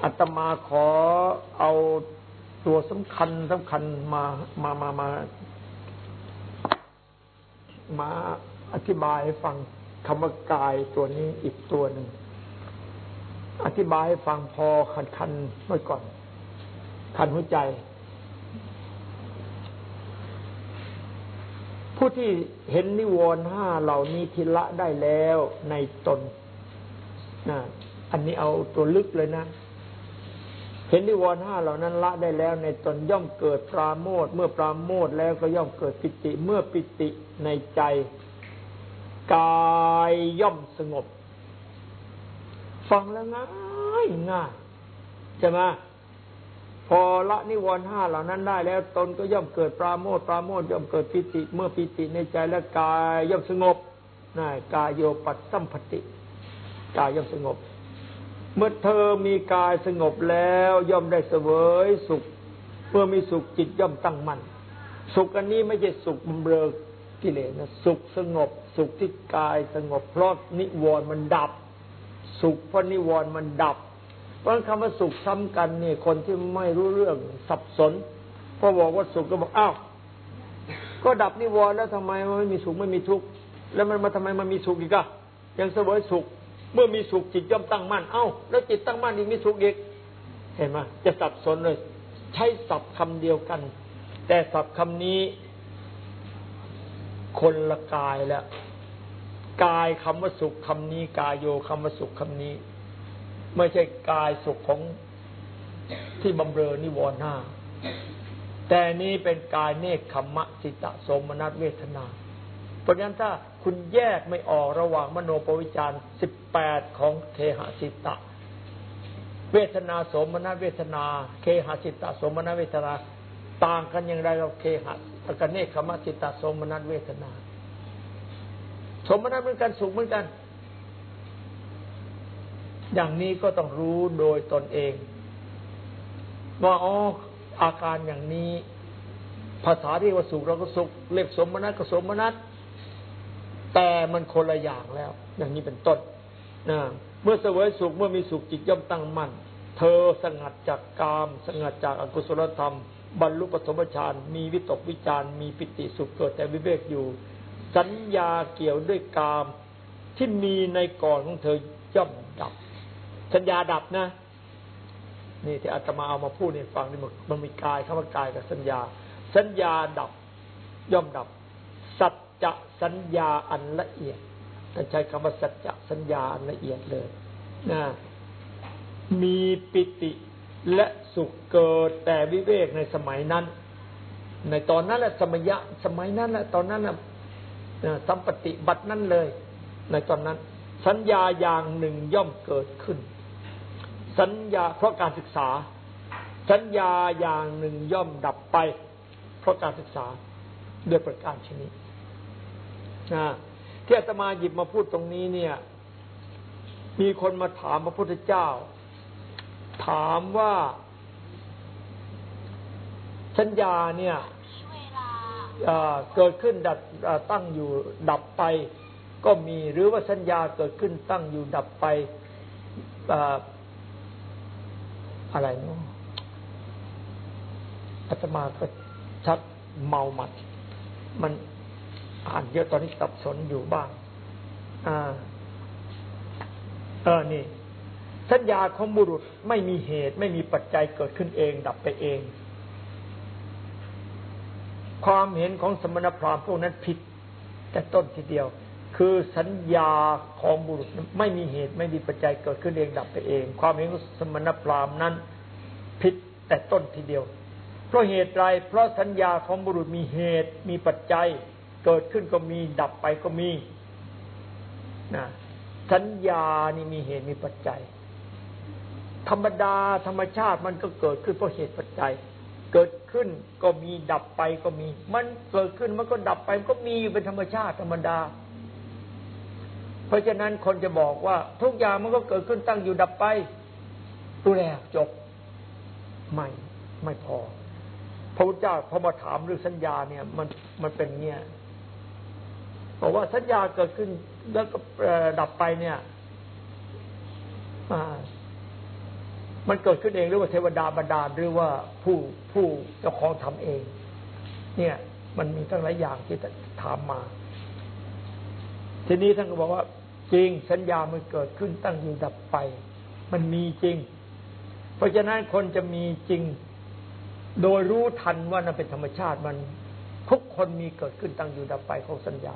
อาตมาขอเอาตัวสำคัญสำคัญมามามามามาอธิบายให้ฟัง คำว่ากายตัวนี้อีกตัวหนึ่ง อธิบายให้ฟังพอคันคันๆไว้ก่อน คันหัวใจ ผู้ที่เห็นนิวรณ์ห้าเหล่านี้ทิละได้แล้วในตนนะอันนี้เอาตัวลึกเลยนะ เห็นนิวรณ์ห้าเหล่านั้นละได้แล้วในตนย่อมเกิดปราโมทเมื่อปราโมทแล้วก็ย่อมเกิดปิติ เมื่อปิติในใจ กายย่อมสงบ ฟังแล้วง่ายง่ายใช่ไหมพอละนิวรณ์ห้าเหล่านั้นได้แล้วตนก็ย่อมเกิดปราโมทปราโมทย่อมเกิดปิติ เมื่อปิติในใจและกายย่อมสงบน่กายโยปัสสัมปติ กายย่อมสงบ เมื่อเธอมีกายสงบแล้วย่อมได้เสวยสุข เมื่อมีสุขจิตย่อมตั้งมั่นสุขอันนี้ไม่ใช่สุขบำเรอ กิเลสนะสุขสงบ สุขที่กายสงบเพราะนิวรณ์มันดับ สุขเพราะนิวรณ์มันดับ เพราะคำว่าสุขซ้ำกันเนี่ยคนที่ไม่รู้เรื่องสับสนพอบอกว่าสุขก็บอกอ้าวก็ดับนิวรณ์แล้วทำไมมันไม่มีสุขไม่มีทุกข์แล้วมันมาทำไมมันมีสุขอีกอะยังเสวยสุข เมื่อมีสุขจิตย่อมตั้งมั่นเอ้าแล้วจิตตั้งมั่นอีกมีสุขอีกเห็นไหมจะสับสนเลย ใช้ศัพท์คำเดียวกัน แต่ศัพท์คำนี้ คนละกายแล้วกายคำว่าสุขคำนี้ กายโยคำว่าสุขคำนี้ ไม่ใช่กายสุขของที่บำเรอนิวรณ์ห้าแต่นี้เป็นกายเนคขมะสิตะสมนัตเวทนา เพราะฉะนั้นถ้าคุณแยกไม่ออกระหว่างมโนปวิจารสิบแปดของเคหสิตะ เวทนาสมนัตเวทนา เคหสิตะสมนัตเวทนา ต่างกันอย่างไรเราเคหะกับเนคขมะสิตะสมนัตเวทนา สมนัตเหมือนกันสุขเหมือนกัน อย่างนี้ก็ต้องรู้โดยตนเอง ว่าอ๋ออาการอย่างนี้ ภาษาเรียกว่าสุขเราก็สุขเรียกสมนัตก็สมนัตแต่มันคนละอย่างแล้ว อย่างนี้เป็นต้นนะเมื่อเสวยสุขเมื่อมีสุขจิตย่อมตั้งมั่น เธอสงัดจากกาม สงัดจากอกุศลธรรม บรรลุปฐมฌานมีวิตกวิจารมีปิติสุขเกิดแต่วิเวกอยู่ สัญญาเกี่ยวด้วยกามที่มีในก่อนของเธอย่อมดับ สัญญาดับนะ นี่ที่อาตมาเอามาพูดให้ฟังนี่มันมันมีกายคำว่ากายกับสัญญา สัญญาดับ ย่อมดับ สัจจะสัญญาอันละเอียดท่านใช้คำว่าสัจจะสัญญาอันละเอียดเลยนะมีปิติและ สุขเกิดแต่วิเวกในสมัยนั้น ในตอนนั้นแหละสมัยะสมัยนั้นแหละตอนนั้นแหละสัมปติบัตินั้นเลย ในตอนนั้น สัญญาอย่างหนึ่งย่อมเกิดขึ้น สัญญาเพราะการศึกษา สัญญาอย่างหนึ่งย่อมดับไป เพราะการศึกษาด้วยประการชนิดที่อาตมาหยิบมาพูดตรงนี้เนี่ย มีคนมาถามพระพุทธเจ้า ถามว่า สัญญาเนี่ยเกิดขึ้นดับตั้งอยู่ดับไป ก็มีหรือว่าสัญญาเกิดขึ้นตั้งอยู่ดับไปอะไรเนาะอาตมาก็ชักเมาหมัด มันอ่านเยอะตอนนี้สับสนอยู่บ้าง อ่า เออนี่ สัญญาของบุรุษไม่มีเหตุ ไม่มีปัจจัยเกิดขึ้นเอง ดับไปเอง ความเห็นของสมณพราหมณ์พวกนั้นผิด แต่ต้นทีเดียว คือสัญญาของบุรุษไม่มีเหตุไม่มีปัจจัยเกิดขึ้นเองดับไปเอง ความเห็นของสมณพราหมณ์นั้นผิดแต่ต้นทีเดียว เพราะเหตุไรเพราะสัญญาของบุรุษมีเหตุมีปัจจัย เกิดขึ้นก็มีดับไปก็มีนะสัญญานี่มีเหตุมีปัจจัย ธรรมดาธรรมชาติมันก็เกิดขึ้นเพราะเหตุปัจจัย เกิดขึ้นก็มีดับไปก็มี มันเกิดขึ้นมันก็ดับไปมันก็มีอยู่เป็นธรรมชาติธรรมดา เพราะฉะนั้นคนจะบอกว่า ทุกอย่างมันก็เกิดขึ้นตั้งอยู่ดับไปดูแลจบไม่ไม่พอ พระพุทธเจ้าพอมาถามเรื่องสัญญาเนี่ย มันมันเป็นเงี้ยบอกว่าสัญญาเกิดขึ้นแล้วก็ดับไปเนี่ย มันเกิดขึ้นเองหรือว่าเทวดาบันดาลหรือว่าผู้ผู้เจ้าของทำเอง เนี่ย มันมีทั้งหลายอย่างที่ถามมา ทีนี้ท่านก็บอกว่า จริงสัญญามันเกิดขึ้นตั้งอยู่ดับไป มันมีจริง เพราะฉะนั้นคนจะมีจริง โดยรู้ทันว่านั่นเป็นธรรมชาติมันทุกคนมีเกิดขึ้นตั้งอยู่ดับไปของสัญญา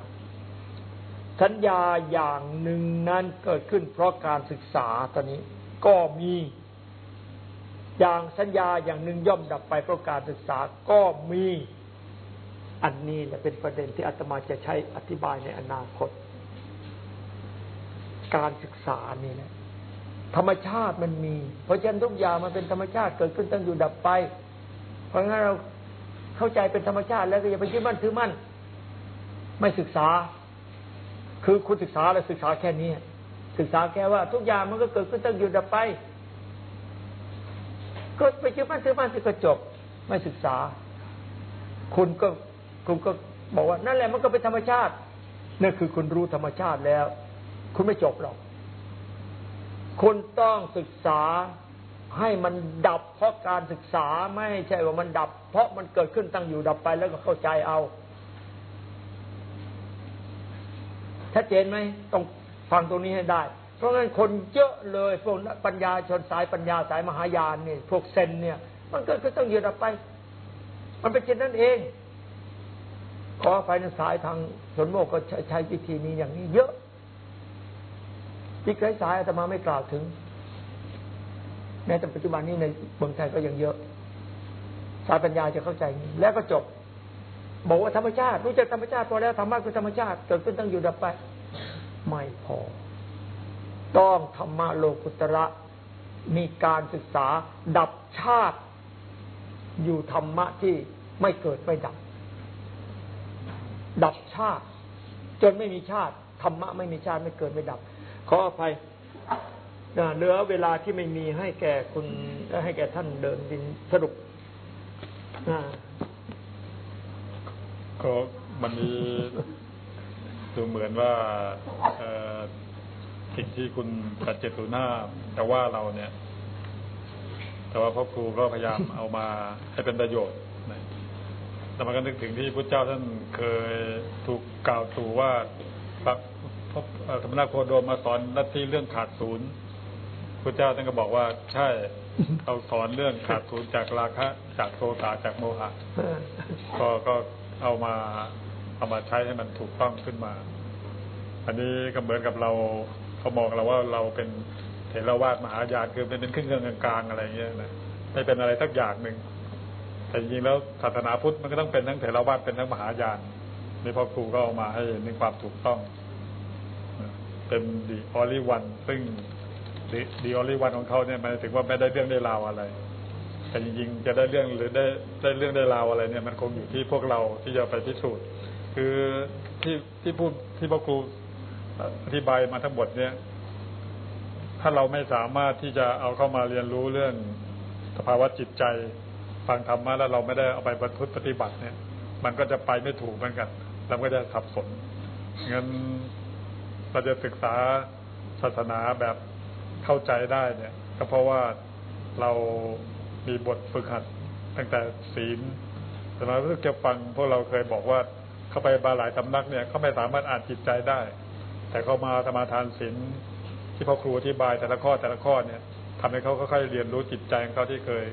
สัญญาอย่างหนึ่งนั้นเกิดขึ้นเพราะการศึกษาตอนนี้ก็มี อย่างสัญญาอย่างหนึ่งย่อมดับไปเพราะการศึกษาก็มีอันนี้แหละเป็นประเด็นที่อาตมาจะใช้อธิบายในอนาคต การศึกษานี่แหละธรรมชาติมันมี เพราะฉะนั้นทุกอย่างมันเป็นธรรมชาติเกิดขึ้นตั้งอยู่ดับไป เพราะงั้นเราเข้าใจเป็นธรรมชาติแล้วก็อย่าไปยึดมั่นถือมั่นไม่ศึกษา คือคุณศึกษาแล้วศึกษาแค่นี้ ศึกษาแค่ว่า ทุกอย่างมันก็เกิดขึ้นตั้งอยู่ดับไป ก็ไปยึดมั่นถือมั่นที่ก็จบไม่ศึกษา คุณก็คุณก็บอกว่านั่นแหละมันก็เป็นธรรมชาตินั่นคือคุณรู้ธรรมชาติแล้ว คุณไม่จบหรอก คุณต้องศึกษาให้มันดับเพราะการศึกษาไม่ใช่ว่ามันดับ เพราะมันเกิดขึ้นตั้งอยู่ดับไปแล้วก็เข้าใจเอาชัดเจนไหมต้องฟังตรงนี้ให้ได้ เพราะงั้นคนเยอะเลยพวกปัญญาชนสายปัญญาสายมหายานเนี่ยพวกเซนเนี่ย มันก็ต้องยืดออกไป มันเป็นเช่นนั้นเอง ขอไปในสายทางสนโมกก็ใช้ใช้วิธีนี้อย่างนี้เยอะที่ไกลสายอาตมาไม่กล่าวถึง แม้แต่ปัจจุบันนี้ในเมืองไทยก็ยังเยอะ สายปัญญาจะเข้าใจแล้วก็จบ บอกว่าธรรมชาติ รู้จักธรรมชาติพอแล้วธรรมะคือธรรมชาติเกิดขึ้นตั้งอยู่ดับไป ไม่พอ ต้องธรรมะโลกุตระ มีการศึกษาดับชาติ อยู่ธรรมะที่ไม่เกิดไม่ดับ ดับชาติ จนไม่มีชาติธรรมะไม่มีชาติไม่เกิดไม่ดับ ขออภัยเหลือเวลาที่ไม่มีให้แก่คุณให้แก่ท่านเดินดินสรุปก็มันมีดูเหมือนว่า สิ่งที่คุณปัจเจตุนาแต่ว่าเราเนี่ย แต่ว่าพ่อครูก็พยายามเอามาให้เป็นประโยชน์นะแต่มาก็นึกถึงที่พระเจ้าท่านเคยถูกกล่าวถูว่าพระพระธรรมนาโคโดมมาสอนนัที่เรื่องขาดศูนย์พระเจ้าท่านก็บอกว่าใช่เราสอนเรื่องขาดศูนย์จากราคะ จากโทสะจากโมหะก็ก็เอามาเอามาใช้ให้มันถูกต้องขึ้นมา อันนี้ก็เหมือนกับเรา เขามองเราว่าเราเป็นเถรวาทมหายานคือเป็นเป็นครื่องกลางๆอะไรเงี้ยนะไม่เป็นอะไรสักอย่างหนึ่งแต่จริงๆแล้วศาสนาพุทธมันก็ต้องเป็นทั้งเถรวาทเป็นทั้งมหายานนี่พ่อครูก็เอามาให้ในความถูกต้องเป็นดีออลิวันซึ่งดีออลิวันของเขาเนี่ยมันถึงว่าไม่ได้เรื่องได้ราวอะไร แต่จริงๆจะได้เรื่องหรือได้ได้เรื่องได้ราวอะไรเนี่ยมันคงอยู่ที่พวกเราที่จะไปพิสูจน์ คือที่ที่พูดที่พ่อครู อธิบายมาทั้งหมดเนี่ยถ้าเราไม่สามารถที่จะเอาเข้ามาเรียนรู้เรื่องสภาวะจิตใจฟังธรรมะแล้วเราไม่ได้เอาไปบรรพุปฏิบัติเนี่ย มันก็จะไปไม่ถูกเหมือนกันเราก็จะสับสนงั้นเราจะศึกษาศาสนาแบบเข้าใจได้เนี่ย ก็เพราะว่าเรามีบทฝึกหัดตั้งแต่ศีลแต่มาเพื่อจะฟังพวกเราเคยบอกว่าเข้าไปบาหลายสำนักเนี่ยเขาไม่สามารถอ่านจิตใจได้ แต่เขามาสมาทานศีลที่พ่อครูอธิบายแต่ละข้อแต่ละข้อเนี่ยทำให้เขาค่อยๆเรียนรู้จิตใจของเขาที่เคย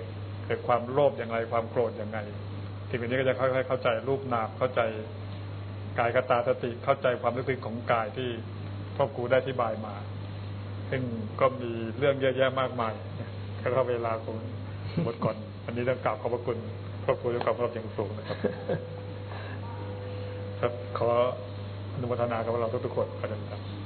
เกิดความโลภอย่างไรความโกรธอย่างไรทีนี้ก็จะค่อยๆเข้าใจรูปนามเข้าใจกายกตาสติเข้าใจความรู้สึกของกายที่พ่อครูได้อธิบายมา ซึ่งก็มีเรื่องเยอะแยะมากมายก็เข้าเวลาคงหมดก่อนอันนี้ต้องกราบขอบพระคุณพครอครัวด้วยความเคารพอย่างสูงนะครับ ครับขอ นุโมทนากับเราทุกๆคนอาจารย์ครับ